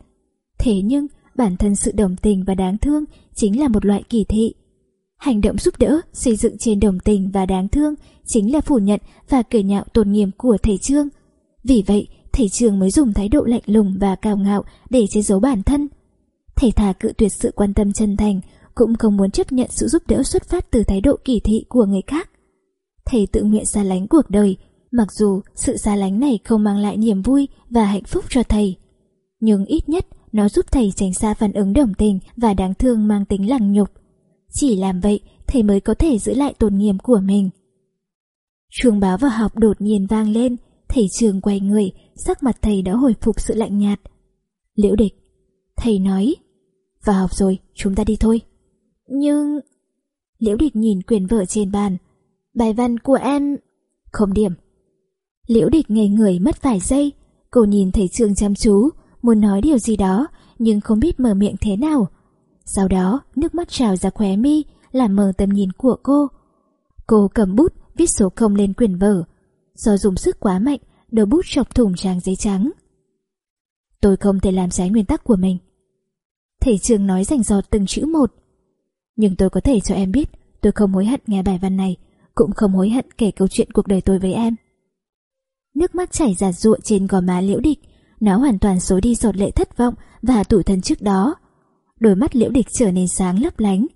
Thế nhưng, bản thân sự đồng tình và đáng thương chính là một loại kỳ thị. Hành động giúp đỡ xây dựng trên đồng tình và đáng thương chính là phủ nhận và cười nhạo tôn nghiêm của thầy Trương. Vì vậy, thầy Trương mới dùng thái độ lạnh lùng và cao ngạo để che giấu bản thân. Thầy thà cự tuyệt sự quan tâm chân thành, cũng không muốn chấp nhận sự giúp đỡ xuất phát từ thái độ kỳ thị của người khác. Thầy tự nguyện xa lánh cuộc đời, mặc dù sự xa lánh này không mang lại niềm vui và hạnh phúc cho thầy. Nhưng ít nhất nó giúp thầy tránh xa phản ứng đồng tình và đáng thương mang tính lằng nhục. Chỉ làm vậy, thầy mới có thể giữ lại tôn nghiêm của mình. Chuông báo vào học đột nhiên vang lên, thầy trường quay người, sắc mặt thầy đã hồi phục sự lạnh nhạt. Liễu địch, thầy nói, vào học rồi, chúng ta đi thôi. Nhưng... Liễu địch nhìn quyền vở trên bàn. Bài văn của em... Không điểm. Liễu địch ngây người mất vài giây. Cô nhìn thầy trường chăm chú, muốn nói điều gì đó, nhưng không biết mở miệng thế nào. Sau đó, nước mắt trào ra khóe mi, làm mờ tầm nhìn của cô. Cô cầm bút, viết số không lên quyển vở. Do dùng sức quá mạnh, đầu bút chọc thủng trang giấy trắng. Tôi không thể làm trái nguyên tắc của mình. Thầy trường nói rành giọt từng chữ một. Nhưng tôi có thể cho em biết, tôi không hối hận nghe bài văn này, cũng không hối hận kể câu chuyện cuộc đời tôi với em. Nước mắt chảy giạt ruộng trên gò má liễu địch, nó hoàn toàn xối đi giọt lệ thất vọng và tủi thân trước đó. Đôi mắt liễu địch trở nên sáng lấp lánh.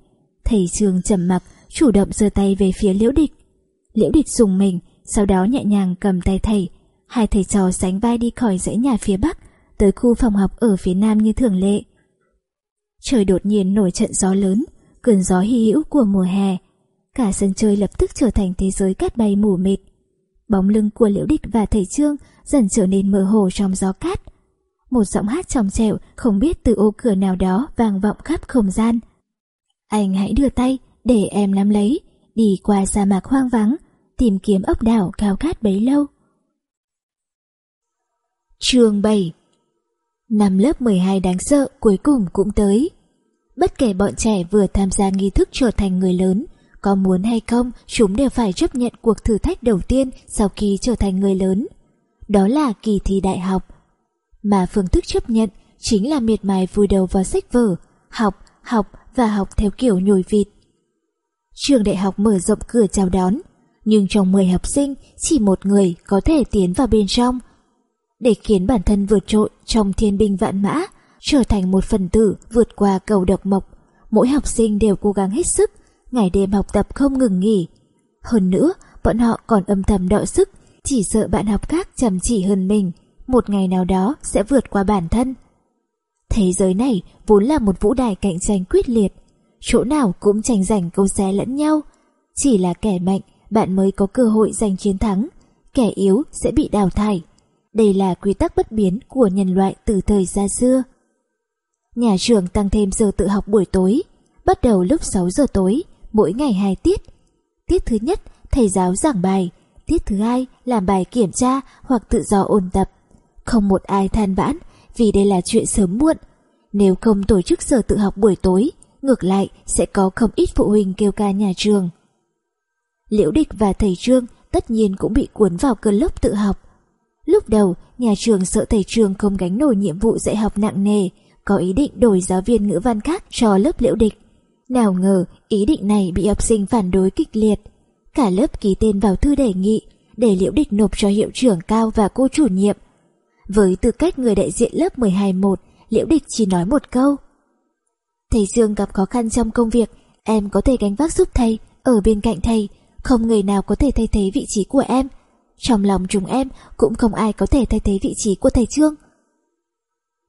Thầy trường trầm mặc, chủ động giơ tay về phía liễu địch. Liễu địch dùng mình, sau đó nhẹ nhàng cầm tay thầy. Hai thầy trò sánh vai đi khỏi dãy nhà phía bắc, tới khu phòng học ở phía nam như thường lệ. Trời đột nhiên nổi trận gió lớn, cơn gió hy hữu của mùa hè. Cả sân chơi lập tức trở thành thế giới cát bay mù mịt. Bóng lưng của Liễu Địch và thầy Trương dần trở nên mơ hồ trong gió cát. Một giọng hát trong trẻo không biết từ ô cửa nào đó vang vọng khắp không gian. Anh hãy đưa tay để em nắm lấy, đi qua sa mạc hoang vắng, tìm kiếm ốc đảo cao cát bấy lâu. Trường 7 Năm lớp 12 đáng sợ cuối cùng cũng tới. Bất kể bọn trẻ vừa tham gia nghi thức trở thành người lớn, có muốn hay không, chúng đều phải chấp nhận cuộc thử thách đầu tiên sau khi trở thành người lớn. Đó là kỳ thi đại học. Mà phương thức chấp nhận chính là miệt mài vùi đầu vào sách vở, học, học và học theo kiểu nhồi vịt. Trường đại học mở rộng cửa chào đón, nhưng trong 10 học sinh chỉ một người có thể tiến vào bên trong. để khiến bản thân vượt trội trong thiên binh vạn mã, trở thành một phần tử vượt qua cầu độc mộc. Mỗi học sinh đều cố gắng hết sức, ngày đêm học tập không ngừng nghỉ. Hơn nữa, bọn họ còn âm thầm đọ sức, chỉ sợ bạn học khác chăm chỉ hơn mình, một ngày nào đó sẽ vượt qua bản thân. Thế giới này vốn là một vũ đài cạnh tranh quyết liệt, chỗ nào cũng tranh giành câu xé lẫn nhau. Chỉ là kẻ mạnh, bạn mới có cơ hội giành chiến thắng, kẻ yếu sẽ bị đào thải. Đây là quy tắc bất biến của nhân loại từ thời xa xưa. Nhà trường tăng thêm giờ tự học buổi tối, bắt đầu lúc 6 giờ tối, mỗi ngày hai tiết. Tiết thứ nhất, thầy giáo giảng bài, tiết thứ hai làm bài kiểm tra hoặc tự do ôn tập. Không một ai than vãn vì đây là chuyện sớm muộn. Nếu không tổ chức giờ tự học buổi tối, ngược lại sẽ có không ít phụ huynh kêu ca nhà trường. Liễu Địch và thầy Trương tất nhiên cũng bị cuốn vào cơn lốc tự học. Lúc đầu, nhà trường sợ thầy Trương không gánh nổi nhiệm vụ dạy học nặng nề, có ý định đổi giáo viên ngữ văn khác cho lớp Liễu Địch. Nào ngờ, ý định này bị học sinh phản đối kịch liệt. Cả lớp ký tên vào thư đề nghị để Liễu Địch nộp cho hiệu trưởng cao và cô chủ nhiệm. Với tư cách người đại diện lớp 12-1, Liễu Địch chỉ nói một câu. Thầy Dương gặp khó khăn trong công việc, em có thể gánh vác giúp thầy, ở bên cạnh thầy, không người nào có thể thay thế vị trí của em. Trong lòng chúng em cũng không ai có thể thay thế vị trí của thầy Trương.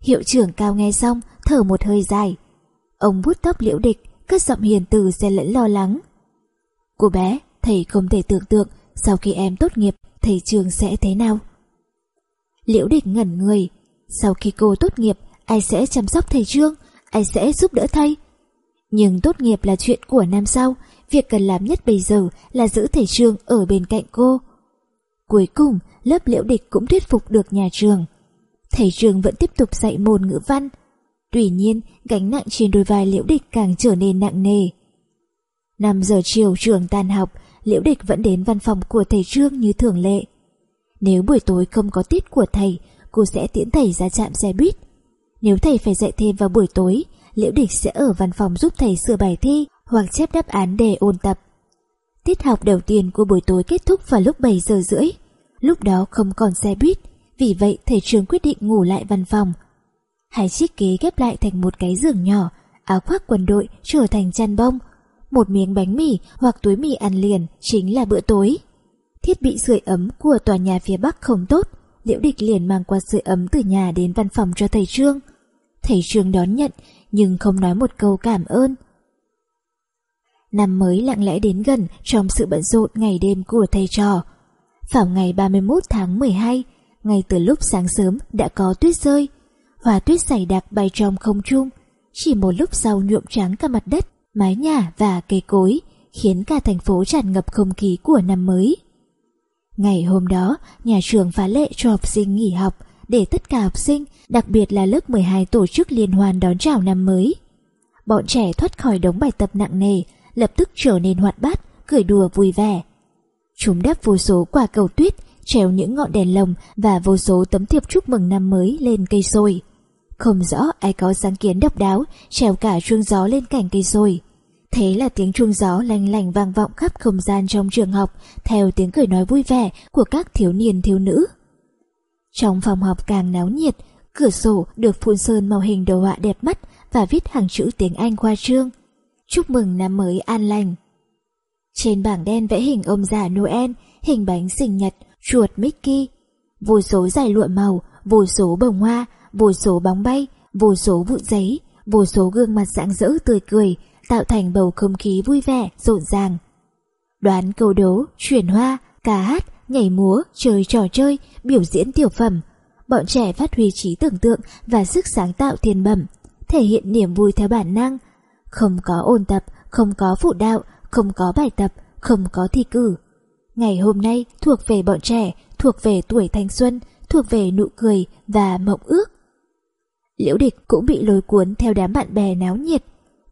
Hiệu trưởng cao nghe xong, thở một hơi dài. Ông vuốt tóc liễu địch, cất giọng hiền từ xen lẫn lo lắng. Cô bé, thầy không thể tưởng tượng sau khi em tốt nghiệp, thầy trường sẽ thế nào. Liễu địch ngẩn người. Sau khi cô tốt nghiệp, ai sẽ chăm sóc thầy Trương, ai sẽ giúp đỡ thầy. Nhưng tốt nghiệp là chuyện của năm sau, việc cần làm nhất bây giờ là giữ thầy Trương ở bên cạnh cô. Cuối cùng, lớp liễu địch cũng thuyết phục được nhà trường. Thầy trường vẫn tiếp tục dạy môn ngữ văn. Tuy nhiên, gánh nặng trên đôi vai liễu địch càng trở nên nặng nề. 5 giờ chiều trường tan học, liễu địch vẫn đến văn phòng của thầy Trương như thường lệ. Nếu buổi tối không có tiết của thầy, cô sẽ tiễn thầy ra trạm xe buýt. Nếu thầy phải dạy thêm vào buổi tối, liễu địch sẽ ở văn phòng giúp thầy sửa bài thi hoặc chép đáp án để ôn tập. Tiết học đầu tiên của buổi tối kết thúc vào lúc 7 giờ rưỡi. Lúc đó không còn xe buýt, vì vậy thầy trường quyết định ngủ lại văn phòng. Hai chiếc ghế ghép lại thành một cái giường nhỏ, áo khoác quần đội trở thành chăn bông. Một miếng bánh mì hoặc túi mì ăn liền chính là bữa tối. Thiết bị sưởi ấm của tòa nhà phía Bắc không tốt, Liễu Địch liền mang qua sưởi ấm từ nhà đến văn phòng cho thầy Trương. Thầy Trương đón nhận, nhưng không nói một câu cảm ơn. Năm mới lặng lẽ đến gần trong sự bận rộn ngày đêm của thầy trò. Vào ngày 31 tháng 12, ngay từ lúc sáng sớm đã có tuyết rơi. Hoa tuyết dày đặc bay trong không trung, chỉ một lúc sau nhuộm trắng cả mặt đất, mái nhà và cây cối, khiến cả thành phố tràn ngập không khí của năm mới. Ngày hôm đó, nhà trường phá lệ cho học sinh nghỉ học để tất cả học sinh, đặc biệt là lớp 12 tổ chức liên hoan đón chào năm mới. Bọn trẻ thoát khỏi đống bài tập nặng nề, lập tức trở nên hoạt bát, cười đùa vui vẻ. Chúng đắp vô số quả cầu tuyết, treo những ngọn đèn lồng và vô số tấm thiệp chúc mừng năm mới lên cây sồi. Không rõ ai có sáng kiến độc đáo, treo cả chuông gió lên cành cây sồi. Thế là tiếng chuông gió lanh lành vang vọng khắp không gian trong trường học, theo tiếng cười nói vui vẻ của các thiếu niên thiếu nữ. Trong phòng học càng náo nhiệt, cửa sổ được phun sơn màu hình đồ họa đẹp mắt và viết hàng chữ tiếng Anh khoa trương. Chúc mừng năm mới an lành. Trên bảng đen vẽ hình ông già Noel, hình bánh sinh nhật, chuột Mickey. Vô số giải lụa màu, vô số bồng hoa, vô số bóng bay, vô số vụn giấy, vô số gương mặt rạng rỡ tươi cười, tạo thành bầu không khí vui vẻ, rộn ràng. Đoán câu đố, chuyển hoa, ca hát, nhảy múa, chơi trò chơi, biểu diễn tiểu phẩm. Bọn trẻ phát huy trí tưởng tượng và sức sáng tạo thiên bẩm, thể hiện niềm vui theo bản năng. Không có ôn tập, không có phụ đạo, không có bài tập, không có thi cử. Ngày hôm nay thuộc về bọn trẻ, thuộc về tuổi thanh xuân, thuộc về nụ cười và mộng ước. Liễu địch cũng bị lôi cuốn theo đám bạn bè náo nhiệt.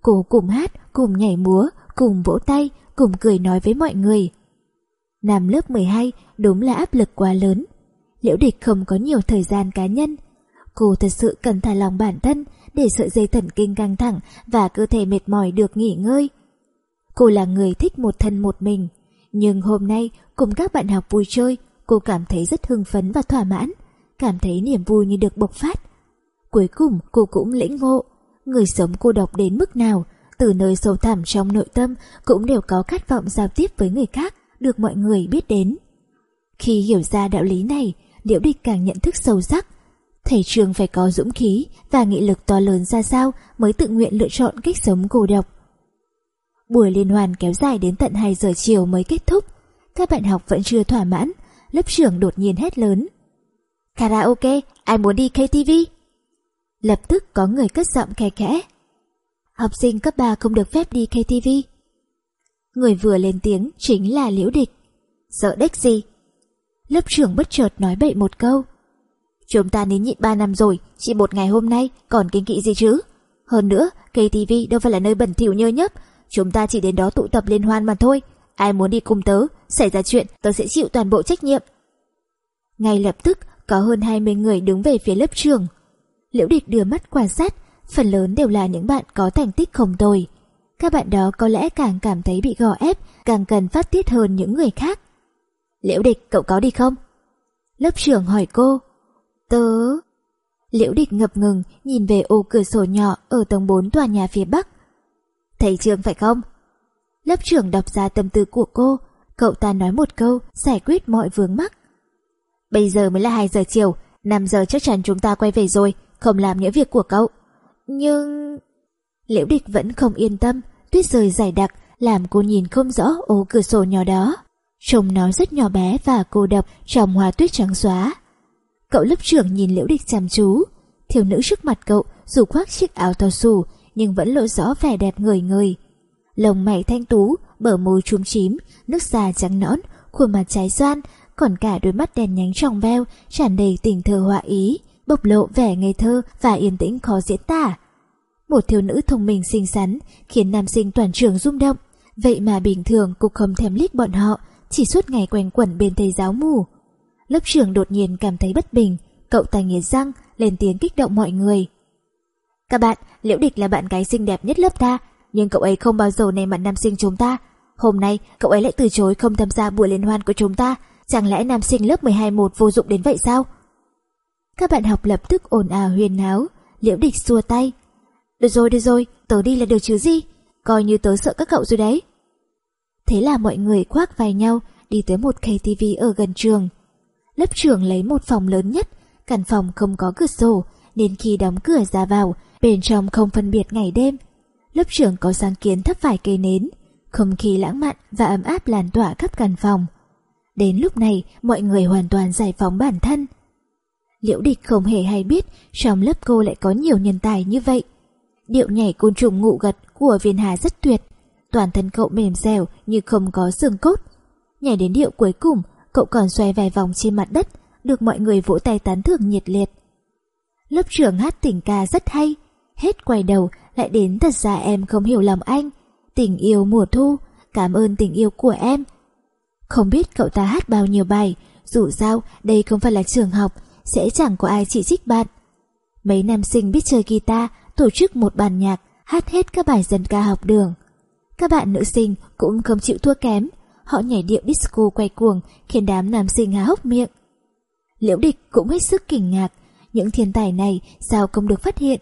Cô cùng hát, cùng nhảy múa, cùng vỗ tay, cùng cười nói với mọi người. Năm lớp 12 đúng là áp lực quá lớn. Liễu địch không có nhiều thời gian cá nhân. Cô thật sự cần thả lòng bản thân để sợi dây thần kinh căng thẳng và cơ thể mệt mỏi được nghỉ ngơi. Cô là người thích một thân một mình, nhưng hôm nay cùng các bạn học vui chơi, cô cảm thấy rất hưng phấn và thỏa mãn. cảm thấy niềm vui như được bộc phát. Cuối cùng cô cũng lĩnh ngộ, người sống cô độc đến mức nào, từ nơi sâu thẳm trong nội tâm cũng đều có khát vọng giao tiếp với người khác, được mọi người biết đến. Khi hiểu ra đạo lý này, Liễu Địch càng nhận thức sâu sắc. Thầy trường phải có dũng khí và nghị lực to lớn ra sao mới tự nguyện lựa chọn cách sống cô độc. Buổi liên hoan kéo dài đến tận 2 giờ chiều mới kết thúc. Các bạn học vẫn chưa thỏa mãn, lớp trưởng đột nhiên hét lớn. Karaoke, ai muốn đi KTV? Lập tức có người cất giọng khe khẽ. Học sinh cấp 3 không được phép đi KTV. Người vừa lên tiếng chính là Liễu Địch. Sợ đếch gì? Lớp trưởng bất chợt nói bậy một câu. Chúng ta nín nhịn 3 năm rồi, chỉ một ngày hôm nay còn kinh kỵ gì chứ? Hơn nữa, KTV đâu phải là nơi bẩn thỉu nhơ nhấp, chúng ta chỉ đến đó tụ tập liên hoan mà thôi. Ai muốn đi cùng tớ, xảy ra chuyện tớ sẽ chịu toàn bộ trách nhiệm. Ngay lập tức có hơn 20 người đứng về phía lớp trường. Liễu địch đưa mắt quan sát, phần lớn đều là những bạn có thành tích không tồi. Các bạn đó có lẽ càng cảm thấy bị gò ép, càng cần phát tiết hơn những người khác. Liễu địch, cậu có đi không? Lớp trưởng hỏi cô. Tớ... Liễu địch ngập ngừng nhìn về ô cửa sổ nhỏ ở tầng 4 tòa nhà phía bắc. Thầy trường phải không? Lớp trưởng đọc ra tâm tư của cô, cậu ta nói một câu giải quyết mọi vướng mắc. Bây giờ mới là 2 giờ chiều, 5 giờ chắc chắn chúng ta quay về rồi, không làm những việc của cậu. Nhưng... Liễu địch vẫn không yên tâm, tuyết rơi dày đặc làm cô nhìn không rõ ô cửa sổ nhỏ đó. Trông nó rất nhỏ bé và cô độc trong hoa tuyết trắng xóa. Cậu lớp trưởng nhìn liễu địch chăm chú. Thiếu nữ trước mặt cậu dù khoác chiếc áo to xù nhưng vẫn lộ rõ vẻ đẹp người người. Lồng mày thanh tú, bờ môi trúng chím, nước da trắng nõn, khuôn mặt trái xoan, còn cả đôi mắt đèn nhánh trong veo tràn đầy tình thơ họa ý, bộc lộ vẻ ngây thơ và yên tĩnh khó diễn tả. Một thiếu nữ thông minh xinh xắn khiến nam sinh toàn trường rung động. Vậy mà bình thường cục không thèm lít bọn họ, chỉ suốt ngày quanh quẩn bên thầy giáo mù. Lớp trưởng đột nhiên cảm thấy bất bình, cậu ta nghiến răng, lên tiếng kích động mọi người. Các bạn, Liễu Địch là bạn gái xinh đẹp nhất lớp ta, nhưng cậu ấy không bao giờ nề mặt nam sinh chúng ta. Hôm nay, cậu ấy lại từ chối không tham gia buổi liên hoan của chúng ta. Chẳng lẽ nam sinh lớp 12 một vô dụng đến vậy sao? Các bạn học lập tức ồn ào huyền náo, Liễu Địch xua tay. Được rồi, được rồi, tớ đi là được chứ gì? Coi như tớ sợ các cậu rồi đấy. Thế là mọi người khoác vai nhau đi tới một KTV ở gần trường. Lớp trưởng lấy một phòng lớn nhất, căn phòng không có cửa sổ, nên khi đóng cửa ra vào, bên trong không phân biệt ngày đêm. Lớp trưởng có sáng kiến thấp vài cây nến, không khí lãng mạn và ấm áp lan tỏa khắp căn phòng. Đến lúc này, mọi người hoàn toàn giải phóng bản thân. Liễu địch không hề hay biết trong lớp cô lại có nhiều nhân tài như vậy. Điệu nhảy côn trùng ngụ gật của viên hà rất tuyệt, toàn thân cậu mềm dẻo như không có xương cốt. Nhảy đến điệu cuối cùng, cậu còn xoay vài vòng trên mặt đất, được mọi người vỗ tay tán thưởng nhiệt liệt. Lớp trưởng hát tình ca rất hay, hết quay đầu lại đến thật ra em không hiểu lòng anh. Tình yêu mùa thu, cảm ơn tình yêu của em. Không biết cậu ta hát bao nhiêu bài, dù sao đây không phải là trường học, sẽ chẳng có ai chỉ trích bạn. Mấy nam sinh biết chơi guitar, tổ chức một bàn nhạc, hát hết các bài dân ca học đường. Các bạn nữ sinh cũng không chịu thua kém, họ nhảy điệu disco quay cuồng khiến đám nam sinh há hốc miệng. Liễu địch cũng hết sức kinh ngạc, những thiên tài này sao không được phát hiện.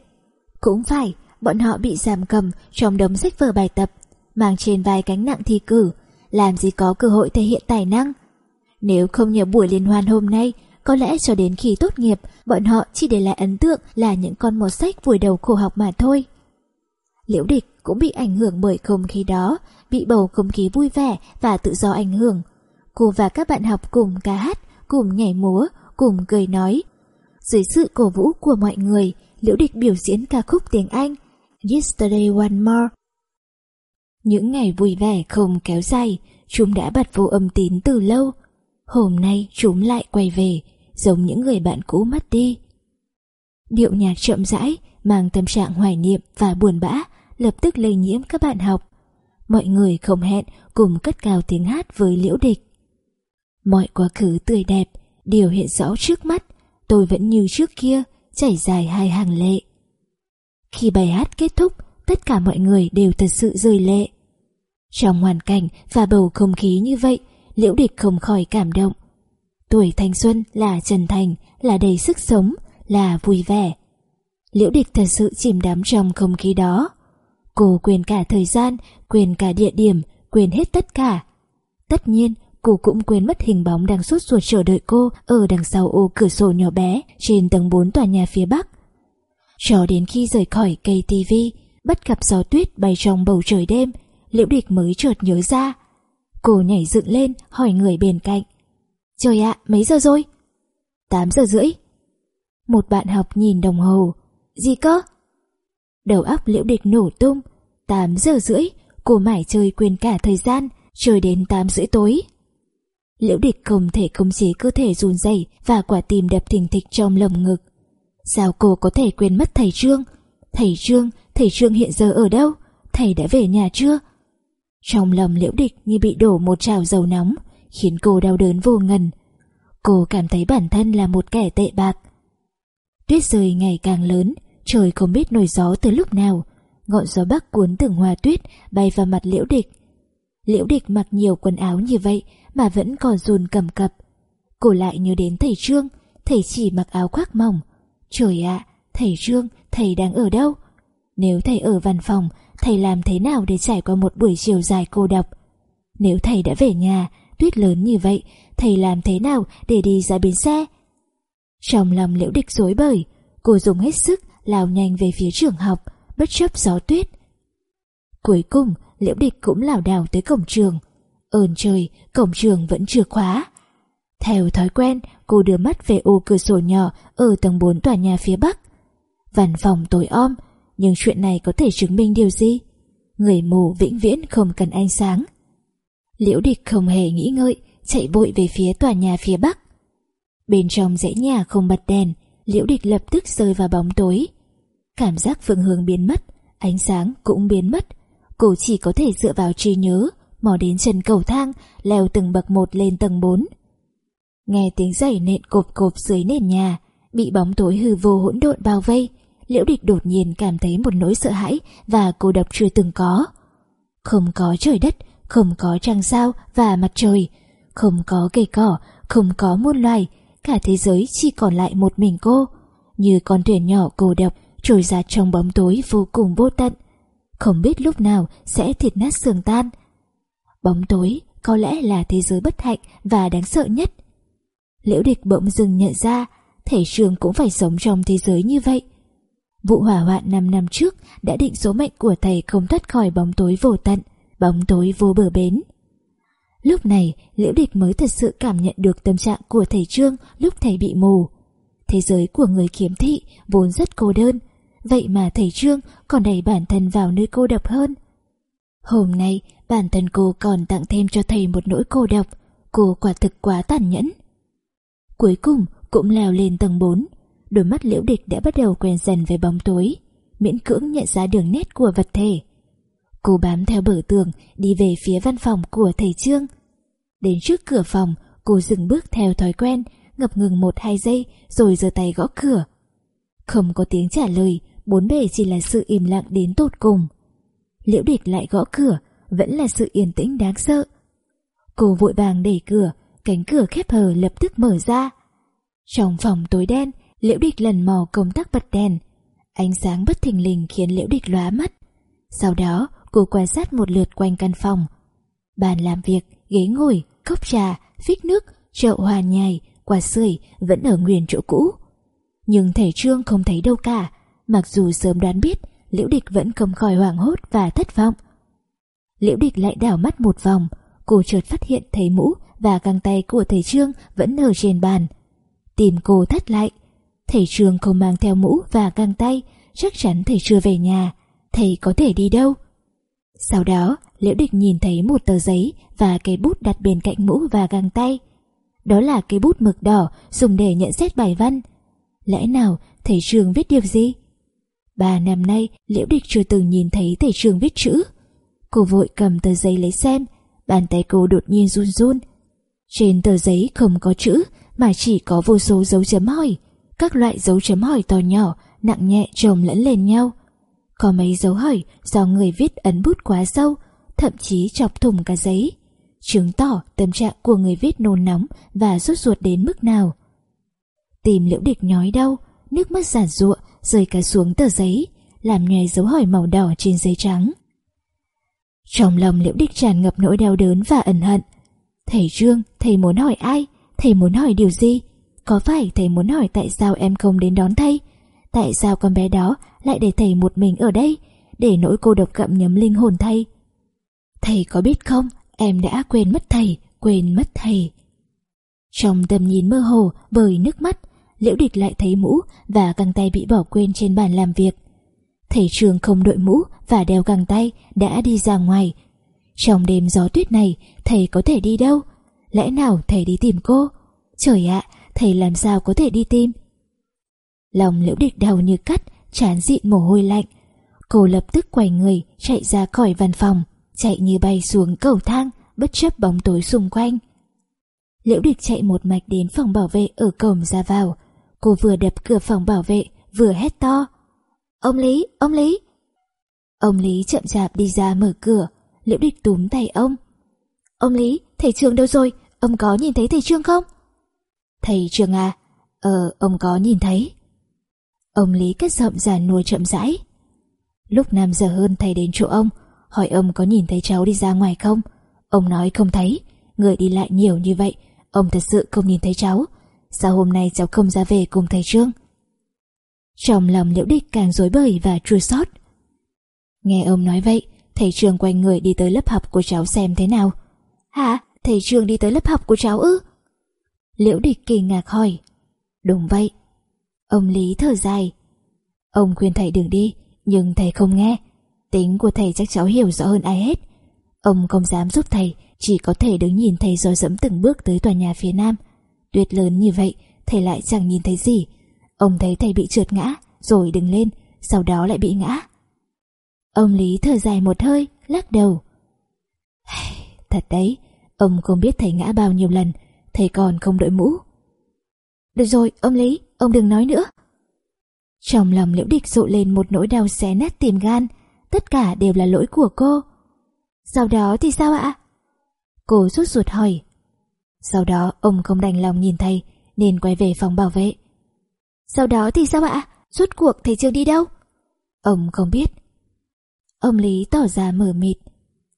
Cũng phải, bọn họ bị giảm cầm trong đống sách vở bài tập, mang trên vai cánh nặng thi cử, làm gì có cơ hội thể hiện tài năng. Nếu không nhờ buổi liên hoan hôm nay, có lẽ cho đến khi tốt nghiệp, bọn họ chỉ để lại ấn tượng là những con một sách vùi đầu khổ học mà thôi. Liễu địch cũng bị ảnh hưởng bởi không khí đó, bị bầu không khí vui vẻ và tự do ảnh hưởng. Cô và các bạn học cùng ca hát, cùng nhảy múa, cùng cười nói. Dưới sự cổ vũ của mọi người, Liễu Địch biểu diễn ca khúc tiếng Anh Yesterday One More. Những ngày vui vẻ không kéo dài, chúng đã bật vô âm tín từ lâu. Hôm nay chúng lại quay về, giống những người bạn cũ mất đi. Điệu nhạc chậm rãi, mang tâm trạng hoài niệm và buồn bã, lập tức lây nhiễm các bạn học. Mọi người không hẹn cùng cất cao tiếng hát với liễu địch. Mọi quá khứ tươi đẹp, điều hiện rõ trước mắt, tôi vẫn như trước kia, chảy dài hai hàng lệ. Khi bài hát kết thúc, tất cả mọi người đều thật sự rơi lệ. Trong hoàn cảnh và bầu không khí như vậy, liễu địch không khỏi cảm động. Tuổi thanh xuân là chân thành, là đầy sức sống, là vui vẻ. Liễu địch thật sự chìm đắm trong không khí đó. Cô quên cả thời gian, quên cả địa điểm, quên hết tất cả. Tất nhiên, cô cũng quên mất hình bóng đang sốt ruột chờ đợi cô ở đằng sau ô cửa sổ nhỏ bé trên tầng 4 tòa nhà phía bắc. Cho đến khi rời khỏi cây tivi, bắt gặp gió tuyết bay trong bầu trời đêm, liễu địch mới chợt nhớ ra. Cô nhảy dựng lên hỏi người bên cạnh. Trời ạ, mấy giờ rồi? 8 giờ rưỡi. Một bạn học nhìn đồng hồ. Gì cơ? Đầu óc liễu địch nổ tung. 8 giờ rưỡi, cô mải chơi quên cả thời gian, chơi đến 8 rưỡi tối. Liễu địch không thể khống chế cơ thể run rẩy và quả tim đập thình thịch trong lồng ngực. Sao cô có thể quên mất thầy Trương? Thầy Trương, thầy Trương hiện giờ ở đâu? Thầy đã về nhà chưa? Trong lòng liễu địch như bị đổ một trào dầu nóng, khiến cô đau đớn vô ngần. Cô cảm thấy bản thân là một kẻ tệ bạc. Tuyết rơi ngày càng lớn, trời không biết nổi gió từ lúc nào. Ngọn gió bắc cuốn từng hoa tuyết bay vào mặt liễu địch. Liễu địch mặc nhiều quần áo như vậy mà vẫn còn run cầm cập. Cô lại nhớ đến thầy Trương, thầy chỉ mặc áo khoác mỏng. Trời ạ, thầy Trương, thầy đang ở đâu? Nếu thầy ở văn phòng, thầy làm thế nào để trải qua một buổi chiều dài cô độc? Nếu thầy đã về nhà, tuyết lớn như vậy, thầy làm thế nào để đi ra bến xe? Trong lòng liễu địch rối bời, cô dùng hết sức lao nhanh về phía trường học, bất chấp gió tuyết. Cuối cùng, liễu địch cũng lảo đảo tới cổng trường. Ơn trời, cổng trường vẫn chưa khóa. Theo thói quen, cô đưa mắt về ô cửa sổ nhỏ ở tầng 4 tòa nhà phía bắc. Văn phòng tối om, nhưng chuyện này có thể chứng minh điều gì? Người mù vĩnh viễn không cần ánh sáng. Liễu địch không hề nghĩ ngợi, chạy vội về phía tòa nhà phía bắc. Bên trong dãy nhà không bật đèn, liễu địch lập tức rơi vào bóng tối. Cảm giác phương hướng biến mất, ánh sáng cũng biến mất. Cô chỉ có thể dựa vào trí nhớ, mò đến trần cầu thang, leo từng bậc một lên tầng 4. Nghe tiếng giày nện cộp cộp dưới nền nhà, bị bóng tối hư vô hỗn độn bao vây, liễu địch đột nhiên cảm thấy một nỗi sợ hãi và cô độc chưa từng có. Không có trời đất, không có trăng sao và mặt trời, không có cây cỏ, không có muôn loài, cả thế giới chỉ còn lại một mình cô, như con thuyền nhỏ cô độc trôi ra trong bóng tối vô cùng vô tận, không biết lúc nào sẽ thịt nát xương tan. Bóng tối có lẽ là thế giới bất hạnh và đáng sợ nhất. Liễu địch bỗng dừng nhận ra, thể trường cũng phải sống trong thế giới như vậy. Vụ hỏa hoạn 5 năm trước đã định số mệnh của thầy không thoát khỏi bóng tối vô tận, bóng tối vô bờ bến. Lúc này, Liễu Địch mới thật sự cảm nhận được tâm trạng của thầy Trương lúc thầy bị mù. Thế giới của người kiếm thị vốn rất cô đơn, vậy mà thầy Trương còn đẩy bản thân vào nơi cô độc hơn. Hôm nay, bản thân cô còn tặng thêm cho thầy một nỗi cô độc, cô quả thực quá tàn nhẫn. Cuối cùng cũng leo lên tầng 4, đôi mắt liễu địch đã bắt đầu quen dần với bóng tối, miễn cưỡng nhận ra đường nét của vật thể. Cô bám theo bờ tường đi về phía văn phòng của thầy Trương. Đến trước cửa phòng, cô dừng bước theo thói quen, ngập ngừng một hai giây rồi giơ tay gõ cửa. Không có tiếng trả lời, bốn bề chỉ là sự im lặng đến tột cùng. Liễu địch lại gõ cửa, vẫn là sự yên tĩnh đáng sợ. Cô vội vàng đẩy cửa, cánh cửa khép hờ lập tức mở ra. Trong phòng tối đen, liễu địch lần mò công tắc bật đèn. Ánh sáng bất thình lình khiến liễu địch lóa mắt. Sau đó, cô quan sát một lượt quanh căn phòng. Bàn làm việc, ghế ngồi, cốc trà, phích nước, chậu hoa nhài, quả sưởi vẫn ở nguyên chỗ cũ. Nhưng thầy Trương không thấy đâu cả, mặc dù sớm đoán biết, Liễu Địch vẫn không khỏi hoảng hốt và thất vọng. Liễu Địch lại đảo mắt một vòng, cô chợt phát hiện thấy mũ và găng tay của thầy Trương vẫn ở trên bàn. Tìm cô thắt lại, thầy Trương không mang theo mũ và găng tay, chắc chắn thầy chưa về nhà, thầy có thể đi đâu? Sau đó, Liễu Địch nhìn thấy một tờ giấy và cây bút đặt bên cạnh mũ và găng tay. Đó là cây bút mực đỏ dùng để nhận xét bài văn. Lẽ nào thầy Trương viết điều gì? Ba năm nay, Liễu Địch chưa từng nhìn thấy thầy Trương viết chữ. Cô vội cầm tờ giấy lấy xem, bàn tay cô đột nhiên run run. Trên tờ giấy không có chữ, mà chỉ có vô số dấu chấm hỏi. Các loại dấu chấm hỏi to nhỏ, nặng nhẹ chồng lẫn lên nhau. Có mấy dấu hỏi do người viết ấn bút quá sâu, thậm chí chọc thủng cả giấy. chứng tỏ tâm trạng của người viết nôn nóng và rút ruột đến mức nào. Tìm liễu địch nhói đau, nước mắt giản ruộng rơi cả xuống tờ giấy, làm nhòe dấu hỏi màu đỏ trên giấy trắng. Trong lòng liễu địch tràn ngập nỗi đau đớn và ẩn hận. Thầy Trương, thầy muốn hỏi ai? Thầy muốn hỏi điều gì? Có phải thầy muốn hỏi tại sao em không đến đón thầy? Tại sao con bé đó lại để thầy một mình ở đây? Để nỗi cô độc gặm nhấm linh hồn thầy? Thầy có biết không, em đã quên mất thầy, quên mất thầy. Trong tầm nhìn mơ hồ bởi nước mắt, Liễu Địch lại thấy mũ và găng tay bị bỏ quên trên bàn làm việc. Thầy trường không đội mũ và đeo găng tay đã đi ra ngoài. Trong đêm gió tuyết này, thầy có thể đi đâu? Lẽ nào thầy đi tìm cô? Trời ạ, thầy làm sao có thể đi tìm? Lòng liễu địch đau như cắt, chán dịn mồ hôi lạnh. Cô lập tức quay người, chạy ra khỏi văn phòng, chạy như bay xuống cầu thang, bất chấp bóng tối xung quanh. Liễu địch chạy một mạch đến phòng bảo vệ ở cổng ra vào. Cô vừa đập cửa phòng bảo vệ, vừa hét to. Ông Lý, ông Lý! Ông Lý chậm chạp đi ra mở cửa, liễu địch túm tay ông. Ông Lý, thầy Trương đâu rồi? Ông có nhìn thấy thầy Trương không? Thầy Trương à? Ờ, ông có nhìn thấy. Ông Lý cất giọng già nuôi chậm rãi. Lúc 5 giờ hơn thầy đến chỗ ông, hỏi ông có nhìn thấy cháu đi ra ngoài không? Ông nói không thấy, người đi lại nhiều như vậy, ông thật sự không nhìn thấy cháu. Sao hôm nay cháu không ra về cùng thầy Trương? Trong lòng liễu địch càng rối bời và chua xót. Nghe ông nói vậy, thầy Trương quay người đi tới lớp học của cháu xem thế nào. Hả? Thầy Trương đi tới lớp học của cháu ư? Liễu địch kỳ ngạc hỏi. Đúng vậy. Ông Lý thở dài. Ông khuyên thầy đừng đi, nhưng thầy không nghe. Tính của thầy chắc cháu hiểu rõ hơn ai hết. Ông không dám giúp thầy, chỉ có thể đứng nhìn thầy rồi dẫm từng bước tới tòa nhà phía nam. Tuyết lớn như vậy, thầy lại chẳng nhìn thấy gì. Ông thấy thầy bị trượt ngã, rồi đứng lên, sau đó lại bị ngã. Ông Lý thở dài một hơi, lắc đầu. Thật đấy, ông không biết thầy ngã bao nhiêu lần, thầy còn không đội mũ. Được rồi, ông Lý, ông đừng nói nữa. Trong lòng liễu địch rộ lên một nỗi đau xé nát tim gan, tất cả đều là lỗi của cô. Sau đó thì sao ạ? Cô rút ruột hỏi. Sau đó ông không đành lòng nhìn thầy, nên quay về phòng bảo vệ. Sau đó thì sao ạ? Rốt cuộc thầy Trương đi đâu? Ông không biết. Ông Lý tỏ ra mờ mịt.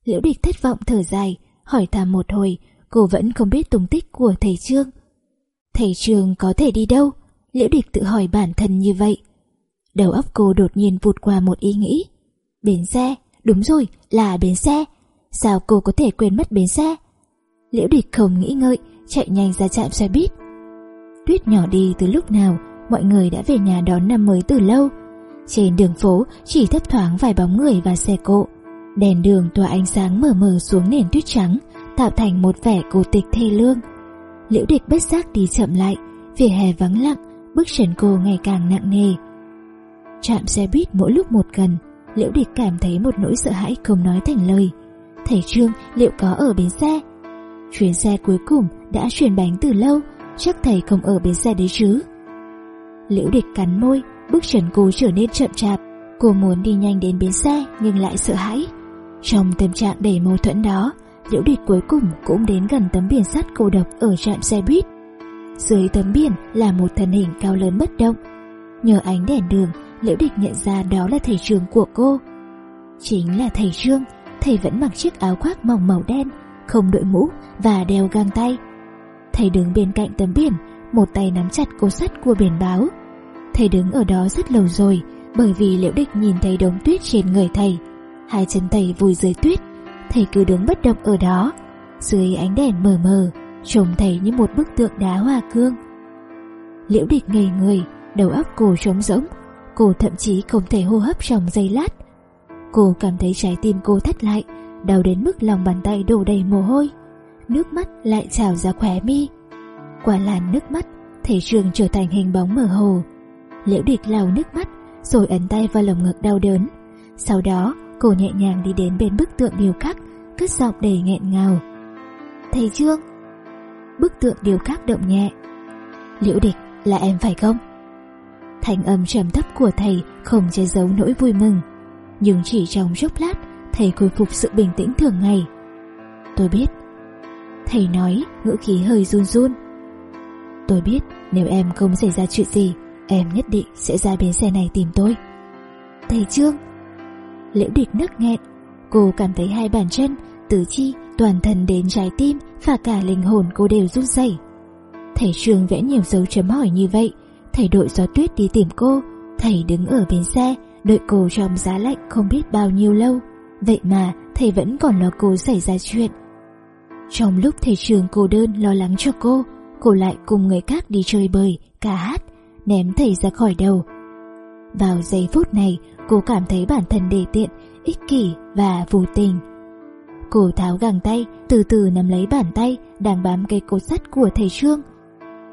Liễu địch thất vọng thở dài, hỏi thăm một hồi, cô vẫn không biết tung tích của thầy Trương. Thầy Trương có thể đi đâu? Liễu địch tự hỏi bản thân như vậy. Đầu óc cô đột nhiên vụt qua một ý nghĩ. Bến xe, đúng rồi, là bến xe. Sao cô có thể quên mất bến xe? Liễu địch không nghĩ ngợi, chạy nhanh ra trạm xe buýt. Tuyết nhỏ đi từ lúc nào, mọi người đã về nhà đón năm mới từ lâu. Trên đường phố chỉ thấp thoáng vài bóng người và xe cộ. Đèn đường tỏa ánh sáng mờ mờ xuống nền tuyết trắng, tạo thành một vẻ cổ tịch thê lương. Liễu địch bất giác đi chậm lại, vỉa hè vắng lặng, bước chân cô ngày càng nặng nề. Chạm xe buýt mỗi lúc một gần, Liễu địch cảm thấy một nỗi sợ hãi không nói thành lời. Thầy Trương liệu có ở bến xe? Chuyến xe cuối cùng đã chuyển bánh từ lâu, chắc thầy không ở bến xe đấy chứ. Liễu địch cắn môi, bước chân cô trở nên chậm chạp. Cô muốn đi nhanh đến bến xe nhưng lại sợ hãi. Trong tâm trạng đầy mâu thuẫn đó, Liễu địch cuối cùng cũng đến gần tấm biển sắt cô độc ở trạm xe buýt. Dưới tấm biển là một thân hình cao lớn bất động. Nhờ ánh đèn đường, Liễu địch nhận ra đó là thầy trường của cô. Chính là thầy Trương, thầy vẫn mặc chiếc áo khoác mỏng màu đen, không đội mũ và đeo găng tay. Thầy đứng bên cạnh tấm biển, một tay nắm chặt cô sắt của biển báo. Thầy đứng ở đó rất lâu rồi, bởi vì liễu địch nhìn thấy đống tuyết trên người thầy. Hai chân thầy vùi dưới tuyết, thầy cứ đứng bất động ở đó. Dưới ánh đèn mờ mờ, trông thầy như một bức tượng đá hoa cương. Liễu địch ngây người, đầu óc cô trống rỗng, cô thậm chí không thể hô hấp trong giây lát. Cô cảm thấy trái tim cô thắt lại, đau đến mức lòng bàn tay đổ đầy mồ hôi. Nước mắt lại trào ra khóe mi. Qua làn nước mắt, thể trường trở thành hình bóng mờ hồ. Liễu địch lau nước mắt, rồi ấn tay vào lồng ngực đau đớn. Sau đó, cô nhẹ nhàng đi đến bên bức tượng điêu khắc, cất giọng đầy nghẹn ngào. Thầy Trương! Bức tượng điêu khắc động nhẹ. Liễu địch, là em phải không? Thành âm trầm thấp của thầy không che giấu nỗi vui mừng. Nhưng chỉ trong chốc lát, thầy khôi phục sự bình tĩnh thường ngày. Tôi biết, Thầy nói ngữ khí hơi run run Tôi biết nếu em không xảy ra chuyện gì Em nhất định sẽ ra bến xe này tìm tôi. Thầy Trương. Liễu địch nức nghẹn. Cô cảm thấy hai bàn chân Tứ chi, toàn thân đến trái tim Và cả linh hồn cô đều run rẩy. Thầy Trương vẽ nhiều dấu chấm hỏi như vậy. Thầy đội gió tuyết đi tìm cô. Thầy đứng ở bến xe Đợi cô trong giá lạnh không biết bao nhiêu lâu. Vậy mà thầy vẫn còn lo cô xảy ra chuyện. Trong lúc thầy trường cô đơn lo lắng cho cô Cô lại cùng người khác đi chơi bời, cả hát. Ném thầy ra khỏi đầu. Vào giây phút này, Cô cảm thấy bản thân đề tiện, Ích kỷ và vô tình. Cô tháo găng tay, Từ từ nắm lấy bàn tay, Đang bám cây cột sắt của thầy Trương.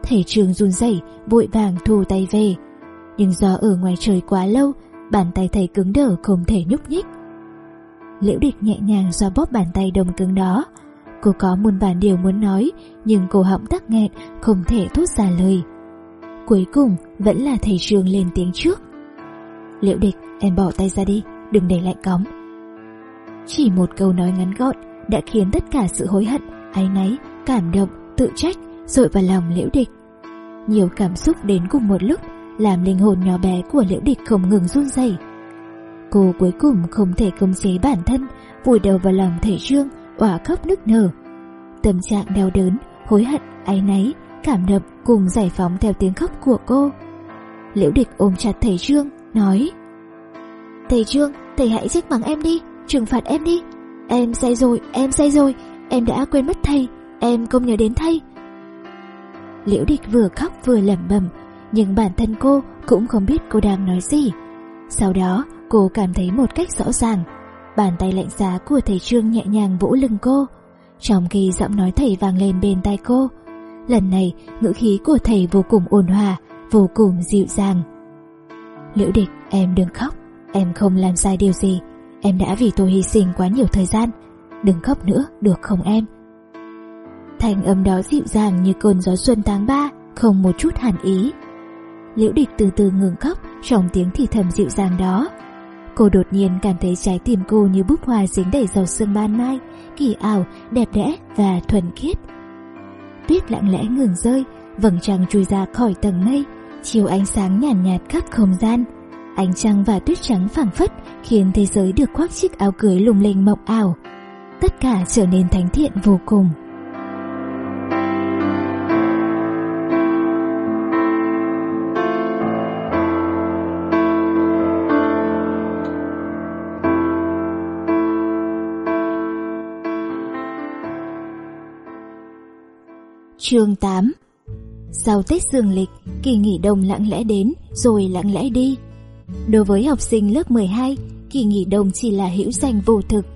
Thầy Trương run rẩy, Vội vàng thu tay về. Nhưng do ở ngoài trời quá lâu, Bàn tay thầy cứng đờ không thể nhúc nhích. Liễu địch nhẹ nhàng xoa bóp bàn tay đồng cứng đó. Cô có muôn vàn điều muốn nói, Nhưng cô họng tắc nghẹn, Không thể thốt ra lời. Cuối cùng vẫn là thầy trường lên tiếng trước. Liễu địch em bỏ tay ra đi Đừng để lại cóng. Chỉ một câu nói ngắn gọn Đã khiến tất cả sự hối hận Áy náy, cảm động, tự trách Rội vào lòng liễu địch. Nhiều cảm xúc đến cùng một lúc Làm linh hồn nhỏ bé của liễu địch không ngừng run rẩy. Cô cuối cùng không thể công chế bản thân Vùi đầu vào lòng thầy trương òa khóc nức nở. Tâm trạng đau đớn hối hận áy náy cảm động cùng giải phóng theo tiếng khóc của cô. Liễu địch ôm chặt thầy trương, nói, thầy trương, thầy hãy trách mắng em đi, trừng phạt em đi. Em sai rồi, em sai rồi, em đã quên mất thầy, em không nhớ đến thầy. Liễu địch vừa khóc vừa lẩm bẩm, nhưng bản thân cô cũng không biết cô đang nói gì. Sau đó, cô cảm thấy một cách rõ ràng, Bàn tay lạnh giá của thầy Trương nhẹ nhàng vỗ lưng cô. Trong khi giọng nói thầy vang lên bên tai cô Lần này ngữ khí của thầy vô cùng ôn hòa Vô cùng dịu dàng. Liễu địch em đừng khóc Em không làm sai điều gì. Em đã vì tôi hy sinh quá nhiều thời gian. Đừng khóc nữa được không em? Thành âm đó dịu dàng như cơn gió xuân tháng 3 Không một chút hàn ý. Liễu địch từ từ ngừng khóc Trong tiếng thì thầm dịu dàng đó. Cô đột nhiên cảm thấy trái tim cô như búp hoa dính đầy dầu sương ban mai, kỳ ảo, đẹp đẽ và thuần khiết. Tuyết lặng lẽ ngừng rơi, vầng trăng chui ra khỏi tầng mây, chiếu ánh sáng nhàn nhạt, nhạt khắp không gian. Ánh trăng và tuyết trắng phảng phất khiến thế giới được khoác chiếc áo cưới lung linh mộng ảo. Tất cả trở nên thánh thiện vô cùng. Chương 8 Sau Tết Dương lịch, kỳ nghỉ đông lặng lẽ đến rồi lặng lẽ đi. Đối với học sinh lớp 12, kỳ nghỉ đông chỉ là hữu danh vô thực.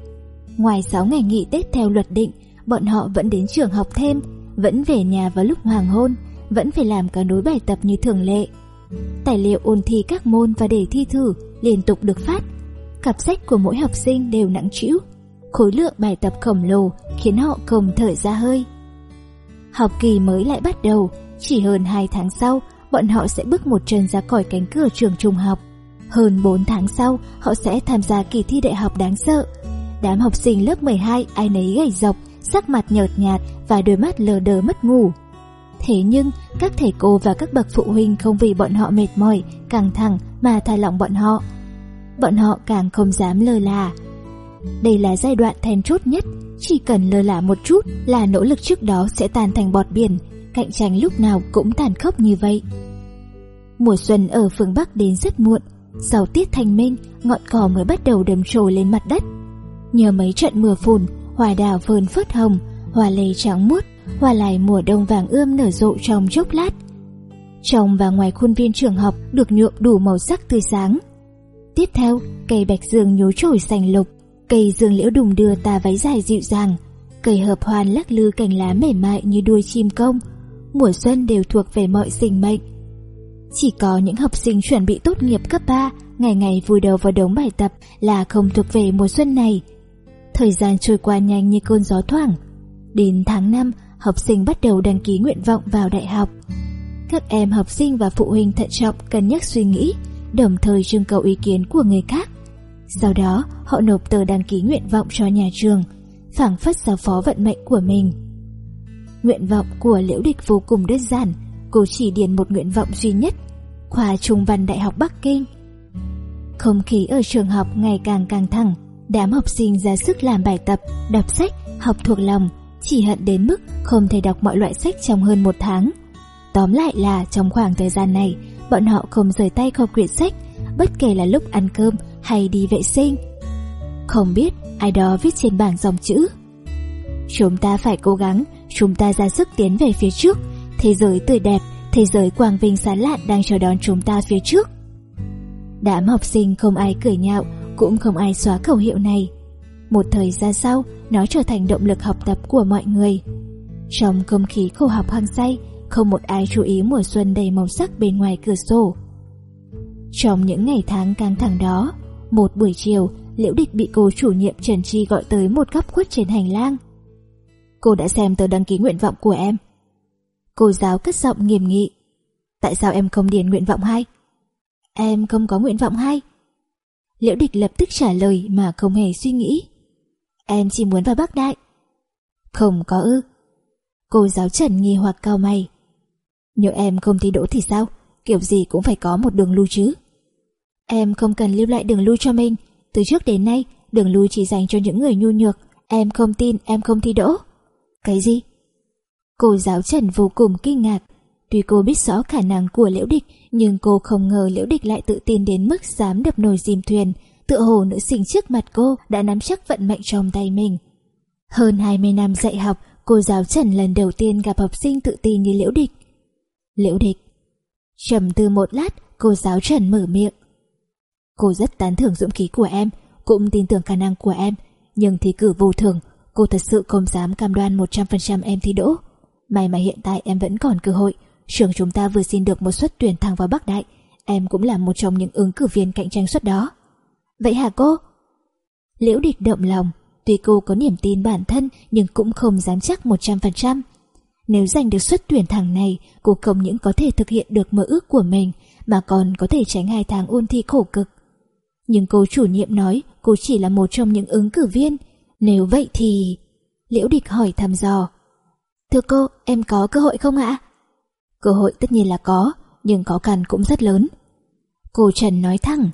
Ngoài 6 ngày nghỉ Tết theo luật định, bọn họ vẫn đến trường học thêm, vẫn về nhà vào lúc hoàng hôn, vẫn phải làm cả đối bài tập như thường lệ. Tài liệu ôn thi các môn và đề thi thử liên tục được phát. Cặp sách của mỗi học sinh đều nặng trĩu. Khối lượng bài tập khổng lồ khiến họ không thở ra hơi. Học kỳ mới lại bắt đầu, chỉ hơn 2 tháng sau, bọn họ sẽ bước một chân ra khỏi cánh cửa trường trung học. Hơn 4 tháng sau, họ sẽ tham gia kỳ thi đại học đáng sợ. Đám học sinh lớp 12 ai nấy gầy dọc, sắc mặt nhợt nhạt và đôi mắt lờ đờ mất ngủ. Thế nhưng, các thầy cô và các bậc phụ huynh không vì bọn họ mệt mỏi, căng thẳng mà thả lỏng bọn họ. Bọn họ càng không dám lơ là. Đây là giai đoạn then chốt nhất chỉ cần lơ là một chút là nỗ lực trước đó sẽ tan thành bọt biển, cạnh tranh lúc nào cũng tàn khốc như vậy. Mùa xuân ở phương Bắc đến rất muộn, sau tiết thanh minh, ngọn cỏ mới bắt đầu đầm trồi lên mặt đất. Nhờ mấy trận mưa phùn, hoa đào vườn phớt hồng, hoa lê trắng muốt, hoa lại mùa đông vàng ươm nở rộ trong chốc lát. Trong và ngoài khuôn viên trường học được nhuộm đủ màu sắc tươi sáng. Tiếp theo, cây bạch dương nhú trổi xanh lục, Cây dương liễu đùng đưa ta váy dài dịu dàng, cây hợp hoan lắc lư cành lá mềm mại như đuôi chim công. Mùa xuân đều thuộc về mọi sinh mệnh. Chỉ có những học sinh chuẩn bị tốt nghiệp cấp 3, ngày ngày vùi đầu vào đống bài tập là không thuộc về mùa xuân này. Thời gian trôi qua nhanh như cơn gió thoảng. Đến tháng 5, học sinh bắt đầu đăng ký nguyện vọng vào đại học. Các em học sinh và phụ huynh thận trọng cân nhắc suy nghĩ, đồng thời trưng cầu ý kiến của người khác. Sau đó, họ nộp tờ đăng ký nguyện vọng cho nhà trường, phảng phất giao phó vận mệnh của mình. Nguyện vọng của Liễu Địch vô cùng đơn giản, cô chỉ điền một nguyện vọng duy nhất, khoa Trung văn Đại học Bắc Kinh. Không khí ở trường học ngày càng căng thẳng, đám học sinh ra sức làm bài tập, đọc sách, học thuộc lòng, chỉ hận đến mức không thể đọc mọi loại sách trong hơn một tháng. Tóm lại là trong khoảng thời gian này, bọn họ không rời tay khỏi quyển sách, bất kể là lúc ăn cơm hay đi vệ sinh. Không biết ai đó viết trên bảng dòng chữ. Chúng ta phải cố gắng, chúng ta ra sức tiến về phía trước, thế giới tươi đẹp, thế giới quang vinh sáng lạn đang chờ đón chúng ta phía trước. Đám học sinh không ai cười nhạo, cũng không ai xóa khẩu hiệu này. Một thời gian sau, nó trở thành động lực học tập của mọi người. Trong không khí khô học hăng say, không một ai chú ý mùa xuân đầy màu sắc bên ngoài cửa sổ. Trong những ngày tháng căng thẳng đó, một buổi chiều, Liễu Địch bị cô chủ nhiệm Trần Chi gọi tới một góc khuất trên hành lang. Cô đã xem tờ đăng ký nguyện vọng của em. Cô giáo cất giọng nghiêm nghị. Tại sao em không điền nguyện vọng hai? Em không có nguyện vọng hai. Liễu Địch lập tức trả lời mà không hề suy nghĩ. Em chỉ muốn vào Bắc Đại. Không có ư. Cô giáo Trần nghi hoặc cao mày. Nếu em không thi đỗ thì sao? Kiểu gì cũng phải có một đường lui chứ. Em không cần lưu lại đường lui cho mình. Từ trước đến nay, đường lui chỉ dành cho những người nhu nhược. Em không tin em không thi đỗ. Cái gì? Cô giáo Trần vô cùng kinh ngạc. Tuy cô biết rõ khả năng của Liễu Địch, nhưng cô không ngờ Liễu Địch lại tự tin đến mức dám đập nồi dìm thuyền. Tựa hồ nữ sinh trước mặt cô đã nắm chắc vận mệnh trong tay mình. Hơn 20 năm dạy học, cô giáo Trần lần đầu tiên gặp học sinh tự tin như Liễu Địch. Liễu Địch trầm tư một lát, cô giáo Trần mở miệng. Cô rất tán thưởng dũng khí của em, cũng tin tưởng khả năng của em, nhưng thi cử vô thường, cô thật sự không dám cam đoan 100% em thi đỗ. May mà hiện tại em vẫn còn cơ hội, trường chúng ta vừa xin được một suất tuyển thẳng vào Bắc Đại, em cũng là một trong những ứng cử viên cạnh tranh suất đó. Vậy hả cô? Liễu địch động lòng, tuy cô có niềm tin bản thân nhưng cũng không dám chắc 100%. Nếu giành được suất tuyển thẳng này, cô không những có thể thực hiện được mơ ước của mình, mà còn có thể tránh hai tháng ôn thi khổ cực. Nhưng cô chủ nhiệm nói cô chỉ là một trong những ứng cử viên. Nếu vậy thì... Liễu địch hỏi thăm dò. Thưa cô, em có cơ hội không ạ? Cơ hội tất nhiên là có, nhưng khó khăn cũng rất lớn. Cô Trần nói thẳng.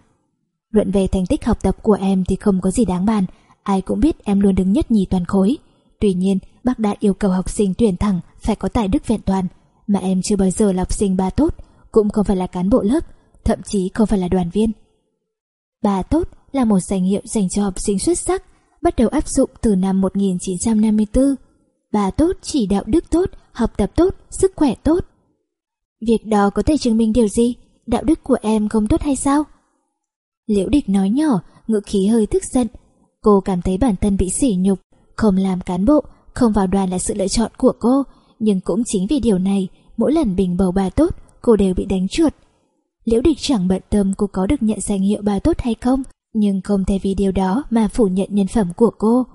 Luận về thành tích học tập của em thì không có gì đáng bàn, ai cũng biết em luôn đứng nhất nhì toàn khối. Tuy nhiên, bác đã yêu cầu học sinh tuyển thẳng phải có tài đức vẹn toàn, mà em chưa bao giờ là học sinh ba tốt, cũng không phải là cán bộ lớp, thậm chí không phải là đoàn viên. Ba tốt là một danh hiệu dành cho học sinh xuất sắc, bắt đầu áp dụng từ năm 1954. Ba tốt chỉ đạo đức tốt, học tập tốt, sức khỏe tốt. Việc đó có thể chứng minh điều gì? Đạo đức của em không tốt hay sao? Liễu địch nói nhỏ, ngữ khí hơi tức giận. Cô cảm thấy bản thân bị sỉ nhục, không làm cán bộ, không vào đoàn là sự lựa chọn của cô. Nhưng cũng chính vì điều này, mỗi lần bình bầu bà tốt, cô đều bị đánh trượt. Liễu địch chẳng bận tâm cô có được nhận danh hiệu bà tốt hay không, nhưng không thể vì điều đó mà phủ nhận nhân phẩm của cô.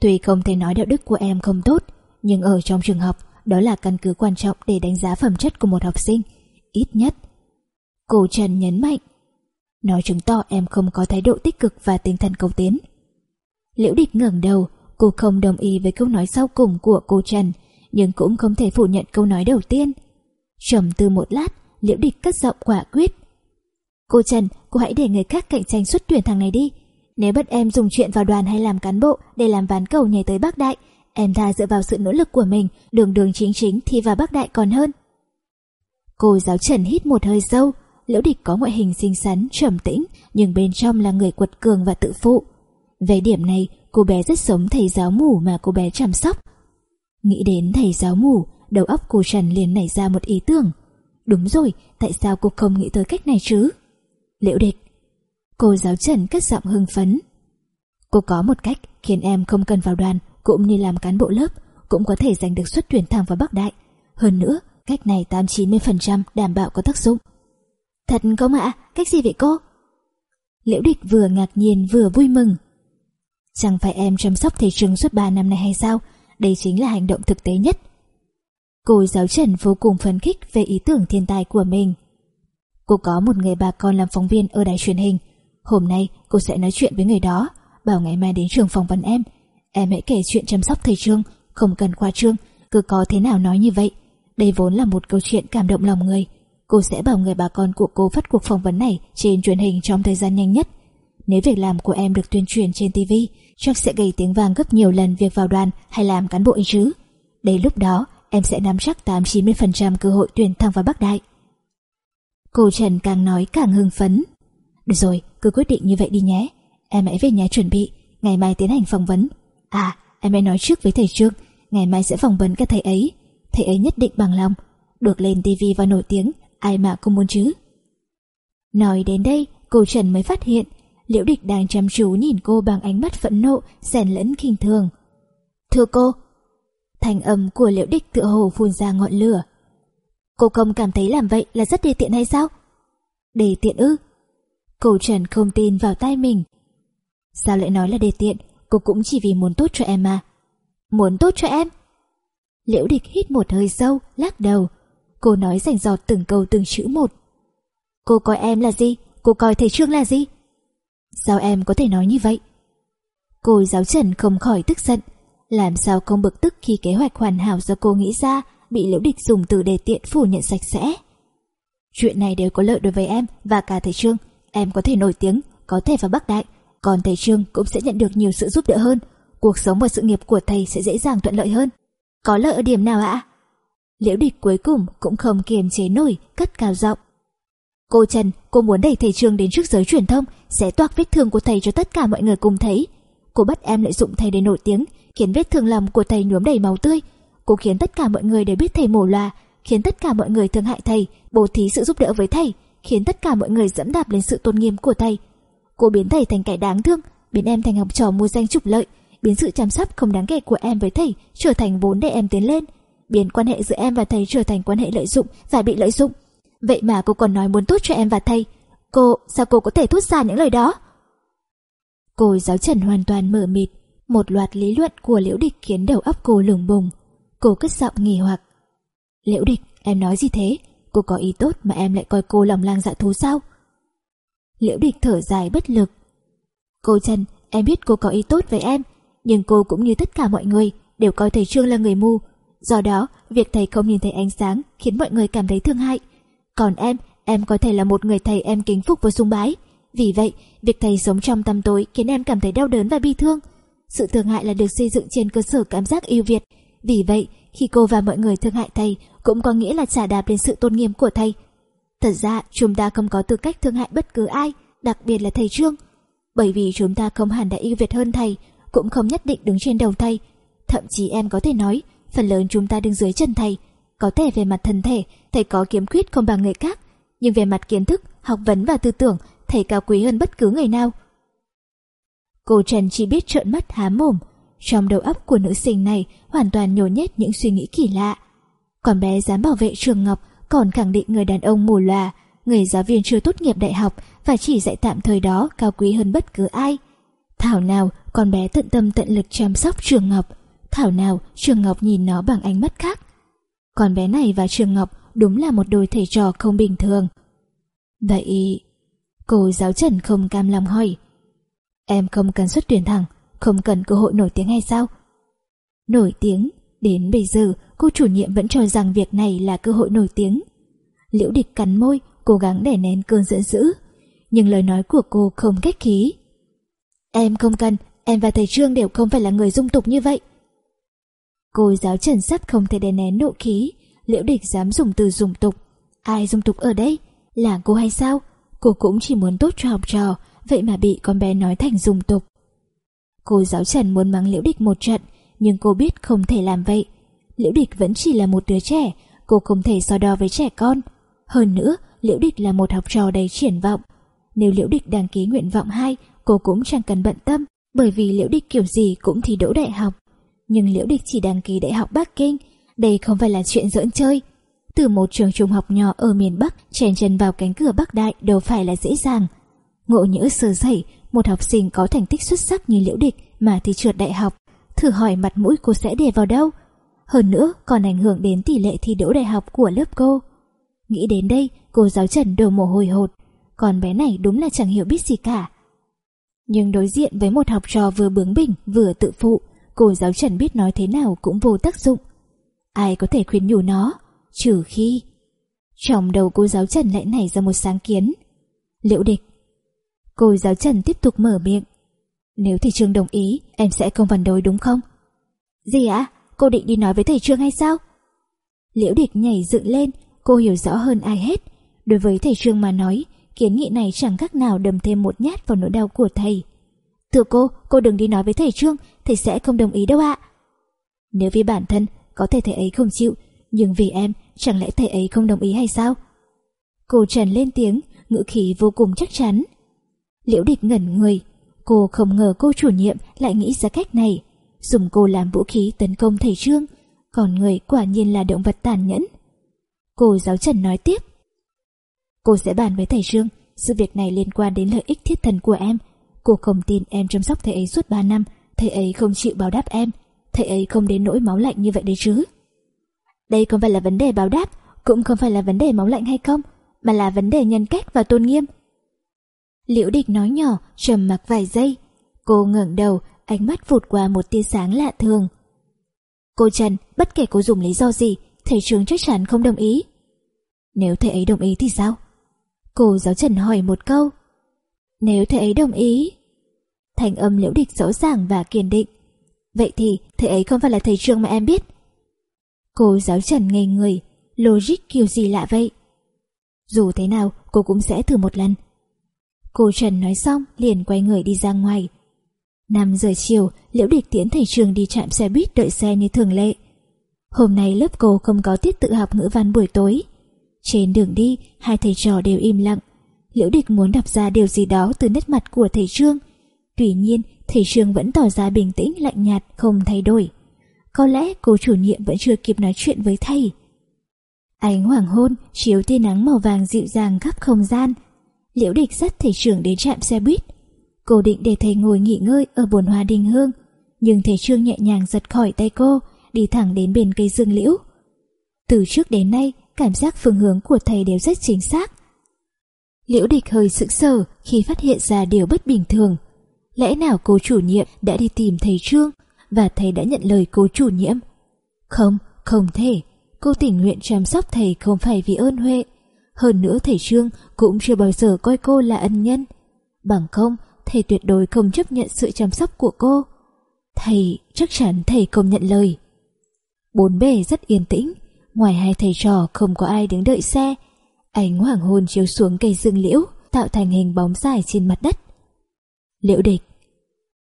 Tuy không thể nói đạo đức của em không tốt, nhưng ở trong trường học, đó là căn cứ quan trọng để đánh giá phẩm chất của một học sinh, ít nhất. Cô Trần nhấn mạnh, nói chứng tỏ em không có thái độ tích cực và tinh thần cầu tiến. Liễu địch ngẩng đầu, cô không đồng ý với câu nói sau cùng của cô Trần, nhưng cũng không thể phủ nhận câu nói đầu tiên. Trầm tư một lát, Liễu địch cất giọng quả quyết. Cô Trần, cô hãy để người khác cạnh tranh xuất tuyển thằng này đi. Nếu bắt em dùng chuyện vào đoàn hay làm cán bộ để làm ván cầu nhảy tới Bắc Đại, em tha dựa vào sự nỗ lực của mình, đường đường chính chính thì vào Bắc Đại còn hơn. Cô giáo Trần hít một hơi sâu, Liễu Địch có ngoại hình xinh xắn, trầm tĩnh, nhưng bên trong là người quật cường và tự phụ. Về điểm này, cô bé rất giống thầy giáo mù mà cô bé chăm sóc. Nghĩ đến thầy giáo mù, đầu óc cô Trần liền nảy ra một ý tưởng. Đúng rồi, tại sao cô không nghĩ tới cách này chứ? Liễu Địch Cô giáo Trần cất giọng hưng phấn. Cô có một cách khiến em không cần vào đoàn cũng như làm cán bộ lớp cũng có thể giành được suất tuyển thẳng vào Bắc Đại. Hơn nữa, cách này 8-90% đảm bảo có tác dụng. Thật không ạ? Cách gì vậy cô? Liễu địch vừa ngạc nhiên vừa vui mừng. Chẳng phải em chăm sóc thầy trường suốt 3 năm nay hay sao? Đây chính là hành động thực tế nhất. Cô giáo Trần vô cùng phấn khích về ý tưởng thiên tài của mình. Cô có một người bà con làm phóng viên ở đài truyền hình. Hôm nay cô sẽ nói chuyện với người đó, bảo ngày mai đến trường phỏng vấn em. Em hãy kể chuyện chăm sóc thầy Trương, không cần qua trương, Cứ có thế nào nói như vậy Đây vốn là một câu chuyện cảm động lòng người Cô sẽ bảo người bà con của cô phát cuộc phỏng vấn này Trên truyền hình trong thời gian nhanh nhất Nếu việc làm của em được tuyên truyền trên TV Chắc sẽ gây tiếng vang gấp nhiều lần Việc vào đoàn hay làm cán bộ ấy chứ Đến lúc đó em sẽ nắm chắc 8-90% cơ hội tuyển thẳng vào Bắc Đại. Cô Trần càng nói càng hưng phấn. Được rồi, cứ quyết định như vậy đi nhé. Em hãy về nhà chuẩn bị. Ngày mai tiến hành phỏng vấn. À, em hãy nói trước với thầy Trương. Ngày mai sẽ phỏng vấn các thầy ấy. Thầy ấy nhất định bằng lòng. Được lên tivi và nổi tiếng. Ai mà không muốn chứ? Nói đến đây cô Trần mới phát hiện Liễu địch đang chăm chú nhìn cô bằng ánh mắt phẫn nộ, xen lẫn khinh thường. Thưa cô. Thành âm của liễu địch tựa hồ phun ra ngọn lửa. Cô không cảm thấy làm vậy là rất đề tiện hay sao? Đề tiện ư? Cô Trần không tin vào tai mình. Sao lại nói là đề tiện? Cô cũng chỉ vì muốn tốt cho em mà. Muốn tốt cho em? Liễu địch hít một hơi sâu, Lắc đầu. Cô nói rành giọt từng câu từng chữ một. Cô coi em là gì? Cô coi thầy Trương là gì? Sao em có thể nói như vậy Cô giáo trần không khỏi tức giận Làm sao không bực tức khi kế hoạch hoàn hảo do cô nghĩ ra Bị liễu địch dùng từ đề tiện phủ nhận sạch sẽ Chuyện này đều có lợi đối với em Và cả thầy Trương Em có thể nổi tiếng Có thể vào Bắc Đại còn thầy Trương cũng sẽ nhận được nhiều sự giúp đỡ hơn. Cuộc sống và sự nghiệp của thầy sẽ dễ dàng thuận lợi hơn. Có lợi ở điểm nào ạ? Liễu địch cuối cùng cũng không kiềm chế nổi, cất cao giọng. Cô Trần, cô muốn đẩy thầy Trương đến trước giới truyền thông, sẽ toạc vết thương của thầy cho tất cả mọi người cùng thấy. Cô bắt em lợi dụng thầy để nổi tiếng, khiến vết thương lòng của thầy nhuốm đầy máu tươi. Cô khiến tất cả mọi người đều biết thầy mổ loà, khiến tất cả mọi người thương hại thầy, bố thí sự giúp đỡ với thầy, khiến tất cả mọi người dẫm đạp lên sự tôn nghiêm của thầy, Cô biến thầy thành kẻ đáng thương, biến em thành học trò mua danh trục lợi, biến sự chăm sóc không đáng kể của em với thầy trở thành vốn để em tiến lên, biến quan hệ giữa em và thầy trở thành quan hệ lợi dụng và bị lợi dụng. Vậy mà cô còn nói muốn tốt cho em và thầy. Cô, sao cô có thể thốt ra những lời đó? Cô giáo trần hoàn toàn mở mịt, một loạt lý luận của liễu địch khiến đầu óc cô lửng bùng. Cô cất giọng nghỉ hoặc. Liễu địch, em nói gì thế? Cô có ý tốt mà em lại coi cô lòng lang dạ thú sao? Liễu địch thở dài bất lực. Cô Trần, em biết cô có ý tốt với em, nhưng cô cũng như tất cả mọi người đều coi thầy Trương là người mù. Do đó, việc thầy không nhìn thấy ánh sáng khiến mọi người cảm thấy thương hại. Còn em, em có thể là một người thầy em kính phục và sung bái. Vì vậy, việc thầy sống trong tâm tối khiến em cảm thấy đau đớn và bi thương. Sự thương hại là được xây dựng trên cơ sở cảm giác yêu Việt. Vì vậy, khi cô và mọi người thương hại thầy cũng có nghĩa là trả đạp đến sự tôn nghiêm của thầy Thật ra chúng ta không có tư cách thương hại bất cứ ai, đặc biệt là thầy Trương. Bởi vì chúng ta không hẳn đã yêu việt hơn thầy, cũng không nhất định đứng trên đầu thầy. Thậm chí em có thể nói, phần lớn chúng ta đứng dưới chân thầy. Có thể về mặt thân thể, thầy có kiếm khuyết không bằng người khác, nhưng về mặt kiến thức, học vấn và tư tưởng, thầy cao quý hơn bất cứ người nào. Cô Trần chỉ biết trợn mắt há mồm, trong đầu óc của nữ sinh này hoàn toàn nhồi nhét những suy nghĩ kỳ lạ. Còn bé dám bảo vệ Trường Ngọc còn khẳng định người đàn ông mù lòa, người giáo viên chưa tốt nghiệp đại học và chỉ dạy tạm thời đó cao quý hơn bất cứ ai. Thảo nào con bé tận tâm tận lực chăm sóc Trường Ngọc, Thảo nào Trường Ngọc nhìn nó bằng ánh mắt khác. Con bé này và Trường Ngọc đúng là một đôi thầy trò không bình thường. Vậy... Cô giáo Trần không cam lòng hỏi. Em không cần xuất tuyển thẳng, không cần cơ hội nổi tiếng hay sao? Nổi tiếng, đến bây giờ cô chủ nhiệm vẫn cho rằng việc này là cơ hội nổi tiếng. Liễu địch cắn môi, cố gắng đè nén cơn giận dữ. Nhưng lời nói của cô không cách khí. Em không cần, em và thầy Trương đều không phải là người dung tục như vậy. Cô giáo trần sắt không thể đè nén nộ khí, liễu địch dám dùng từ dung tục. Ai dung tục ở đây? Là cô hay sao? Cô cũng chỉ muốn tốt cho học trò, vậy mà bị con bé nói thành dung tục. Cô giáo Trần muốn mắng liễu địch một trận, nhưng cô biết không thể làm vậy. Liễu Địch vẫn chỉ là một đứa trẻ, cô không thể so đo với trẻ con. Hơn nữa, Liễu Địch là một học trò đầy triển vọng. Nếu Liễu Địch đăng ký nguyện vọng 2, cô cũng chẳng cần bận tâm, bởi vì Liễu Địch kiểu gì cũng thi đỗ đại học. Nhưng Liễu Địch chỉ đăng ký đại học Bắc Kinh, đây không phải là chuyện giỡn chơi. Từ một trường trung học nhỏ ở miền Bắc chèn chân vào cánh cửa Bắc Đại đâu phải là dễ dàng. Ngộ nhỡ sơ sẩy, một học sinh có thành tích xuất sắc như Liễu Địch mà thì trượt đại học, thử hỏi mặt mũi cô sẽ để vào đâu? Hơn nữa còn ảnh hưởng đến tỷ lệ thi đỗ đại học của lớp cô. Nghĩ đến đây, cô giáo Trần đổ mồ hôi hột. Còn bé này đúng là chẳng hiểu biết gì cả. Nhưng đối diện với một học trò vừa bướng bỉnh vừa tự phụ, cô giáo Trần biết nói thế nào cũng vô tác dụng. Ai có thể khuyên nhủ nó, trừ khi... Trong đầu cô giáo Trần lại nảy ra một sáng kiến. Liễu địch. Cô giáo Trần tiếp tục mở miệng. Nếu thầy Trương đồng ý, em sẽ không phản đối đúng không? Gì ạ? Cô định đi nói với thầy Trương hay sao? Liễu địch nhảy dựng lên, cô hiểu rõ hơn ai hết. Đối với thầy Trương mà nói, kiến nghị này chẳng khác nào đâm thêm một nhát vào nỗi đau của thầy. Thưa cô, cô đừng đi nói với thầy Trương, thầy sẽ không đồng ý đâu ạ. Nếu vì bản thân, có thể thầy ấy không chịu, nhưng vì em, chẳng lẽ thầy ấy không đồng ý hay sao? Cô Trần lên tiếng, ngữ khí vô cùng chắc chắn. Liễu địch ngẩn người, cô không ngờ cô chủ nhiệm lại nghĩ ra cách này, dùng cô làm vũ khí tấn công thầy Trương, còn người quả nhiên là động vật tàn nhẫn. Cô giáo Trần nói tiếp. Cô sẽ bàn với thầy Trương, sự việc này liên quan đến lợi ích thiết thần của em. Cô không tin em chăm sóc thầy ấy suốt 3 năm, thầy ấy không chịu báo đáp em, thầy ấy không đến nỗi máu lạnh như vậy đấy chứ. Đây không phải là vấn đề báo đáp, cũng không phải là vấn đề máu lạnh hay không, mà là vấn đề nhân cách và tôn nghiêm. Liễu địch nói nhỏ, trầm mặc vài giây. Cô ngẩng đầu, ánh mắt vụt qua một tia sáng lạ thường. Cô Trần, bất kể cô dùng lý do gì, thầy trường chắc chắn không đồng ý. Nếu thầy ấy đồng ý thì sao? Cô giáo Trần hỏi một câu. Nếu thầy ấy đồng ý... Thành âm liễu địch rõ ràng và kiên định. Vậy thì thầy ấy không phải là thầy trường mà em biết. Cô giáo Trần ngây người, logic kiểu gì lạ vậy? Dù thế nào, cô cũng sẽ thử một lần. Cô Trần nói xong, liền quay người đi ra ngoài. 5 giờ chiều, Liễu Địch tiễn thầy trường đi chạm xe buýt đợi xe như thường lệ. Hôm nay lớp cô không có tiết tự học ngữ văn buổi tối. Trên đường đi, hai thầy trò đều im lặng. Liễu Địch muốn đọc ra điều gì đó từ nét mặt của thầy Trương. Tuy nhiên, thầy Trương vẫn tỏ ra bình tĩnh lạnh nhạt, không thay đổi. Có lẽ cô chủ nhiệm vẫn chưa kịp nói chuyện với thầy. Ánh hoàng hôn chiếu tia nắng màu vàng dịu dàng khắp không gian. Liễu Địch dắt thầy trưởng đến trạm xe buýt. Cô định để thầy ngồi nghỉ ngơi ở bồn hoa đình hương, nhưng thầy Trương nhẹ nhàng giật khỏi tay cô, đi thẳng đến bên cây dương liễu. Từ trước đến nay, cảm giác phương hướng của thầy đều rất chính xác. Liễu địch hơi sững sờ khi phát hiện ra điều bất bình thường. Lẽ nào cô chủ nhiệm đã đi tìm thầy Trương và thầy đã nhận lời cô chủ nhiệm? Không, không thể. Cô tình nguyện chăm sóc thầy không phải vì ơn huệ. Hơn nữa thầy Trương cũng chưa bao giờ coi cô là ân nhân. Bằng không, thầy tuyệt đối không chấp nhận sự chăm sóc của cô. Thầy, chắc chắn thầy không nhận lời. Bốn bề rất yên tĩnh, ngoài hai thầy trò không có ai đứng đợi xe. Ánh hoàng hôn chiếu xuống cây dương liễu, tạo thành hình bóng dài trên mặt đất. Liễu địch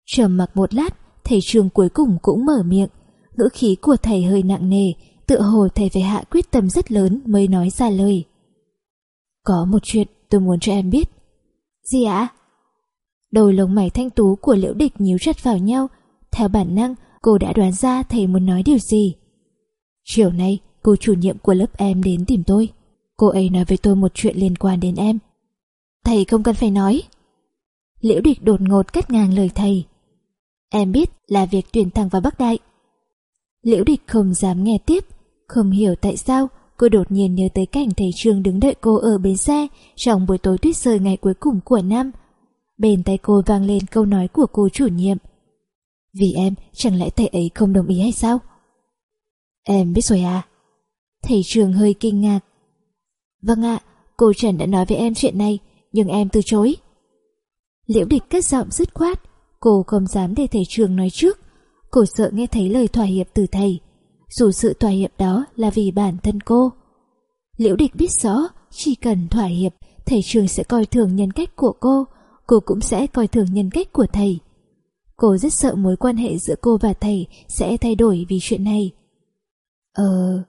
Trầm mặc một lát, thầy trường cuối cùng cũng mở miệng. Ngữ khí của thầy hơi nặng nề, tựa hồ thầy phải hạ quyết tâm rất lớn mới nói ra lời. Có một chuyện tôi muốn cho em biết. Gì ạ? Đôi lông mày thanh tú của liễu địch nhíu chặt vào nhau. Theo bản năng, cô đã đoán ra thầy muốn nói điều gì. Chiều nay, cô chủ nhiệm của lớp em đến tìm tôi. Cô ấy nói với tôi một chuyện liên quan đến em. Thầy không cần phải nói. Liễu địch đột ngột cắt ngang lời thầy. Em biết là việc tuyển thẳng vào Bắc Đại. Liễu địch không dám nghe tiếp, không hiểu tại sao cô đột nhiên nhớ tới cảnh thầy Trương đứng đợi cô ở bến xe trong buổi tối tuyết rơi ngày cuối cùng của năm. Bên tay cô vang lên câu nói của cô chủ nhiệm. Vì em, chẳng lẽ thầy ấy không đồng ý hay sao? Em biết rồi à? Thầy trường hơi kinh ngạc. Vâng ạ, cô Trần đã nói với em chuyện này, nhưng em từ chối. Liễu địch cất giọng dứt khoát, cô không dám để thầy trường nói trước. Cô sợ nghe thấy lời thỏa hiệp từ thầy dù sự thỏa hiệp đó là vì bản thân cô. Liễu địch biết rõ, chỉ cần thỏa hiệp, thầy trường sẽ coi thường nhân cách của cô, cô cũng sẽ coi thường nhân cách của thầy. Cô rất sợ mối quan hệ giữa cô và thầy sẽ thay đổi vì chuyện này. Ờ...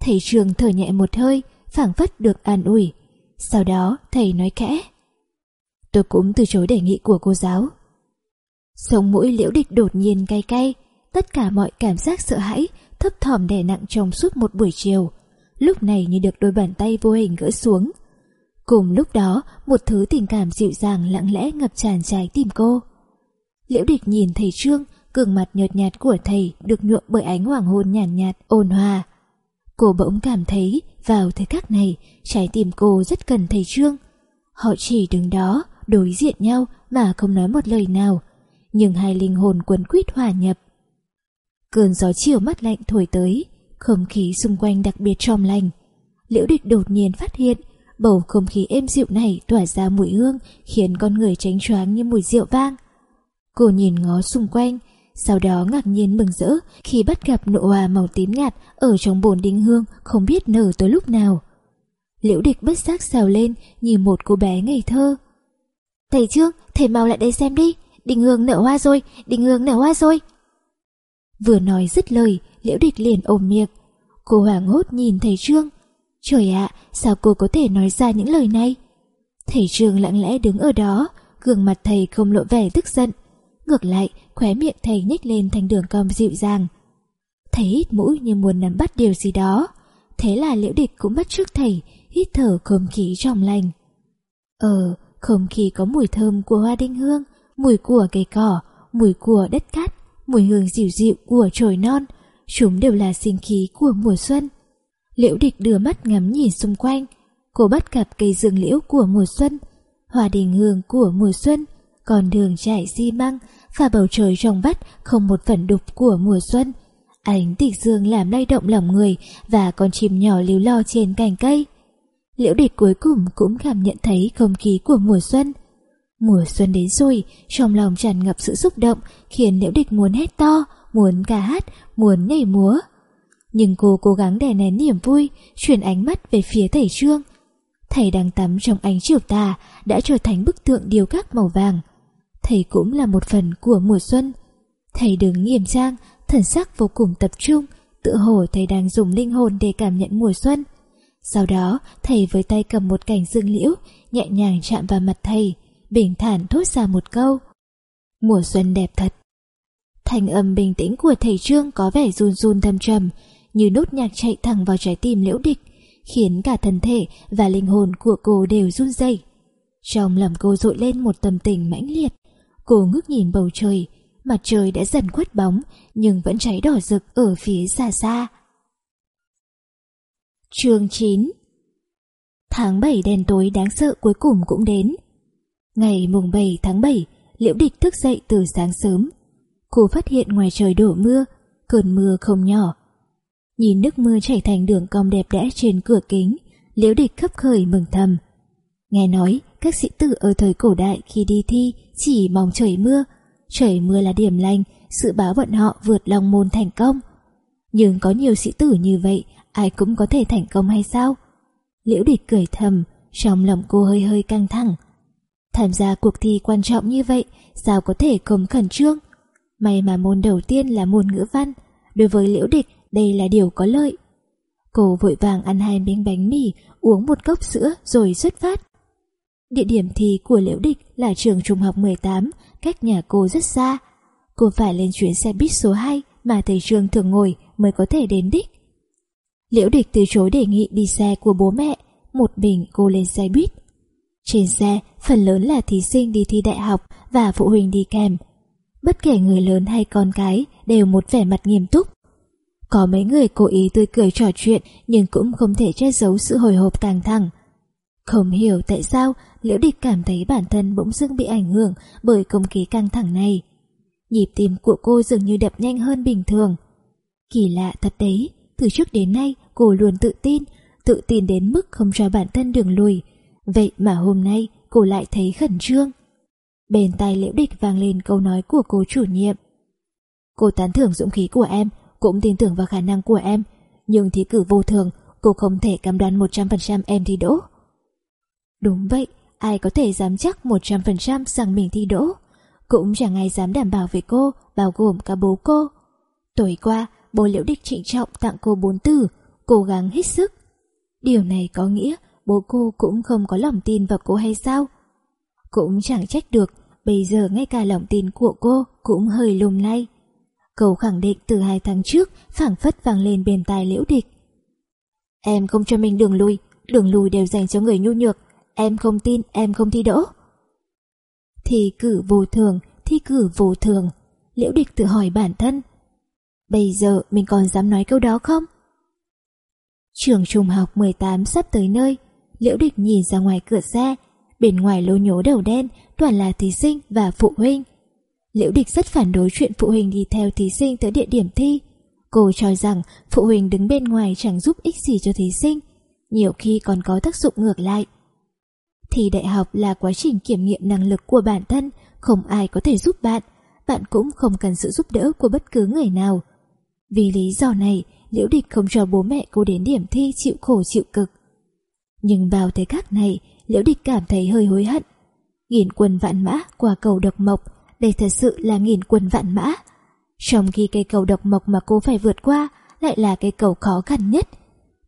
Thầy trường thở nhẹ một hơi, phảng phất được an ủi. Sau đó thầy nói khẽ. Tôi cũng từ chối đề nghị của cô giáo. Sống mũi liễu địch đột nhiên cay cay, tất cả mọi cảm giác sợ hãi thấp thỏm đè nặng trong suốt một buổi chiều, lúc này như được đôi bàn tay vô hình gỡ xuống. Cùng lúc đó, một thứ tình cảm dịu dàng lặng lẽ ngập tràn trái tim cô. Liễu địch nhìn thầy Trương, gương mặt nhợt nhạt của thầy được nhuộm bởi ánh hoàng hôn nhàn nhạt, nhạt, ôn hòa. Cô bỗng cảm thấy vào thời khắc này, trái tim cô rất cần thầy Trương. Họ chỉ đứng đó, đối diện nhau mà không nói một lời nào, nhưng hai linh hồn quấn quýt hòa nhập. Cơn gió chiều mắt lạnh thổi tới, không khí xung quanh đặc biệt trong lành. Liễu địch đột nhiên phát hiện bầu không khí êm dịu này tỏa ra mùi hương khiến con người tránh choáng như mùi rượu vang. Cô nhìn ngó xung quanh, sau đó ngạc nhiên mừng rỡ khi bắt gặp nụ hoa màu tím nhạt ở trong bồn đinh hương không biết nở tới lúc nào. Liễu địch bất giác xào lên như một cô bé ngây thơ. Thầy Trương, thầy mau lại đây xem đi, đình hương nở hoa rồi, đình hương nở hoa rồi. Vừa nói dứt lời, liễu địch liền ôm miệng. Cô hoảng hốt nhìn thầy Trương. Trời ạ, sao cô có thể nói ra những lời này? Thầy Trương lặng lẽ đứng ở đó, gương mặt thầy không lộ vẻ tức giận. Ngược lại, khóe miệng thầy nhếch lên thành đường cong dịu dàng. Thầy hít mũi như muốn nắm bắt điều gì đó. Thế là liễu địch cũng bắt trước thầy, hít thở không khí trong lành. Ờ, không khí có mùi thơm của hoa đinh hương, mùi của cây cỏ, mùi của đất cát, mùi hương dịu dịu của trồi non, chúng đều là sinh khí của mùa xuân. Liễu địch đưa mắt ngắm nhìn xung quanh, cô bắt gặp cây dương liễu của mùa xuân, hoa đình hương của mùa xuân, còn đường trải xi măng và bầu trời trong vắt không một phần đục của mùa xuân. Ánh tịch dương làm lay động lòng người và con chim nhỏ líu lo trên cành cây. Liễu địch cuối cùng cũng cảm nhận thấy không khí của mùa xuân. Mùa xuân đến rồi, trong lòng tràn ngập sự xúc động khiến liễu địch muốn hét to, muốn ca hát, muốn nhảy múa. Nhưng cô cố gắng đè nén niềm vui, chuyển ánh mắt về phía thầy Trương. Thầy đang tắm trong ánh chiều tà đã trở thành bức tượng điêu khắc màu vàng. Thầy cũng là một phần của mùa xuân. Thầy đứng nghiêm trang, thần sắc vô cùng tập trung, tự hồ thầy đang dùng linh hồn để cảm nhận mùa xuân. Sau đó, thầy với tay cầm một cành dương liễu, nhẹ nhàng chạm vào mặt thầy, bình thản thốt ra một câu. Mùa xuân đẹp thật. Thành âm bình tĩnh của thầy Trương có vẻ run run thâm trầm, như nốt nhạc chạy thẳng vào trái tim liễu địch, khiến cả thân thể và linh hồn của cô đều run rẩy. Trong lòng cô dội lên một tâm tình mãnh liệt. Cô ngước nhìn bầu trời, mặt trời đã dần khuất bóng nhưng vẫn cháy đỏ rực ở phía xa xa. Chương 9 Tháng 7 đen tối đáng sợ cuối cùng cũng đến. Ngày mùng 7 tháng 7, Liễu Địch thức dậy từ sáng sớm. Cô phát hiện ngoài trời đổ mưa, cơn mưa không nhỏ. Nhìn nước mưa chảy thành đường cong đẹp đẽ trên cửa kính, Liễu Địch khấp khởi mừng thầm. Nghe nói, các sĩ tử ở thời cổ đại khi đi thi chỉ mong trời mưa. Trời mưa là điểm lành, sự báo bọn họ vượt lòng môn thành công. Nhưng có nhiều sĩ tử như vậy ai cũng có thể thành công hay sao? Liễu địch cười thầm, trong lòng cô hơi hơi căng thẳng. Tham gia cuộc thi quan trọng như vậy, sao có thể không khẩn trương? May mà môn đầu tiên là môn ngữ văn, đối với liễu địch đây là điều có lợi. Cô vội vàng ăn hai miếng bánh mì, uống một cốc sữa rồi xuất phát. Địa điểm thi của liễu địch là trường trung học 18, cách nhà cô rất xa. Cô phải lên chuyến xe buýt số 2 mà thầy trường thường ngồi mới có thể đến đích. Liễu địch từ chối đề nghị đi xe của bố mẹ, một mình cô lên xe buýt. Trên xe, phần lớn là thí sinh đi thi đại học và phụ huynh đi kèm. Bất kể người lớn hay con cái đều một vẻ mặt nghiêm túc. Có mấy người cố ý tươi cười trò chuyện nhưng cũng không thể che giấu sự hồi hộp căng thẳng. Không hiểu tại sao Liễu Địch cảm thấy bản thân bỗng dưng bị ảnh hưởng bởi không khí căng thẳng này. Nhịp tim của cô dường như đập nhanh hơn bình thường. Kỳ lạ thật đấy, từ trước đến nay cô luôn tự tin, tự tin đến mức không cho bản thân đường lùi. Vậy mà hôm nay cô lại thấy khẩn trương. Bên tai liễu địch vang lên câu nói của cô chủ nhiệm. Cô tán thưởng dũng khí của em, cũng tin tưởng vào khả năng của em, nhưng thí cử vô thường, cô không thể cam đoan 100% em thi đỗ. Đúng vậy, ai có thể dám chắc 100% rằng mình thi đỗ. Cũng chẳng ai dám đảm bảo về cô, bao gồm cả bố cô. Tối qua, bố liễu địch trịnh trọng tặng cô bốn từ, cố gắng hết sức. Điều này có nghĩa bố cô cũng không có lòng tin vào cô hay sao? Cũng chẳng trách được, bây giờ ngay cả lòng tin của cô cũng hơi lùm lay. Câu khẳng định từ hai tháng trước phảng phất vang lên bên tai liễu địch. Em không cho mình đường lui, đường lui đều dành cho người nhu nhược, em không tin em không thi đỗ. Thi cử vô thường, thi cử vô thường, liễu địch tự hỏi bản thân. Bây giờ mình còn dám nói câu đó không? Trường trung học 18 sắp tới nơi, Liễu Địch nhìn ra ngoài cửa xe, bên ngoài lô nhố đầu đen toàn là thí sinh và phụ huynh. Liễu Địch rất phản đối chuyện phụ huynh đi theo thí sinh tới địa điểm thi. Cô cho rằng phụ huynh đứng bên ngoài chẳng giúp ích gì cho thí sinh, nhiều khi còn có tác dụng ngược lại. Thi đại học là quá trình kiểm nghiệm năng lực của bản thân, không ai có thể giúp bạn, bạn cũng không cần sự giúp đỡ của bất cứ người nào. Vì lý do này, Liễu Địch không cho bố mẹ cô đến điểm thi chịu khổ chịu cực. Nhưng vào thời khắc này, Liễu Địch cảm thấy hơi hối hận. Nghìn quân vạn mã qua cầu độc mộc, đây thật sự là nghìn quân vạn mã. Trong khi cây cầu độc mộc mà cô phải vượt qua lại là cây cầu khó khăn nhất.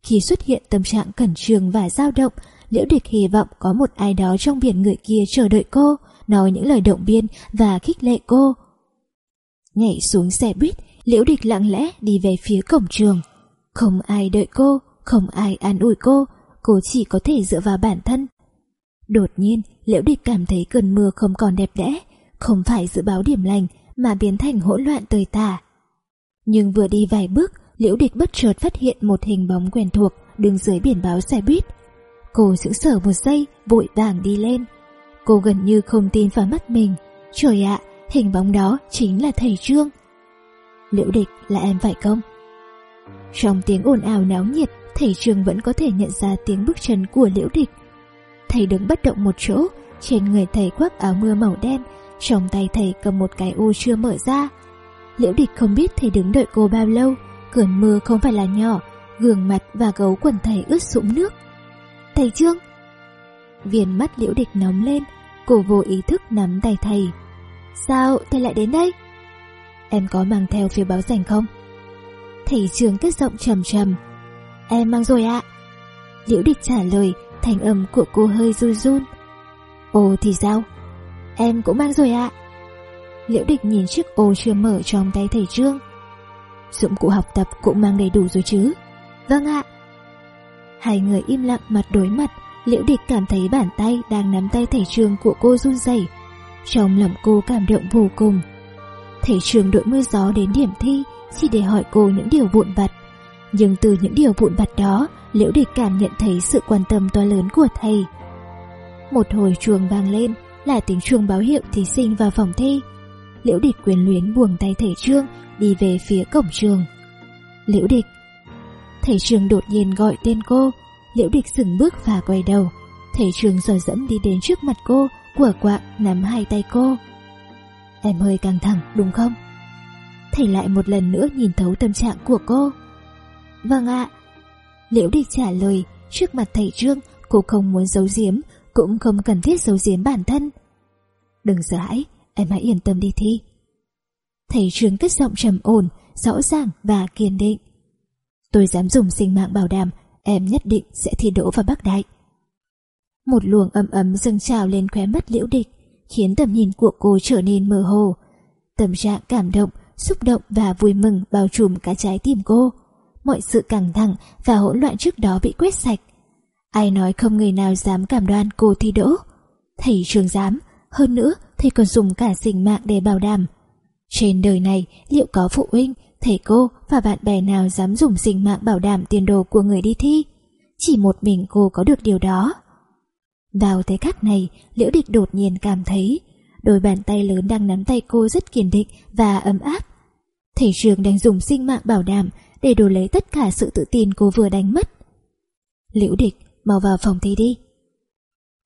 Khi xuất hiện tâm trạng cẩn trường và dao động, Liễu Địch hy vọng có một ai đó trong biển người kia chờ đợi cô, nói những lời động viên và khích lệ cô. Nhảy xuống xe buýt, Liễu Địch lặng lẽ đi về phía cổng trường. Không ai đợi cô, không ai an ủi cô, cô chỉ có thể dựa vào bản thân. Đột nhiên, Liễu Địch cảm thấy cơn mưa không còn đẹp đẽ, không phải dự báo điểm lành mà biến thành hỗn loạn tơi tả. Nhưng vừa đi vài bước, Liễu Địch bất chợt phát hiện một hình bóng quen thuộc đứng dưới biển báo xe buýt. Cô sững sờ một giây, vội vàng đi lên. Cô gần như không tin vào mắt mình. Trời ạ, hình bóng đó chính là thầy Trương. Liễu Địch là em phải không? Trong tiếng ồn ào náo nhiệt, thầy trường vẫn có thể nhận ra tiếng bước chân của Liễu Địch. Thầy đứng bất động một chỗ, trên người thầy khoác áo mưa màu đen, trong tay thầy cầm một cái ô chưa mở ra. Liễu Địch không biết thầy đứng đợi cô bao lâu, cơn mưa không phải là nhỏ, gương mặt và gấu quần thầy ướt sũng nước. Thầy Trương! Viền mắt Liễu Địch nóng lên, cô vô ý thức nắm tay thầy. Sao thầy lại đến đây? Em có mang theo phiếu báo danh không? Thầy trường cất giọng trầm trầm. Em mang rồi ạ. Liễu Địch trả lời, thành âm của cô hơi run run. Ồ thì sao? Em cũng mang rồi ạ. Liễu Địch nhìn chiếc ô chưa mở trong tay thầy Trương. Dụng cụ học tập cũng mang đầy đủ rồi chứ? Vâng ạ. Hai người im lặng mặt đối mặt, Liễu Địch cảm thấy bàn tay đang nắm tay thầy Trương của cô run rẩy. Trong lòng cô cảm động vô cùng. Thầy trường đội mưa gió đến điểm thi chỉ để hỏi cô những điều vụn vặt. Nhưng từ những điều vụn vặt đó, Liễu Địch cảm nhận thấy sự quan tâm to lớn của thầy. Một hồi chuông vang lên, là tiếng chuông báo hiệu thí sinh vào phòng thi. Liễu Địch quyền luyến buông tay thầy Trương đi về phía cổng trường. Liễu Địch Thầy Trương đột nhiên gọi tên cô, Liễu Địch dừng bước và quay đầu. Thầy Trương dò dẫm đi đến trước mặt cô, của quạng nắm hai tay cô. Em hơi căng thẳng đúng không? Thầy lại một lần nữa nhìn thấu tâm trạng của cô. Vâng ạ. Liễu Địch trả lời, trước mặt thầy Trương, cô không muốn giấu giếm, cũng không cần thiết giấu giếm bản thân. Đừng sợ hãi, em hãy yên tâm đi thi. Thầy Trương cất giọng trầm ổn, rõ ràng và kiên định. Tôi dám dùng sinh mạng bảo đảm em nhất định sẽ thi đỗ vào Bắc Đại. Một luồng ấm ấm dâng trào lên khóe mắt liễu địch, khiến tầm nhìn của cô trở nên mơ hồ. Tâm trạng cảm động, xúc động và vui mừng bao trùm cả trái tim cô. Mọi sự căng thẳng và hỗn loạn trước đó bị quét sạch. Ai nói không người nào dám cảm đoan cô thi đỗ. Thầy trường dám, hơn nữa thầy còn dùng cả sinh mạng để bảo đảm. Trên đời này liệu có phụ huynh thầy cô và bạn bè nào dám dùng sinh mạng bảo đảm tiền đồ của người đi thi. Chỉ một mình cô có được điều đó. Vào thế khắc này, Liễu Địch đột nhiên cảm thấy đôi bàn tay lớn đang nắm tay cô rất kiên định và ấm áp. Thầy trường đang dùng sinh mạng bảo đảm để đổi lấy tất cả sự tự tin cô vừa đánh mất. Liễu Địch, mau vào phòng thi đi.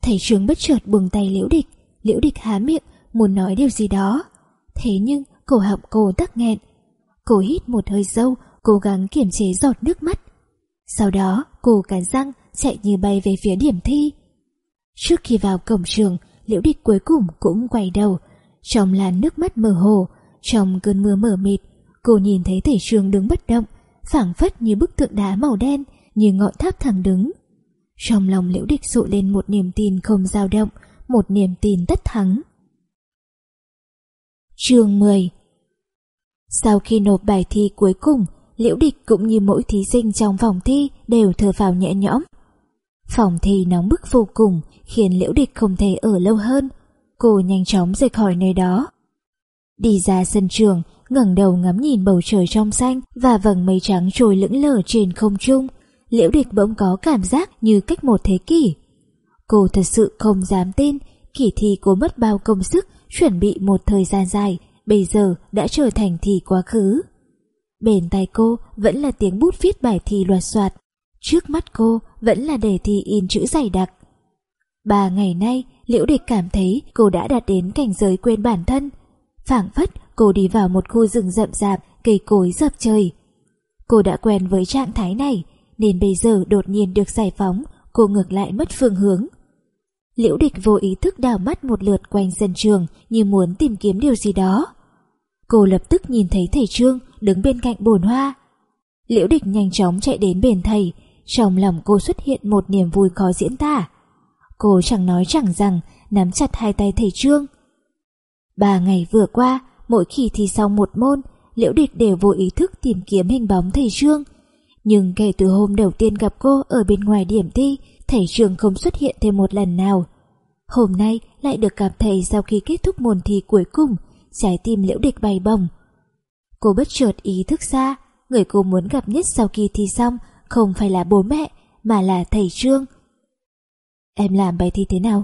Thầy trường bất chợt buông tay Liễu Địch, Liễu Địch há miệng, muốn nói điều gì đó. Thế nhưng cổ họng cô tắc nghẹn, Cô hít một hơi sâu, cố gắng kiềm chế giọt nước mắt. Sau đó, cô cắn răng chạy như bay về phía điểm thi. Trước khi vào cổng trường, Liễu Địch cuối cùng cũng quay đầu. Trong làn nước mắt mơ hồ, trong cơn mưa mờ mịt, cô nhìn thấy thầy trường đứng bất động, phảng phất như bức tượng đá màu đen, như ngọn tháp thẳng đứng. Trong lòng Liễu Địch dụ lên một niềm tin không dao động, một niềm tin tất thắng. Chương 10 sau khi nộp bài thi cuối cùng, Liễu Địch cũng như mỗi thí sinh trong phòng thi đều thở vào nhẹ nhõm. Phòng thi nóng bức vô cùng, khiến Liễu Địch không thể ở lâu hơn. Cô nhanh chóng rời khỏi nơi đó. Đi ra sân trường, ngẩng đầu ngắm nhìn bầu trời trong xanh và vầng mây trắng trôi lững lờ trên không trung. Liễu Địch bỗng có cảm giác như cách một thế kỷ. Cô thật sự không dám tin, kỳ thi cô mất bao công sức chuẩn bị một thời gian dài bây giờ đã trở thành thì quá khứ. Bên tay cô vẫn là tiếng bút viết bài thi loạt soạt. Trước mắt cô vẫn là đề thi in chữ dày đặc. Ba ngày nay, Liễu Địch cảm thấy cô đã đạt đến cảnh giới quên bản thân. phảng phất, cô đi vào một khu rừng rậm rạp, cây cối dập trời. Cô đã quen với trạng thái này, nên bây giờ đột nhiên được giải phóng, cô ngược lại mất phương hướng. Liễu Địch vô ý thức đào mắt một lượt quanh sân trường như muốn tìm kiếm điều gì đó. Cô lập tức nhìn thấy thầy Trương đứng bên cạnh bồn hoa. Liễu Địch nhanh chóng chạy đến bên thầy, trong lòng cô xuất hiện một niềm vui khó diễn tả. Cô chẳng nói chẳng rằng, nắm chặt hai tay thầy Trương. Ba ngày vừa qua, mỗi khi thi xong một môn, Liễu Địch đều vô ý thức tìm kiếm hình bóng thầy Trương. Nhưng kể từ hôm đầu tiên gặp cô ở bên ngoài điểm thi, thầy Trương không xuất hiện thêm một lần nào. Hôm nay lại được gặp thầy sau khi kết thúc môn thi cuối cùng, trái tim Liễu Địch bay bồng. Cô bất chợt ý thức ra, người cô muốn gặp nhất sau khi thi xong không phải là bố mẹ, mà là thầy Trương. Em làm bài thi thế nào?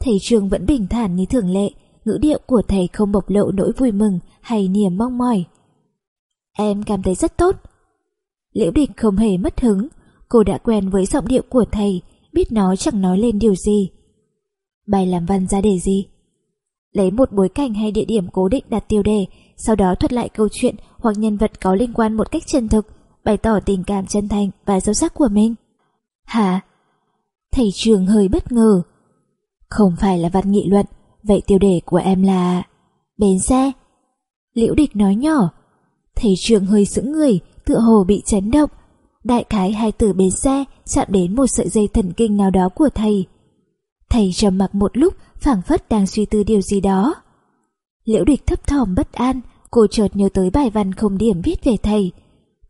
Thầy Trương vẫn bình thản như thường lệ, ngữ điệu của thầy không bộc lộ nỗi vui mừng hay niềm mong mỏi. Em cảm thấy rất tốt. Liễu địch không hề mất hứng, cô đã quen với giọng điệu của thầy, biết nó chẳng nói lên điều gì. Bài làm văn ra đề gì? Lấy một bối cảnh hay địa điểm cố định đặt tiêu đề, sau đó thuật lại câu chuyện hoặc nhân vật có liên quan một cách chân thực, bày tỏ tình cảm chân thành và sâu sắc của mình. Hả? Thầy trường hơi bất ngờ. Không phải là văn nghị luận, vậy tiêu đề của em là... Bến xe. Liễu địch nói nhỏ. Thầy trường hơi sững người, tựa hồ bị chấn động. Đại khái hai từ bến xe chạm đến một sợi dây thần kinh nào đó của thầy. Thầy trầm mặc một lúc, phảng phất đang suy tư điều gì đó. Liễu địch thấp thỏm bất an, cô chợt nhớ tới bài văn không điểm viết về thầy.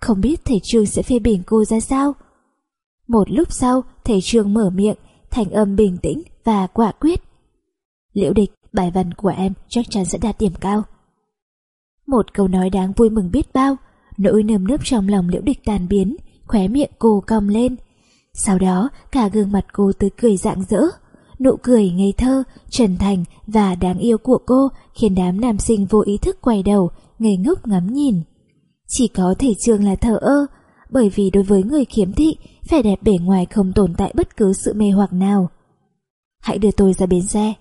Không biết thầy Trương sẽ phê bình cô ra sao? Một lúc sau, thầy Trương mở miệng, thành âm bình tĩnh và quả quyết. Liễu địch, bài văn của em chắc chắn sẽ đạt điểm cao. Một câu nói đáng vui mừng biết bao, nỗi nơm nớp trong lòng liễu địch tàn biến, khóe miệng cô cong lên. Sau đó, cả gương mặt cô tươi cười rạng rỡ. Nụ cười ngây thơ, trần thành và đáng yêu của cô khiến đám nam sinh vô ý thức quay đầu, ngây ngốc ngắm nhìn. Chỉ có thể trường là thờ ơ, bởi vì đối với người khiếm thị, vẻ đẹp bề ngoài không tồn tại bất cứ sự mê hoặc nào. Hãy đưa tôi ra bến xe.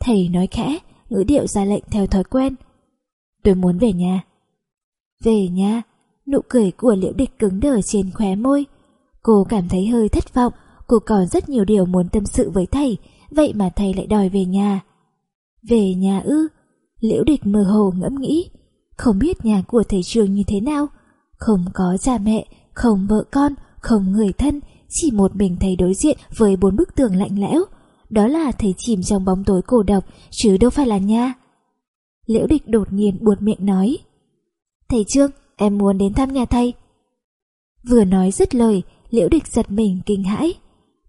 Thầy nói khẽ, ngữ điệu ra lệnh theo thói quen. Tôi muốn về nhà. Về nhà, nụ cười của liễu địch cứng đờ trên khóe môi. Cô cảm thấy hơi thất vọng, cô còn rất nhiều điều muốn tâm sự với thầy, vậy mà thầy lại đòi về nhà. Về nhà ư? Liễu địch mơ hồ ngẫm nghĩ, không biết nhà của thầy trường như thế nào. Không có cha mẹ, không vợ con, không người thân, chỉ một mình thầy đối diện với bốn bức tường lạnh lẽo. Đó là thầy chìm trong bóng tối cổ độc, chứ đâu phải là nha. Liễu địch đột nhiên buột miệng nói. Thầy Trương, em muốn đến thăm nhà thầy. Vừa nói dứt lời, liễu địch giật mình kinh hãi.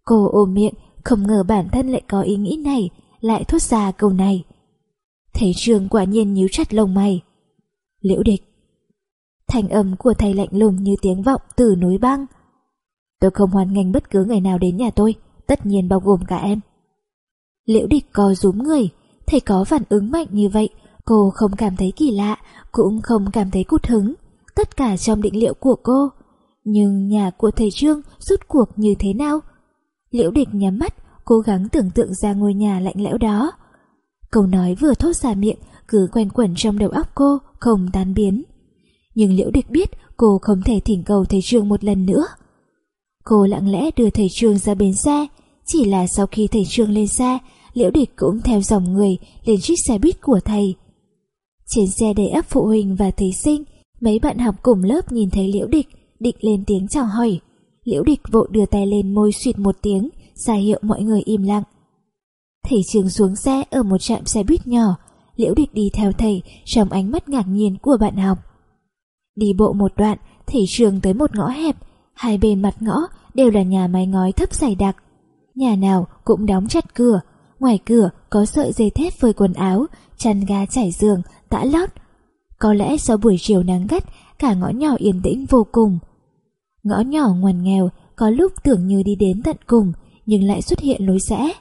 Cô ôm miệng, không ngờ bản thân lại có ý nghĩ này, lại thốt ra câu này. Thầy Trương quả nhiên nhíu chặt lông mày. Liễu địch. Thành âm của thầy lạnh lùng như tiếng vọng từ núi băng. Tôi không hoan nghênh bất cứ người nào đến nhà tôi, tất nhiên bao gồm cả em. Liễu địch có rúm người, thầy có phản ứng mạnh như vậy, cô không cảm thấy kỳ lạ, cũng không cảm thấy cút hứng, tất cả trong định liệu của cô. Nhưng nhà của thầy Trương rút cuộc như thế nào? Liễu địch nhắm mắt, cố gắng tưởng tượng ra ngôi nhà lạnh lẽo đó. Câu nói vừa thốt ra miệng cứ quen quẩn trong đầu óc cô, không tan biến. Nhưng Liễu Địch biết cô không thể thỉnh cầu thầy Trương một lần nữa. Cô lặng lẽ đưa thầy Trương ra bến xe, chỉ là sau khi thầy Trương lên xe, Liễu Địch cũng theo dòng người lên chiếc xe buýt của thầy. Trên xe đầy ấp phụ huynh và thí sinh, mấy bạn học cùng lớp nhìn thấy Liễu Địch, định lên tiếng chào hỏi. Liễu Địch vội đưa tay lên môi suyệt một tiếng, ra hiệu mọi người im lặng. Thầy trường xuống xe ở một trạm xe buýt nhỏ, Liễu Địch đi theo thầy trong ánh mắt ngạc nhiên của bạn học. Đi bộ một đoạn, thầy trường tới một ngõ hẹp, hai bên mặt ngõ đều là nhà mái ngói thấp dày đặc. Nhà nào cũng đóng chặt cửa, ngoài cửa có sợi dây thép phơi quần áo, chăn ga trải giường, tã lót. Có lẽ sau buổi chiều nắng gắt, cả ngõ nhỏ yên tĩnh vô cùng. Ngõ nhỏ ngoằn nghèo, có lúc tưởng như đi đến tận cùng, nhưng lại xuất hiện lối rẽ.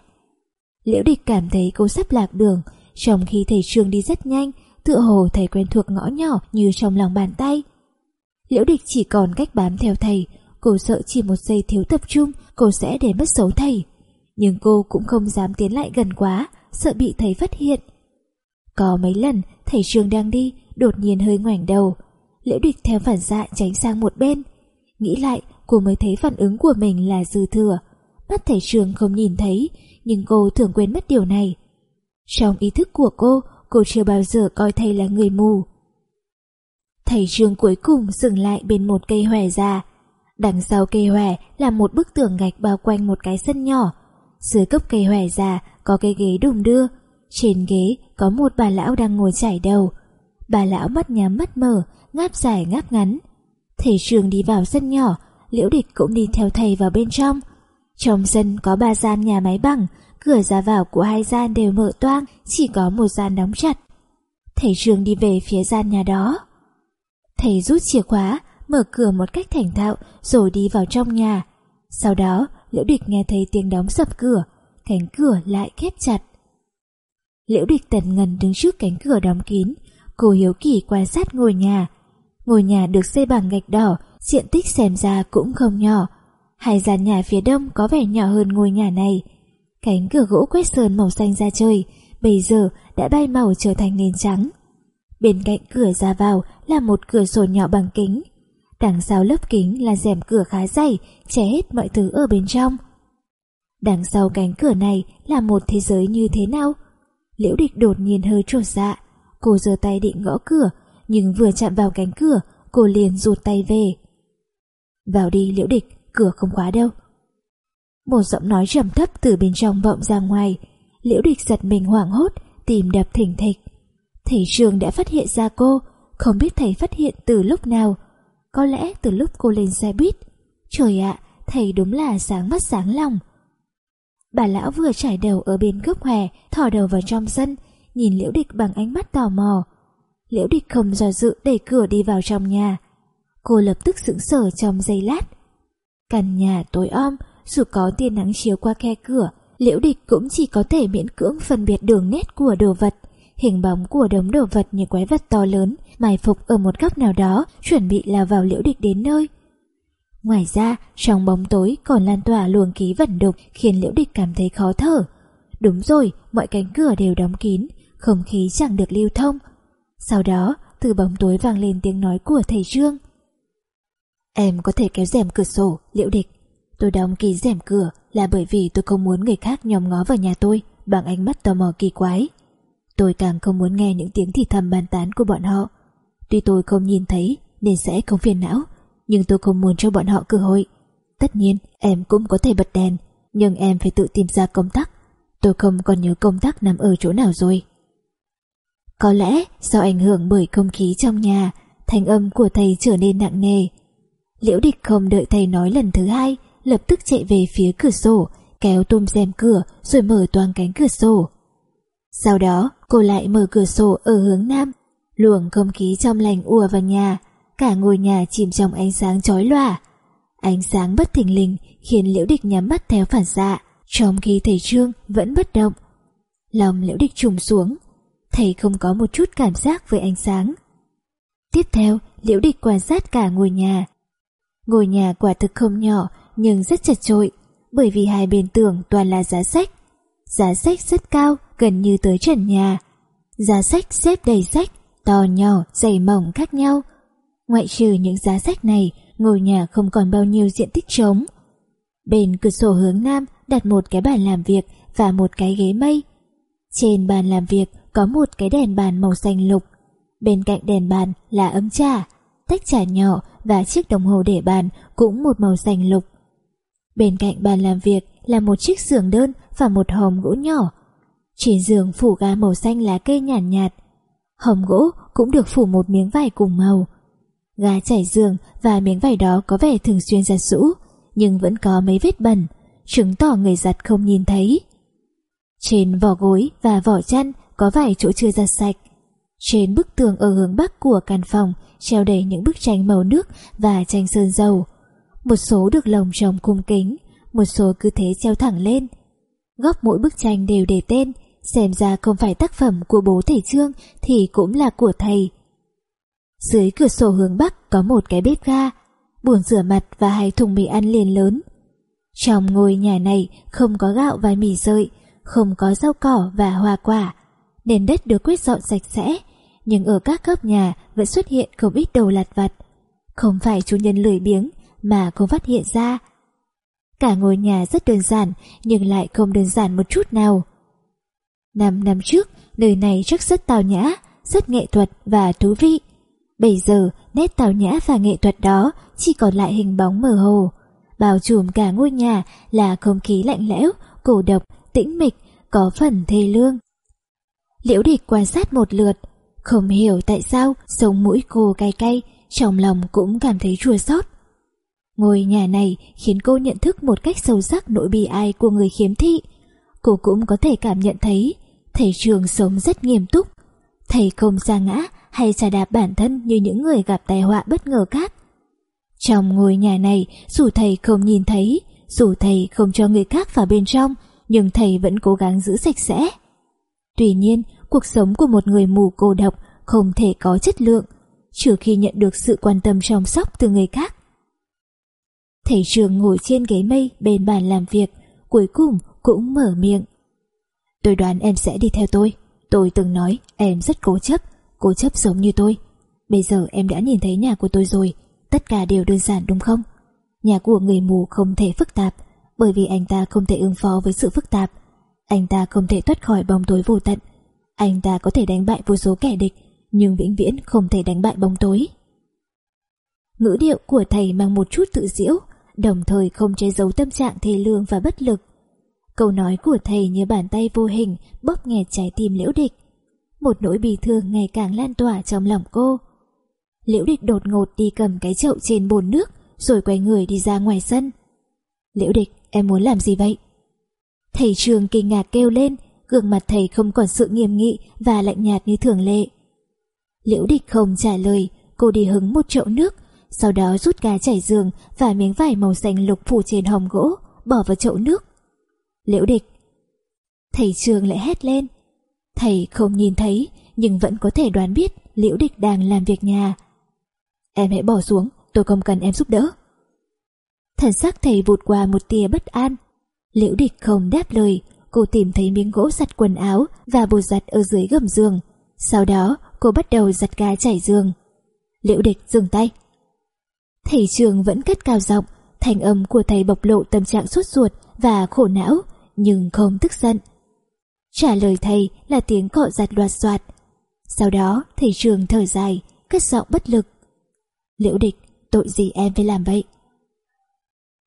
Liễu địch cảm thấy cô sắp lạc đường, trong khi thầy trường đi rất nhanh, tựa hồ thầy quen thuộc ngõ nhỏ như trong lòng bàn tay – Liễu địch chỉ còn cách bám theo thầy, cô sợ chỉ một giây thiếu tập trung cô sẽ để mất xấu thầy. Nhưng cô cũng không dám tiến lại gần quá, sợ bị thầy phát hiện. Có mấy lần thầy Trương đang đi, đột nhiên hơi ngoảnh đầu. Liễu địch theo phản xạ tránh sang một bên. Nghĩ lại, cô mới thấy phản ứng của mình là dư thừa. Mắt thầy Trương không nhìn thấy, nhưng cô thường quên mất điều này. Trong ý thức của cô, cô chưa bao giờ coi thầy là người mù. Thầy Trương cuối cùng dừng lại bên một cây hòe già. Đằng sau cây hòe là một bức tường gạch bao quanh một cái sân nhỏ. Dưới gốc cây hòe già có cái ghế đùng đưa. Trên ghế có một bà lão đang ngồi chải đầu. Bà lão mắt nhắm mắt mở, ngáp dài ngáp ngắn. Thầy Trương đi vào sân nhỏ, Liễu Địch cũng đi theo thầy vào bên trong. Trong sân có ba gian nhà máy bằng, cửa ra vào của hai gian đều mở toang, chỉ có một gian đóng chặt. Thầy Trương đi về phía gian nhà đó. Thầy rút chìa khóa, mở cửa một cách thành thạo rồi đi vào trong nhà. Sau đó, Liễu Địch nghe thấy tiếng đóng sập cửa, cánh cửa lại khép chặt. Liễu Địch tần ngần đứng trước cánh cửa đóng kín, cô hiếu kỳ quan sát ngôi nhà. Ngôi nhà được xây bằng gạch đỏ, diện tích xem ra cũng không nhỏ. Hai gian nhà phía đông có vẻ nhỏ hơn ngôi nhà này. Cánh cửa gỗ quét sơn màu xanh ra trời, bây giờ đã bay màu trở thành nền trắng. Bên cạnh cửa ra vào là một cửa sổ nhỏ bằng kính. Đằng sau lớp kính là rèm cửa khá dày, che hết mọi thứ ở bên trong. Đằng sau cánh cửa này là một thế giới như thế nào? Liễu địch đột nhiên hơi trột dạ. Cô giơ tay định gõ cửa, nhưng vừa chạm vào cánh cửa, cô liền rụt tay về. Vào đi liễu địch, cửa không khóa đâu. Một giọng nói trầm thấp từ bên trong vọng ra ngoài. Liễu địch giật mình hoảng hốt, tìm đập thỉnh thịch. Thầy trường đã phát hiện ra cô, không biết thầy phát hiện từ lúc nào. Có lẽ từ lúc cô lên xe buýt. Trời ạ, thầy đúng là sáng mắt sáng lòng. Bà lão vừa trải đầu ở bên gốc hòe, thò đầu vào trong sân, nhìn liễu địch bằng ánh mắt tò mò. Liễu địch không do dự đẩy cửa đi vào trong nhà. Cô lập tức sững sờ trong giây lát. Căn nhà tối om, dù có tia nắng chiếu qua khe cửa, liễu địch cũng chỉ có thể miễn cưỡng phân biệt đường nét của đồ vật. Hình bóng của đống đồ vật như quái vật to lớn, mài phục ở một góc nào đó, chuẩn bị lao vào liễu địch đến nơi. Ngoài ra, trong bóng tối còn lan tỏa luồng khí vẩn đục khiến liễu địch cảm thấy khó thở. Đúng rồi, mọi cánh cửa đều đóng kín, không khí chẳng được lưu thông. Sau đó, từ bóng tối vang lên tiếng nói của thầy Trương. Em có thể kéo rèm cửa sổ, liễu địch. Tôi đóng kín rèm cửa là bởi vì tôi không muốn người khác nhòm ngó vào nhà tôi bằng ánh mắt tò mò kỳ quái. Tôi càng không muốn nghe những tiếng thì thầm bàn tán của bọn họ. Tuy tôi không nhìn thấy nên sẽ không phiền não, nhưng tôi không muốn cho bọn họ cơ hội. Tất nhiên, em cũng có thể bật đèn, nhưng em phải tự tìm ra công tắc. Tôi không còn nhớ công tắc nằm ở chỗ nào rồi. Có lẽ do ảnh hưởng bởi không khí trong nhà, thanh âm của thầy trở nên nặng nề. Liễu địch không đợi thầy nói lần thứ hai, lập tức chạy về phía cửa sổ, kéo tôm rèm cửa rồi mở toàn cánh cửa sổ. Sau đó, cô lại mở cửa sổ ở hướng nam, luồng không khí trong lành ùa vào nhà, cả ngôi nhà chìm trong ánh sáng chói lòa. Ánh sáng bất thình lình khiến Liễu Địch nhắm mắt theo phản xạ, trong khi thầy Trương vẫn bất động. Lòng Liễu Địch trùng xuống, thầy không có một chút cảm giác với ánh sáng. Tiếp theo, Liễu Địch quan sát cả ngôi nhà. Ngôi nhà quả thực không nhỏ nhưng rất chật trội, bởi vì hai bên tường toàn là giá sách. Giá sách rất cao, gần như tới trần nhà. Giá sách xếp đầy sách, to nhỏ, dày mỏng khác nhau. Ngoại trừ những giá sách này, ngôi nhà không còn bao nhiêu diện tích trống. Bên cửa sổ hướng nam đặt một cái bàn làm việc và một cái ghế mây. Trên bàn làm việc có một cái đèn bàn màu xanh lục. Bên cạnh đèn bàn là ấm trà, tách trà nhỏ và chiếc đồng hồ để bàn cũng một màu xanh lục. Bên cạnh bàn làm việc là một chiếc giường đơn và một hòm gỗ nhỏ. Trên giường phủ ga màu xanh lá cây nhàn nhạt, nhạt. Hòm gỗ cũng được phủ một miếng vải cùng màu. Gà chảy giường và miếng vải đó có vẻ thường xuyên giặt rũ, nhưng vẫn có mấy vết bẩn, chứng tỏ người giặt không nhìn thấy. Trên vỏ gối và vỏ chăn có vài chỗ chưa giặt sạch. Trên bức tường ở hướng bắc của căn phòng treo đầy những bức tranh màu nước và tranh sơn dầu. Một số được lồng trong cung kính, một số cứ thế treo thẳng lên. Góc mỗi bức tranh đều để tên, xem ra không phải tác phẩm của bố thầy Trương thì cũng là của thầy. Dưới cửa sổ hướng bắc có một cái bếp ga, buồn rửa mặt và hai thùng mì ăn liền lớn. Trong ngôi nhà này không có gạo và mì rơi, không có rau cỏ và hoa quả. Nền đất được quét dọn sạch sẽ, nhưng ở các góc nhà vẫn xuất hiện không ít đồ lặt vặt. Không phải chủ nhân lười biếng mà không phát hiện ra. Cả ngôi nhà rất đơn giản nhưng lại không đơn giản một chút nào. Năm năm trước, nơi này chắc rất tào nhã, rất nghệ thuật và thú vị. Bây giờ, nét tào nhã và nghệ thuật đó chỉ còn lại hình bóng mờ hồ. Bao trùm cả ngôi nhà là không khí lạnh lẽo, cổ độc, tĩnh mịch, có phần thê lương. Liễu địch quan sát một lượt, không hiểu tại sao sống mũi cô cay cay, trong lòng cũng cảm thấy chua xót. Ngôi nhà này khiến cô nhận thức một cách sâu sắc nỗi bi ai của người khiếm thị. Cô cũng có thể cảm nhận thấy thầy trường sống rất nghiêm túc. Thầy không xa ngã hay xà đạp bản thân như những người gặp tai họa bất ngờ khác. Trong ngôi nhà này, dù thầy không nhìn thấy, dù thầy không cho người khác vào bên trong, nhưng thầy vẫn cố gắng giữ sạch sẽ. Tuy nhiên, cuộc sống của một người mù cô độc không thể có chất lượng, trừ khi nhận được sự quan tâm chăm sóc từ người khác. Thầy trường ngồi trên ghế mây bên bàn làm việc, cuối cùng cũng mở miệng. Tôi đoán em sẽ đi theo tôi. Tôi từng nói em rất cố chấp, cố chấp giống như tôi. Bây giờ em đã nhìn thấy nhà của tôi rồi, tất cả đều đơn giản đúng không? Nhà của người mù không thể phức tạp, bởi vì anh ta không thể ứng phó với sự phức tạp. Anh ta không thể thoát khỏi bóng tối vô tận. Anh ta có thể đánh bại vô số kẻ địch, nhưng vĩnh viễn không thể đánh bại bóng tối. Ngữ điệu của thầy mang một chút tự diễu, đồng thời không che giấu tâm trạng thê lương và bất lực. Câu nói của thầy như bàn tay vô hình bóp nghẹt trái tim liễu địch. Một nỗi bi thương ngày càng lan tỏa trong lòng cô. Liễu địch đột ngột đi cầm cái chậu trên bồn nước rồi quay người đi ra ngoài sân. Liễu địch, em muốn làm gì vậy? Thầy trường kinh ngạc kêu lên, gương mặt thầy không còn sự nghiêm nghị và lạnh nhạt như thường lệ. Liễu địch không trả lời, cô đi hứng một chậu nước, sau đó rút cá chảy giường và miếng vải màu xanh lục phủ trên hòm gỗ, bỏ vào chậu nước. Liễu địch. Thầy trường lại hét lên. Thầy không nhìn thấy, nhưng vẫn có thể đoán biết Liễu địch đang làm việc nhà. Em hãy bỏ xuống, tôi không cần em giúp đỡ. Thần sắc thầy vụt qua một tia bất an. Liễu địch không đáp lời, cô tìm thấy miếng gỗ giặt quần áo và bột giặt ở dưới gầm giường. Sau đó cô bắt đầu giặt cá chảy giường. Liễu địch dừng tay. Thầy trường vẫn cất cao giọng, thành âm của thầy bộc lộ tâm trạng sốt ruột và khổ não, nhưng không tức giận. Trả lời thầy là tiếng cọ giặt loạt soạt. Sau đó thầy trường thở dài, cất giọng bất lực. Liễu địch, tội gì em phải làm vậy?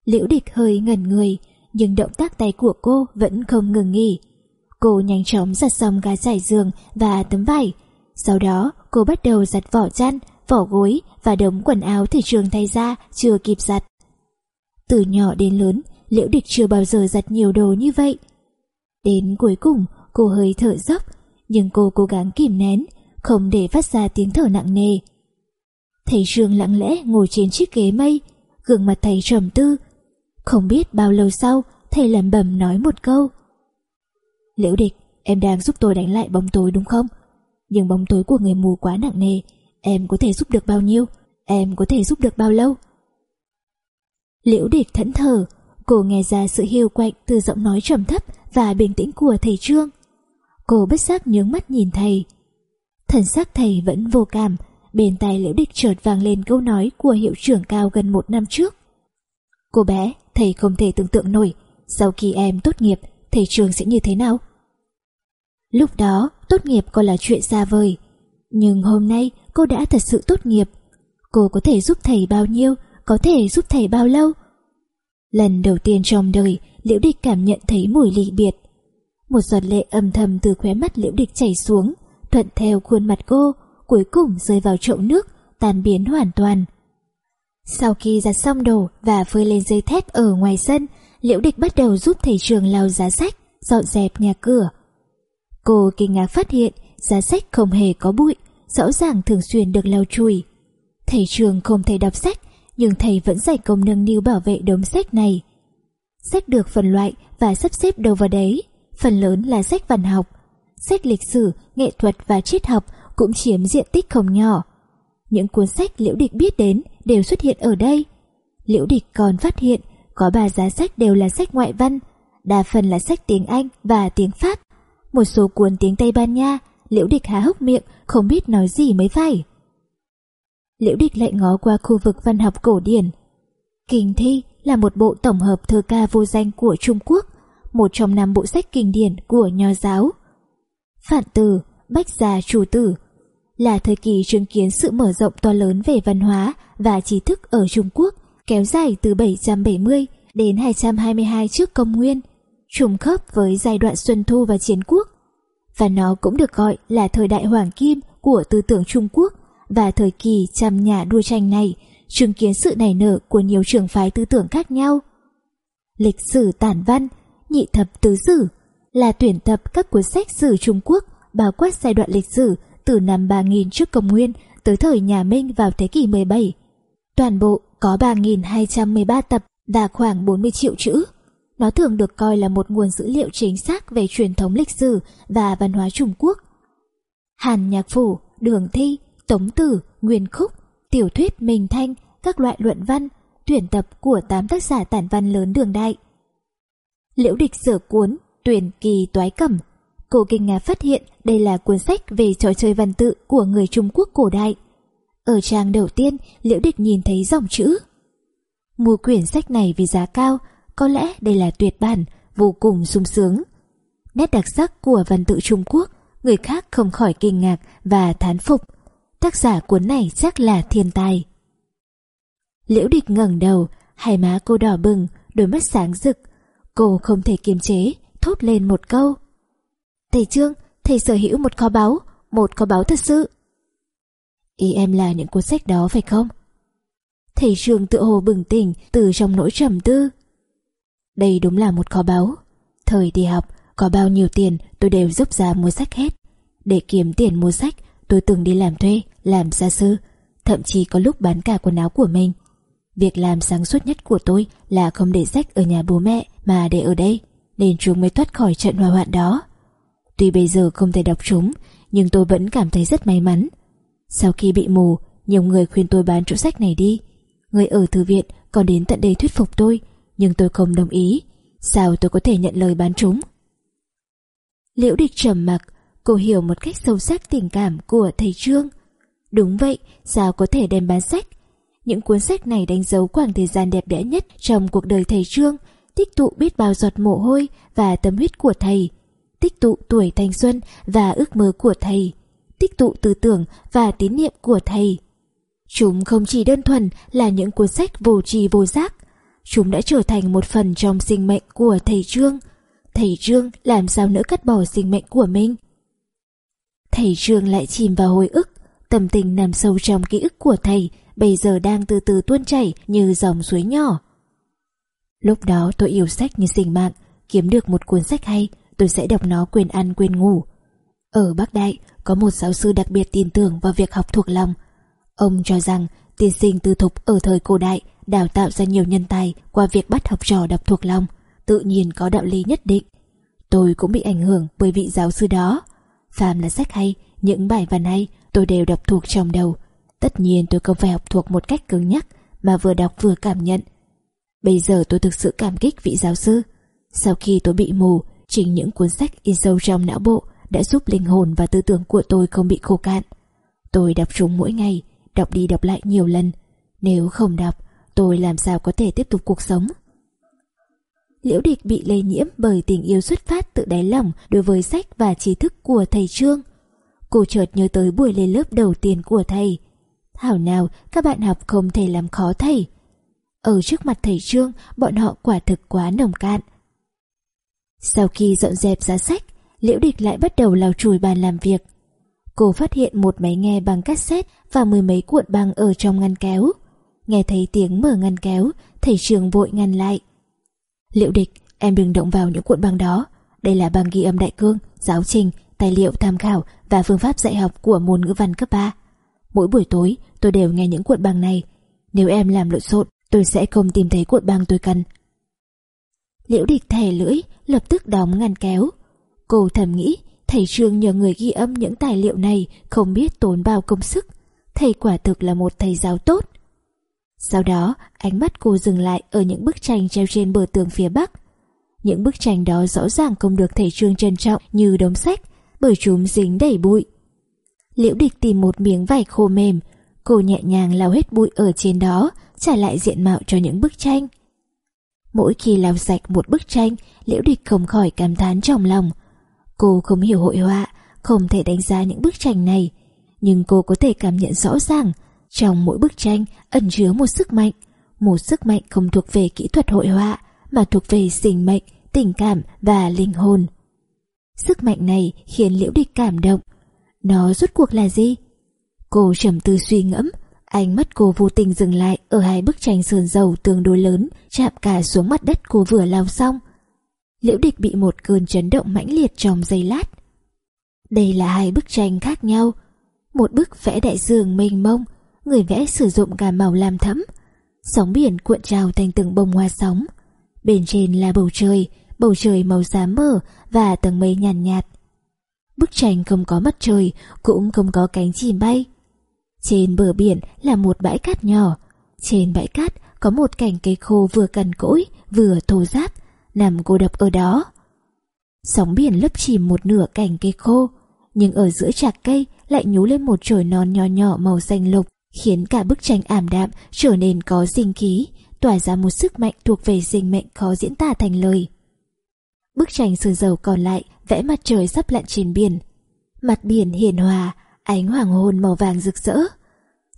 Liễu địch hơi ngẩn người, nhưng động tác tay của cô vẫn không ngừng nghỉ. Cô nhanh chóng giặt xong gá trải giường và tấm vải. Sau đó cô bắt đầu giặt vỏ chăn, vỏ gối và đống quần áo thầy trường thay ra chưa kịp giặt. Từ nhỏ đến lớn, Liễu Địch chưa bao giờ giặt nhiều đồ như vậy. Đến cuối cùng, cô hơi thở dốc, nhưng cô cố gắng kìm nén, không để phát ra tiếng thở nặng nề. Thầy Trương lặng lẽ ngồi trên chiếc ghế mây, gương mặt thầy trầm tư. Không biết bao lâu sau, thầy lẩm bẩm nói một câu. Liễu Địch, em đang giúp tôi đánh lại bóng tối đúng không? Nhưng bóng tối của người mù quá nặng nề, em có thể giúp được bao nhiêu? Em có thể giúp được bao lâu? Liễu Địch thẫn thờ, Cô nghe ra sự hiu quạnh từ giọng nói trầm thấp và bình tĩnh của thầy Trương. Cô bất giác nhướng mắt nhìn thầy. Thần sắc thầy vẫn vô cảm, bên tai liễu địch chợt vang lên câu nói của hiệu trưởng cao gần một năm trước. Cô bé, thầy không thể tưởng tượng nổi, sau khi em tốt nghiệp, thầy trường sẽ như thế nào? Lúc đó, tốt nghiệp còn là chuyện xa vời. Nhưng hôm nay, cô đã thật sự tốt nghiệp. Cô có thể giúp thầy bao nhiêu, có thể giúp thầy bao lâu? Lần đầu tiên trong đời, Liễu Địch cảm nhận thấy mùi ly biệt. Một giọt lệ âm thầm từ khóe mắt Liễu Địch chảy xuống, thuận theo khuôn mặt cô, cuối cùng rơi vào chậu nước, tan biến hoàn toàn. Sau khi giặt xong đồ và phơi lên dây thép ở ngoài sân, Liễu Địch bắt đầu giúp thầy trường lau giá sách, dọn dẹp nhà cửa. Cô kinh ngạc phát hiện giá sách không hề có bụi, rõ ràng thường xuyên được lau chùi. Thầy trường không thể đọc sách nhưng thầy vẫn dạy công nâng niu bảo vệ đống sách này. Sách được phân loại và sắp xếp đâu vào đấy, phần lớn là sách văn học. Sách lịch sử, nghệ thuật và triết học cũng chiếm diện tích không nhỏ. Những cuốn sách Liễu Địch biết đến đều xuất hiện ở đây. Liễu Địch còn phát hiện có ba giá sách đều là sách ngoại văn, đa phần là sách tiếng Anh và tiếng Pháp. Một số cuốn tiếng Tây Ban Nha, Liễu Địch há hốc miệng, không biết nói gì mới phải. Liễu Địch lại ngó qua khu vực văn học cổ điển. Kinh thi là một bộ tổng hợp thơ ca vô danh của Trung Quốc, một trong năm bộ sách kinh điển của Nho giáo. Phản từ, Bách gia chủ tử là thời kỳ chứng kiến sự mở rộng to lớn về văn hóa và trí thức ở Trung Quốc, kéo dài từ 770 đến 222 trước công nguyên, trùng khớp với giai đoạn Xuân Thu và Chiến Quốc. Và nó cũng được gọi là thời đại hoàng kim của tư tưởng Trung Quốc và thời kỳ trăm nhà đua tranh này chứng kiến sự nảy nở của nhiều trường phái tư tưởng khác nhau. Lịch sử tản văn, nhị thập tứ sử là tuyển tập các cuốn sách sử Trung Quốc bao quát giai đoạn lịch sử từ năm 3000 trước công nguyên tới thời nhà Minh vào thế kỷ 17. Toàn bộ có 3.213 tập và khoảng 40 triệu chữ. Nó thường được coi là một nguồn dữ liệu chính xác về truyền thống lịch sử và văn hóa Trung Quốc. Hàn Nhạc Phủ, Đường Thi, Tống Tử, Nguyên Khúc, Tiểu thuyết Minh Thanh, các loại luận văn, tuyển tập của 8 tác giả tản văn lớn đường đại. Liễu địch sở cuốn, tuyển kỳ toái cẩm. Cô kinh ngạc phát hiện đây là cuốn sách về trò chơi văn tự của người Trung Quốc cổ đại. Ở trang đầu tiên, Liễu địch nhìn thấy dòng chữ. Mua quyển sách này vì giá cao, có lẽ đây là tuyệt bản, vô cùng sung sướng. Nét đặc sắc của văn tự Trung Quốc, người khác không khỏi kinh ngạc và thán phục. Tác giả cuốn này chắc là thiên tài. Liễu địch ngẩng đầu, hai má cô đỏ bừng, đôi mắt sáng rực. Cô không thể kiềm chế, thốt lên một câu. Thầy Trương, thầy sở hữu một kho báu, một kho báu thật sự. Ý em là những cuốn sách đó phải không? Thầy Trương tự hồ bừng tỉnh từ trong nỗi trầm tư. Đây đúng là một kho báu. Thời đi học, có bao nhiêu tiền tôi đều giúp ra mua sách hết. Để kiếm tiền mua sách, tôi từng đi làm thuê, làm gia sư, thậm chí có lúc bán cả quần áo của mình. Việc làm sáng suốt nhất của tôi là không để sách ở nhà bố mẹ mà để ở đây, nên chúng mới thoát khỏi trận hoa hoạn đó. Tuy bây giờ không thể đọc chúng, nhưng tôi vẫn cảm thấy rất may mắn. Sau khi bị mù, nhiều người khuyên tôi bán chỗ sách này đi. Người ở thư viện còn đến tận đây thuyết phục tôi, nhưng tôi không đồng ý. Sao tôi có thể nhận lời bán chúng? Liễu địch trầm mặc, cô hiểu một cách sâu sắc tình cảm của thầy Trương. Đúng vậy, sao có thể đem bán sách? Những cuốn sách này đánh dấu khoảng thời gian đẹp đẽ nhất trong cuộc đời thầy Trương, tích tụ biết bao giọt mồ hôi và tâm huyết của thầy, tích tụ tuổi thanh xuân và ước mơ của thầy, tích tụ tư tưởng và tín niệm của thầy. Chúng không chỉ đơn thuần là những cuốn sách vô tri vô giác, chúng đã trở thành một phần trong sinh mệnh của thầy Trương. Thầy Trương làm sao nỡ cắt bỏ sinh mệnh của mình? Thầy Trương lại chìm vào hồi ức, tâm tình nằm sâu trong ký ức của thầy bây giờ đang từ từ tuôn chảy như dòng suối nhỏ. Lúc đó tôi yêu sách như sinh mạng, kiếm được một cuốn sách hay, tôi sẽ đọc nó quên ăn quên ngủ. Ở Bắc Đại, có một giáo sư đặc biệt tin tưởng vào việc học thuộc lòng. Ông cho rằng tiên sinh tư thục ở thời cổ đại đào tạo ra nhiều nhân tài qua việc bắt học trò đọc thuộc lòng, tự nhiên có đạo lý nhất định. Tôi cũng bị ảnh hưởng bởi vị giáo sư đó. Phàm là sách hay, những bài văn hay, tôi đều đọc thuộc trong đầu. Tất nhiên tôi không phải học thuộc một cách cứng nhắc, mà vừa đọc vừa cảm nhận. Bây giờ tôi thực sự cảm kích vị giáo sư. Sau khi tôi bị mù, chính những cuốn sách in sâu trong não bộ đã giúp linh hồn và tư tưởng của tôi không bị khô cạn. Tôi đọc chúng mỗi ngày, đọc đi đọc lại nhiều lần. Nếu không đọc, tôi làm sao có thể tiếp tục cuộc sống? Liễu địch bị lây nhiễm bởi tình yêu xuất phát tự đáy lòng đối với sách và trí thức của thầy Trương. Cô chợt nhớ tới buổi lên lớp đầu tiên của thầy. Thảo nào các bạn học không thể làm khó thầy. Ở trước mặt thầy Trương, bọn họ quả thực quá nồng cạn. Sau khi dọn dẹp giá sách, Liễu Địch lại bắt đầu lau chùi bàn làm việc. Cô phát hiện một máy nghe bằng cassette và mười mấy cuộn băng ở trong ngăn kéo. Nghe thấy tiếng mở ngăn kéo, thầy trường vội ngăn lại. Liễu Địch, em đừng động vào những cuộn băng đó. Đây là băng ghi âm đại cương, giáo trình, tài liệu tham khảo và phương pháp dạy học của môn ngữ văn cấp 3. Mỗi buổi tối tôi đều nghe những cuộn băng này. Nếu em làm lộn xộn, tôi sẽ không tìm thấy cuộn băng tôi cần. Liễu địch thẻ lưỡi, lập tức đóng ngăn kéo. Cô thầm nghĩ, thầy Trương nhờ người ghi âm những tài liệu này không biết tốn bao công sức. thầy quả thực là một thầy giáo tốt. Sau đó, ánh mắt cô dừng lại ở những bức tranh treo trên bờ tường phía bắc. Những bức tranh đó rõ ràng không được thầy Trương trân trọng như đống sách, bởi chúng dính đầy bụi. Liễu địch tìm một miếng vải khô mềm, cô nhẹ nhàng lau hết bụi ở trên đó, trả lại diện mạo cho những bức tranh. Mỗi khi lau sạch một bức tranh, Liễu địch không khỏi cảm thán trong lòng. Cô không hiểu hội họa, không thể đánh giá những bức tranh này, nhưng cô có thể cảm nhận rõ ràng trong mỗi bức tranh ẩn chứa một sức mạnh, một sức mạnh không thuộc về kỹ thuật hội họa mà thuộc về sinh mệnh, tình cảm và linh hồn. Sức mạnh này khiến Liễu Địch cảm động. Nó rốt cuộc là gì? Cô trầm tư suy ngẫm, ánh mắt cô vô tình dừng lại ở hai bức tranh sơn dầu tương đối lớn, chạm cả xuống mặt đất cô vừa lao xong. Liễu Địch bị một cơn chấn động mãnh liệt trong giây lát. Đây là hai bức tranh khác nhau. Một bức vẽ đại dương mênh mông, người vẽ sử dụng cả màu lam thẫm. Sóng biển cuộn trào thành từng bông hoa sóng. Bên trên là bầu trời, bầu trời màu xám mờ và tầng mây nhàn nhạt, nhạt. Bức tranh không có mặt trời, cũng không có cánh chim bay. Trên bờ biển là một bãi cát nhỏ. Trên bãi cát có một cành cây khô vừa cằn cỗi, vừa thô ráp, nằm cô độc ở đó. Sóng biển lấp chìm một nửa cành cây khô, nhưng ở giữa chạc cây lại nhú lên một chồi non nhỏ nhỏ màu xanh lục, khiến cả bức tranh ảm đạm trở nên có sinh khí, tỏa ra một sức mạnh thuộc về sinh mệnh khó diễn tả thành lời. Bức tranh sơn dầu còn lại vẽ mặt trời sắp lặn trên biển. Mặt biển hiền hòa, ánh hoàng hôn màu vàng rực rỡ.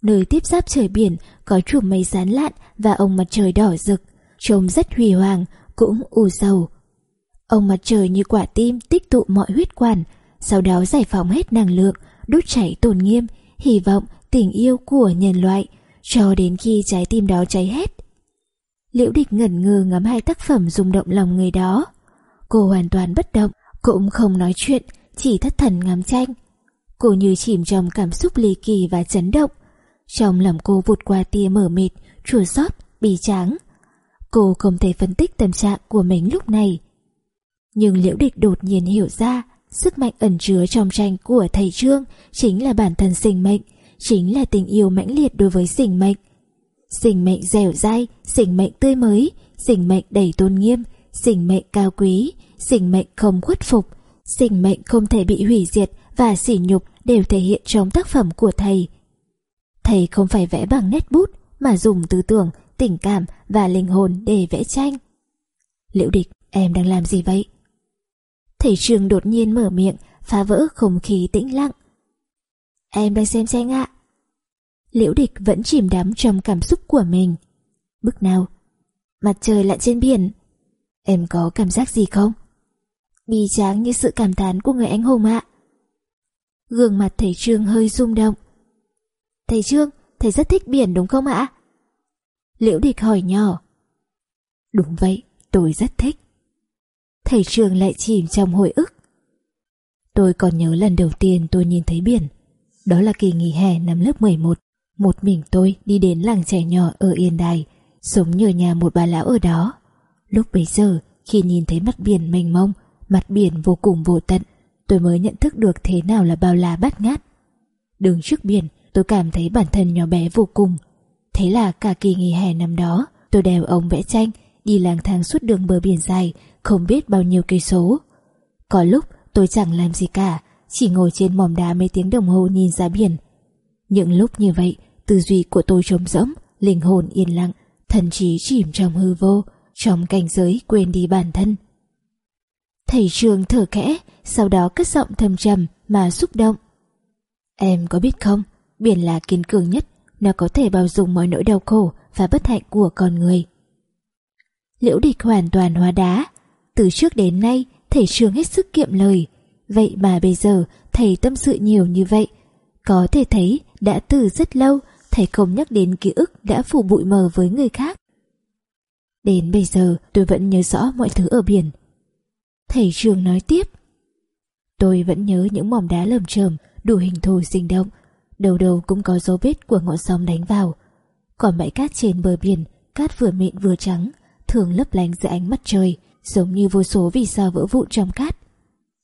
Nơi tiếp giáp trời biển có chùm mây sán lạn và ông mặt trời đỏ rực, trông rất huy hoàng, cũng u sầu. Ông mặt trời như quả tim tích tụ mọi huyết quản, sau đó giải phóng hết năng lượng, đốt chảy tổn nghiêm, hy vọng, tình yêu của nhân loại, cho đến khi trái tim đó cháy hết. Liễu địch ngẩn ngơ ngắm hai tác phẩm rung động lòng người đó. Cô hoàn toàn bất động, cũng không nói chuyện, chỉ thất thần ngắm tranh. Cô như chìm trong cảm xúc ly kỳ và chấn động. Trong lòng cô vụt qua tia mở mịt, chua xót, bì tráng. Cô không thể phân tích tâm trạng của mình lúc này. Nhưng liễu địch đột nhiên hiểu ra, sức mạnh ẩn chứa trong tranh của thầy Trương chính là bản thân sinh mệnh, chính là tình yêu mãnh liệt đối với sinh mệnh. Sinh mệnh dẻo dai, sinh mệnh tươi mới, sinh mệnh đầy tôn nghiêm, sinh mệnh cao quý, sinh mệnh không khuất phục, sinh mệnh không thể bị hủy diệt và sỉ nhục đều thể hiện trong tác phẩm của thầy. Thầy không phải vẽ bằng nét bút mà dùng tư tưởng, tình cảm và linh hồn để vẽ tranh. Liễu địch, em đang làm gì vậy? Thầy trường đột nhiên mở miệng, phá vỡ không khí tĩnh lặng. Em đang xem tranh ạ. Liễu địch vẫn chìm đắm trong cảm xúc của mình. Bức nào? Mặt trời lặn trên biển. Em có cảm giác gì không? Bi tráng như sự cảm thán của người anh hùng ạ. Gương mặt thầy Trương hơi rung động. Thầy Trương, thầy rất thích biển đúng không ạ? Liễu địch hỏi nhỏ. Đúng vậy, tôi rất thích. Thầy trường lại chìm trong hồi ức. Tôi còn nhớ lần đầu tiên tôi nhìn thấy biển. Đó là kỳ nghỉ hè năm lớp 11. Một mình tôi đi đến làng trẻ nhỏ ở Yên Đài, sống nhờ nhà một bà lão ở đó. Lúc bấy giờ, khi nhìn thấy mặt biển mênh mông, mặt biển vô cùng vô tận, tôi mới nhận thức được thế nào là bao la bát ngát. Đứng trước biển, tôi cảm thấy bản thân nhỏ bé vô cùng. Thế là cả kỳ nghỉ hè năm đó, tôi đèo ống vẽ tranh, đi lang thang suốt đường bờ biển dài, không biết bao nhiêu cây số. Có lúc tôi chẳng làm gì cả, chỉ ngồi trên mỏm đá mấy tiếng đồng hồ nhìn ra biển. Những lúc như vậy, tư duy của tôi trống rỗng, linh hồn yên lặng, thần trí chìm trong hư vô, trong cảnh giới quên đi bản thân. Thầy trường thở khẽ, sau đó cất giọng thầm trầm mà xúc động. Em có biết không, biển là kiên cường nhất, nó có thể bao dung mọi nỗi đau khổ và bất hạnh của con người. Liễu địch hoàn toàn hóa đá. Từ trước đến nay, thầy trường hết sức kiệm lời. Vậy mà bây giờ, thầy tâm sự nhiều như vậy. Có thể thấy, đã từ rất lâu, thầy không nhắc đến ký ức đã phủ bụi mờ với người khác. Đến bây giờ tôi vẫn nhớ rõ mọi thứ ở biển. Thầy trường nói tiếp. Tôi vẫn nhớ những mỏm đá lởm chởm đủ hình thù sinh động, đầu đầu cũng có dấu vết của ngọn sóng đánh vào. Còn bãi cát trên bờ biển, cát vừa mịn vừa trắng, thường lấp lánh dưới ánh mặt trời, giống như vô số vì sao vỡ vụn trong cát.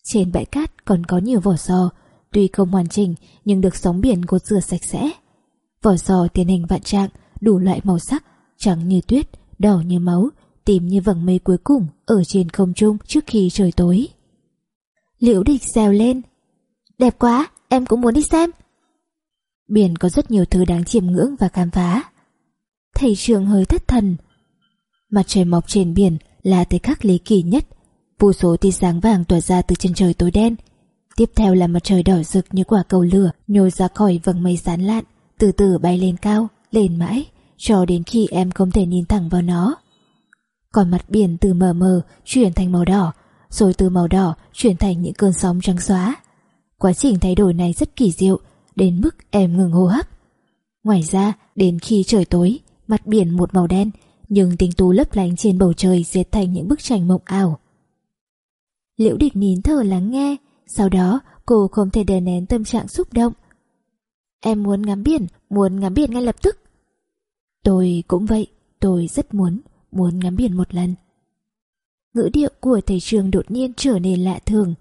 Trên bãi cát còn có nhiều vỏ sò, tuy không hoàn chỉnh nhưng được sóng biển gột rửa sạch sẽ. vỏ sò tiến hình vạn trạng, đủ loại màu sắc, trắng như tuyết, đỏ như máu, tím như vầng mây cuối cùng ở trên không trung trước khi trời tối. Liễu địch xèo lên. Đẹp quá, em cũng muốn đi xem. Biển có rất nhiều thứ đáng chiêm ngưỡng và khám phá. Thầy trường hơi thất thần. Mặt trời mọc trên biển là thời khắc lý kỳ nhất. Vô số tia sáng vàng tỏa ra từ chân trời tối đen. Tiếp theo là mặt trời đỏ rực như quả cầu lửa nhô ra khỏi vầng mây sán lạn, từ từ bay lên cao, lên mãi, cho đến khi em không thể nhìn thẳng vào nó. Còn mặt biển từ mờ mờ chuyển thành màu đỏ, rồi từ màu đỏ chuyển thành những cơn sóng trắng xóa. Quá trình thay đổi này rất kỳ diệu, đến mức em ngừng hô hấp. Ngoài ra, đến khi trời tối, mặt biển một màu đen, nhưng tinh tú lấp lánh trên bầu trời dệt thành những bức tranh mộng ảo. Liễu địch nín thở lắng nghe, sau đó cô không thể đè nén tâm trạng xúc động. Em muốn ngắm biển, muốn ngắm biển ngay lập tức. Tôi cũng vậy, tôi rất muốn, muốn ngắm biển một lần. Ngữ điệu của thầy trường đột nhiên trở nên lạ thường,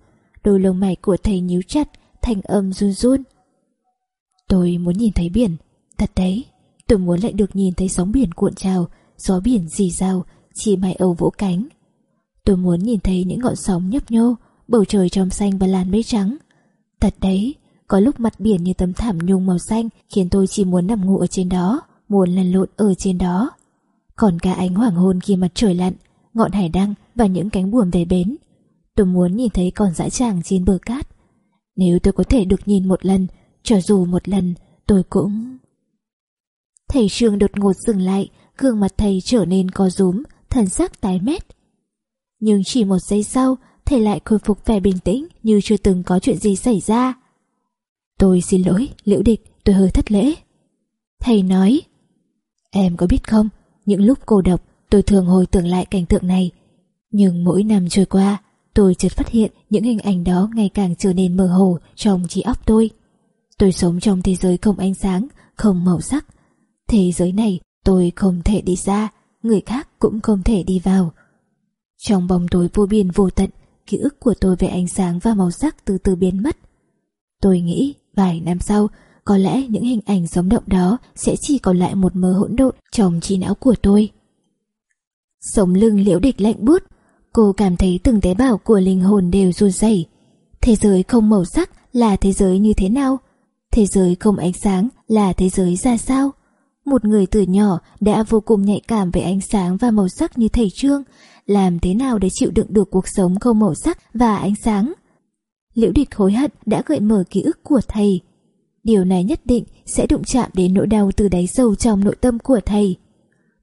đôi lông mày của thầy nhíu chặt, thành âm run run. Tôi muốn nhìn thấy biển, thật đấy, tôi muốn lại được nhìn thấy sóng biển cuộn trào, gió biển dì dào, chỉ mày âu vỗ cánh. Tôi muốn nhìn thấy những ngọn sóng nhấp nhô, bầu trời trong xanh và làn mây trắng. Thật đấy, có lúc mặt biển như tấm thảm nhung màu xanh khiến tôi chỉ muốn nằm ngủ ở trên đó, muốn lăn lộn ở trên đó. Còn cả ánh hoàng hôn khi mặt trời lặn, ngọn hải đăng và những cánh buồm về bến. Tôi muốn nhìn thấy con dã tràng trên bờ cát. Nếu tôi có thể được nhìn một lần, cho dù một lần, tôi cũng... Thầy Trương đột ngột dừng lại, gương mặt thầy trở nên co rúm, thần sắc tái mét. Nhưng chỉ một giây sau, thầy lại khôi phục vẻ bình tĩnh như chưa từng có chuyện gì xảy ra. Tôi xin lỗi, liễu địch, tôi hơi thất lễ. Thầy nói, em có biết không, những lúc cô độc tôi thường hồi tưởng lại cảnh tượng này. Nhưng mỗi năm trôi qua, tôi chợt phát hiện những hình ảnh đó ngày càng trở nên mơ hồ trong trí óc tôi. Tôi sống trong thế giới không ánh sáng, không màu sắc. Thế giới này tôi không thể đi ra, người khác cũng không thể đi vào. Trong bóng tối vô biên vô tận, ký ức của tôi về ánh sáng và màu sắc từ từ biến mất. Tôi nghĩ vài năm sau, có lẽ những hình ảnh sống động đó sẽ chỉ còn lại một mớ hỗn độn trong trí não của tôi. Sống lưng liễu địch lạnh bút, cô cảm thấy từng tế bào của linh hồn đều run rẩy. Thế giới không màu sắc là thế giới như thế nào? Thế giới không ánh sáng là thế giới ra sao? Một người từ nhỏ đã vô cùng nhạy cảm về ánh sáng và màu sắc như thầy Trương, làm thế nào để chịu đựng được cuộc sống không màu sắc và ánh sáng? Liễu địch hối hận đã gợi mở ký ức của thầy. Điều này nhất định sẽ đụng chạm đến nỗi đau từ đáy sâu trong nội tâm của thầy.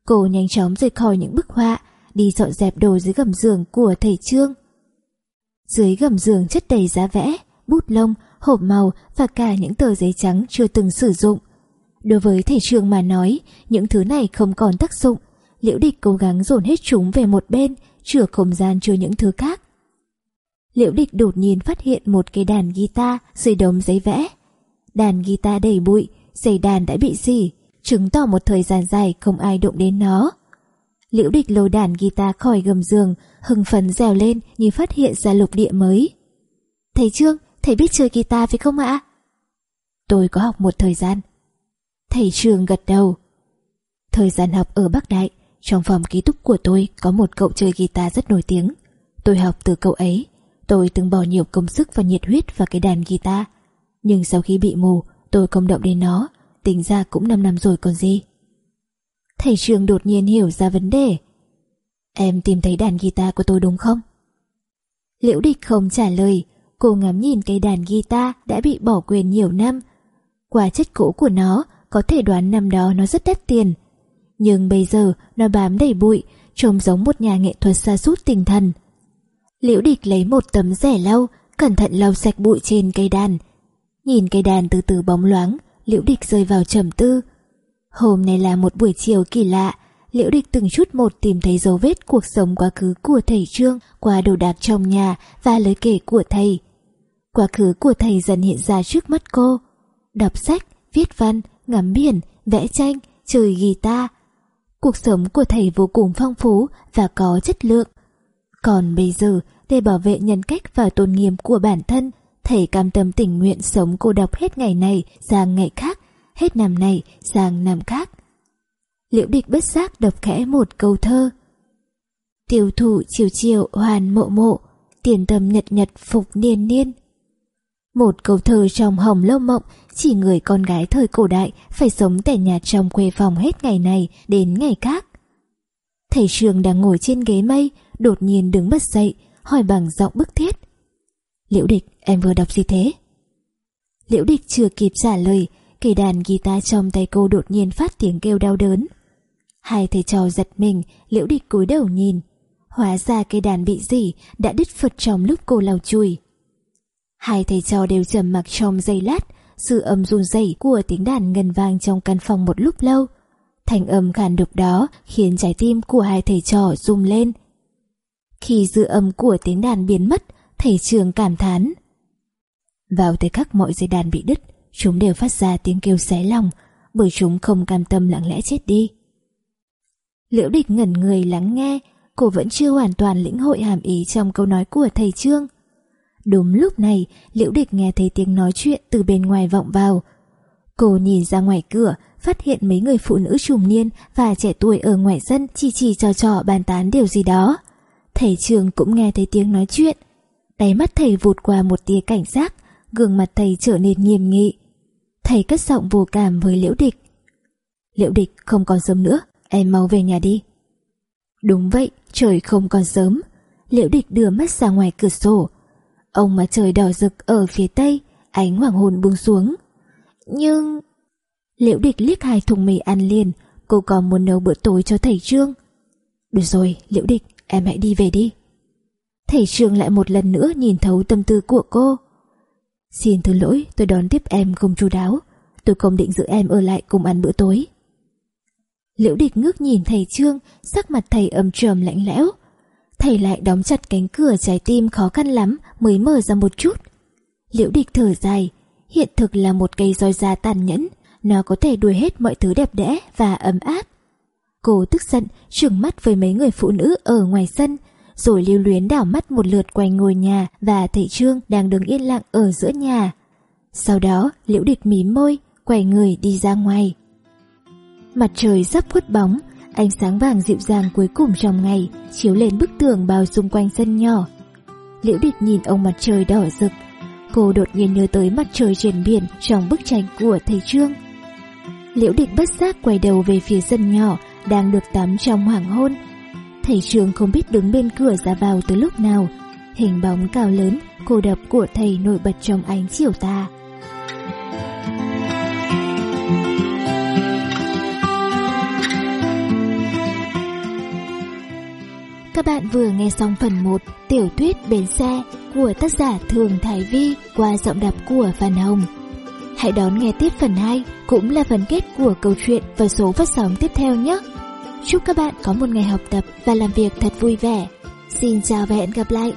Cô nhanh chóng rời khỏi những bức họa, đi dọn dẹp đồ dưới gầm giường của thầy Trương. Dưới gầm giường chất đầy giá vẽ, bút lông, hộp màu và cả những tờ giấy trắng chưa từng sử dụng. Đối với thầy trường mà nói, những thứ này không còn tác dụng. Liễu địch cố gắng dồn hết chúng về một bên, chừa không gian cho những thứ khác. Liễu địch đột nhiên phát hiện một cây đàn guitar dưới đống giấy vẽ. Đàn guitar đầy bụi, dây đàn đã bị dỉ, chứng tỏ một thời gian dài không ai động đến nó. Liễu địch lôi đàn guitar khỏi gầm giường, hưng phấn rèo lên như phát hiện ra lục địa mới. Thầy Trương, thầy biết chơi guitar phải không ạ? Tôi có học một thời gian. Thầy trường gật đầu. Thời gian học ở Bắc Đại, trong phòng ký túc của tôi có một cậu chơi guitar rất nổi tiếng. Tôi học từ cậu ấy. Tôi từng bỏ nhiều công sức và nhiệt huyết vào cái đàn guitar. Nhưng sau khi bị mù, tôi không động đến nó tính ra cũng 5 năm rồi còn gì. Thầy trường đột nhiên hiểu ra vấn đề. Em tìm thấy đàn guitar của tôi đúng không? Liễu địch không trả lời, cô ngắm nhìn cây đàn guitar đã bị bỏ quên nhiều năm. Qua chất cũ của nó, có thể đoán năm đó nó rất đắt tiền. Nhưng bây giờ nó bám đầy bụi, trông giống một nhà nghệ thuật xa sút tinh thần. Liễu địch lấy một tấm rẻ lau, cẩn thận lau sạch bụi trên cây đàn. Nhìn cây đàn từ từ bóng loáng, Liễu Địch rơi vào trầm tư. Hôm nay là một buổi chiều kỳ lạ, Liễu Địch từng chút một tìm thấy dấu vết cuộc sống quá khứ của thầy Trương qua đồ đạc trong nhà và lời kể của thầy. Quá khứ của thầy dần hiện ra trước mắt cô. Đọc sách, viết văn, ngắm biển, vẽ tranh, chơi guitar. Cuộc sống của thầy vô cùng phong phú và có chất lượng. Còn bây giờ, để bảo vệ nhân cách và tôn nghiêm của bản thân, thầy cam tâm tình nguyện sống cô độc hết ngày này sang ngày khác, hết năm này sang năm khác. Liễu địch bất giác đọc khẽ một câu thơ. Tiêu thủ chiều chiều hoàn mộ mộ, tiền tâm nhật nhật phục niên niên. Một câu thơ trong hồng lâu mộng chỉ người con gái thời cổ đại phải sống tẻ nhạt trong quê phòng hết ngày này đến ngày khác. Thầy trường đang ngồi trên ghế mây, đột nhiên đứng bật dậy, hỏi bằng giọng bức thiết. Liễu địch, em vừa đọc gì thế? Liễu địch chưa kịp trả lời, cây đàn guitar trong tay cô đột nhiên phát tiếng kêu đau đớn. Hai thầy trò giật mình, liễu địch cúi đầu nhìn. Hóa ra cây đàn bị gì đã đứt phật trong lúc cô lau chùi. Hai thầy trò đều trầm mặc trong giây lát, sự âm run rẩy của tiếng đàn ngân vang trong căn phòng một lúc lâu. Thành âm khàn đục đó khiến trái tim của hai thầy trò rung lên. Khi dư âm của tiếng đàn biến mất, thầy trường cảm thán. Vào thời khắc mọi dây đàn bị đứt, chúng đều phát ra tiếng kêu xé lòng, bởi chúng không cam tâm lặng lẽ chết đi. Liễu địch ngẩn người lắng nghe, cô vẫn chưa hoàn toàn lĩnh hội hàm ý trong câu nói của thầy Trương. Đúng lúc này, Liễu Địch nghe thấy tiếng nói chuyện từ bên ngoài vọng vào. Cô nhìn ra ngoài cửa, phát hiện mấy người phụ nữ trùng niên và trẻ tuổi ở ngoài sân chỉ chỉ trò trò bàn tán điều gì đó. Thầy trường cũng nghe thấy tiếng nói chuyện. Đáy mắt thầy vụt qua một tia cảnh giác, gương mặt thầy trở nên nghiêm nghị. Thầy cất giọng vô cảm với Liễu Địch. Liễu Địch không còn sớm nữa, em mau về nhà đi. Đúng vậy, trời không còn sớm. Liễu Địch đưa mắt ra ngoài cửa sổ, Ông mà trời đỏ rực ở phía tây, ánh hoàng hôn buông xuống. Nhưng... Liễu địch liếc hai thùng mì ăn liền, cô còn muốn nấu bữa tối cho thầy Trương. Được rồi, Liễu địch, em hãy đi về đi. Thầy Trương lại một lần nữa nhìn thấu tâm tư của cô. Xin thứ lỗi, tôi đón tiếp em không chu đáo. Tôi không định giữ em ở lại cùng ăn bữa tối. Liễu địch ngước nhìn thầy Trương, sắc mặt thầy ấm trầm lạnh lẽo, thầy lại đóng chặt cánh cửa trái tim khó khăn lắm mới mở ra một chút. Liễu địch thở dài, hiện thực là một cây roi da tàn nhẫn, nó có thể đuổi hết mọi thứ đẹp đẽ và ấm áp. Cô tức giận, trừng mắt với mấy người phụ nữ ở ngoài sân, rồi lưu luyến đảo mắt một lượt quanh ngôi nhà và thầy Trương đang đứng yên lặng ở giữa nhà. Sau đó, liễu địch mím môi, quay người đi ra ngoài. Mặt trời sắp khuất bóng, Ánh sáng vàng dịu dàng cuối cùng trong ngày chiếu lên bức tường bao xung quanh sân nhỏ. Liễu địch nhìn ông mặt trời đỏ rực. Cô đột nhiên nhớ tới mặt trời trên biển trong bức tranh của thầy Trương. Liễu địch bất giác quay đầu về phía sân nhỏ đang được tắm trong hoàng hôn. Thầy Trương không biết đứng bên cửa ra vào từ lúc nào. Hình bóng cao lớn, cô đập của thầy nổi bật trong ánh chiều tà. Các bạn vừa nghe xong phần 1 Tiểu thuyết Bến Xe của tác giả Thường Thái Vi qua giọng đọc của Phan Hồng. Hãy đón nghe tiếp phần 2 cũng là phần kết của câu chuyện và số phát sóng tiếp theo nhé. Chúc các bạn có một ngày học tập và làm việc thật vui vẻ. Xin chào và hẹn gặp lại.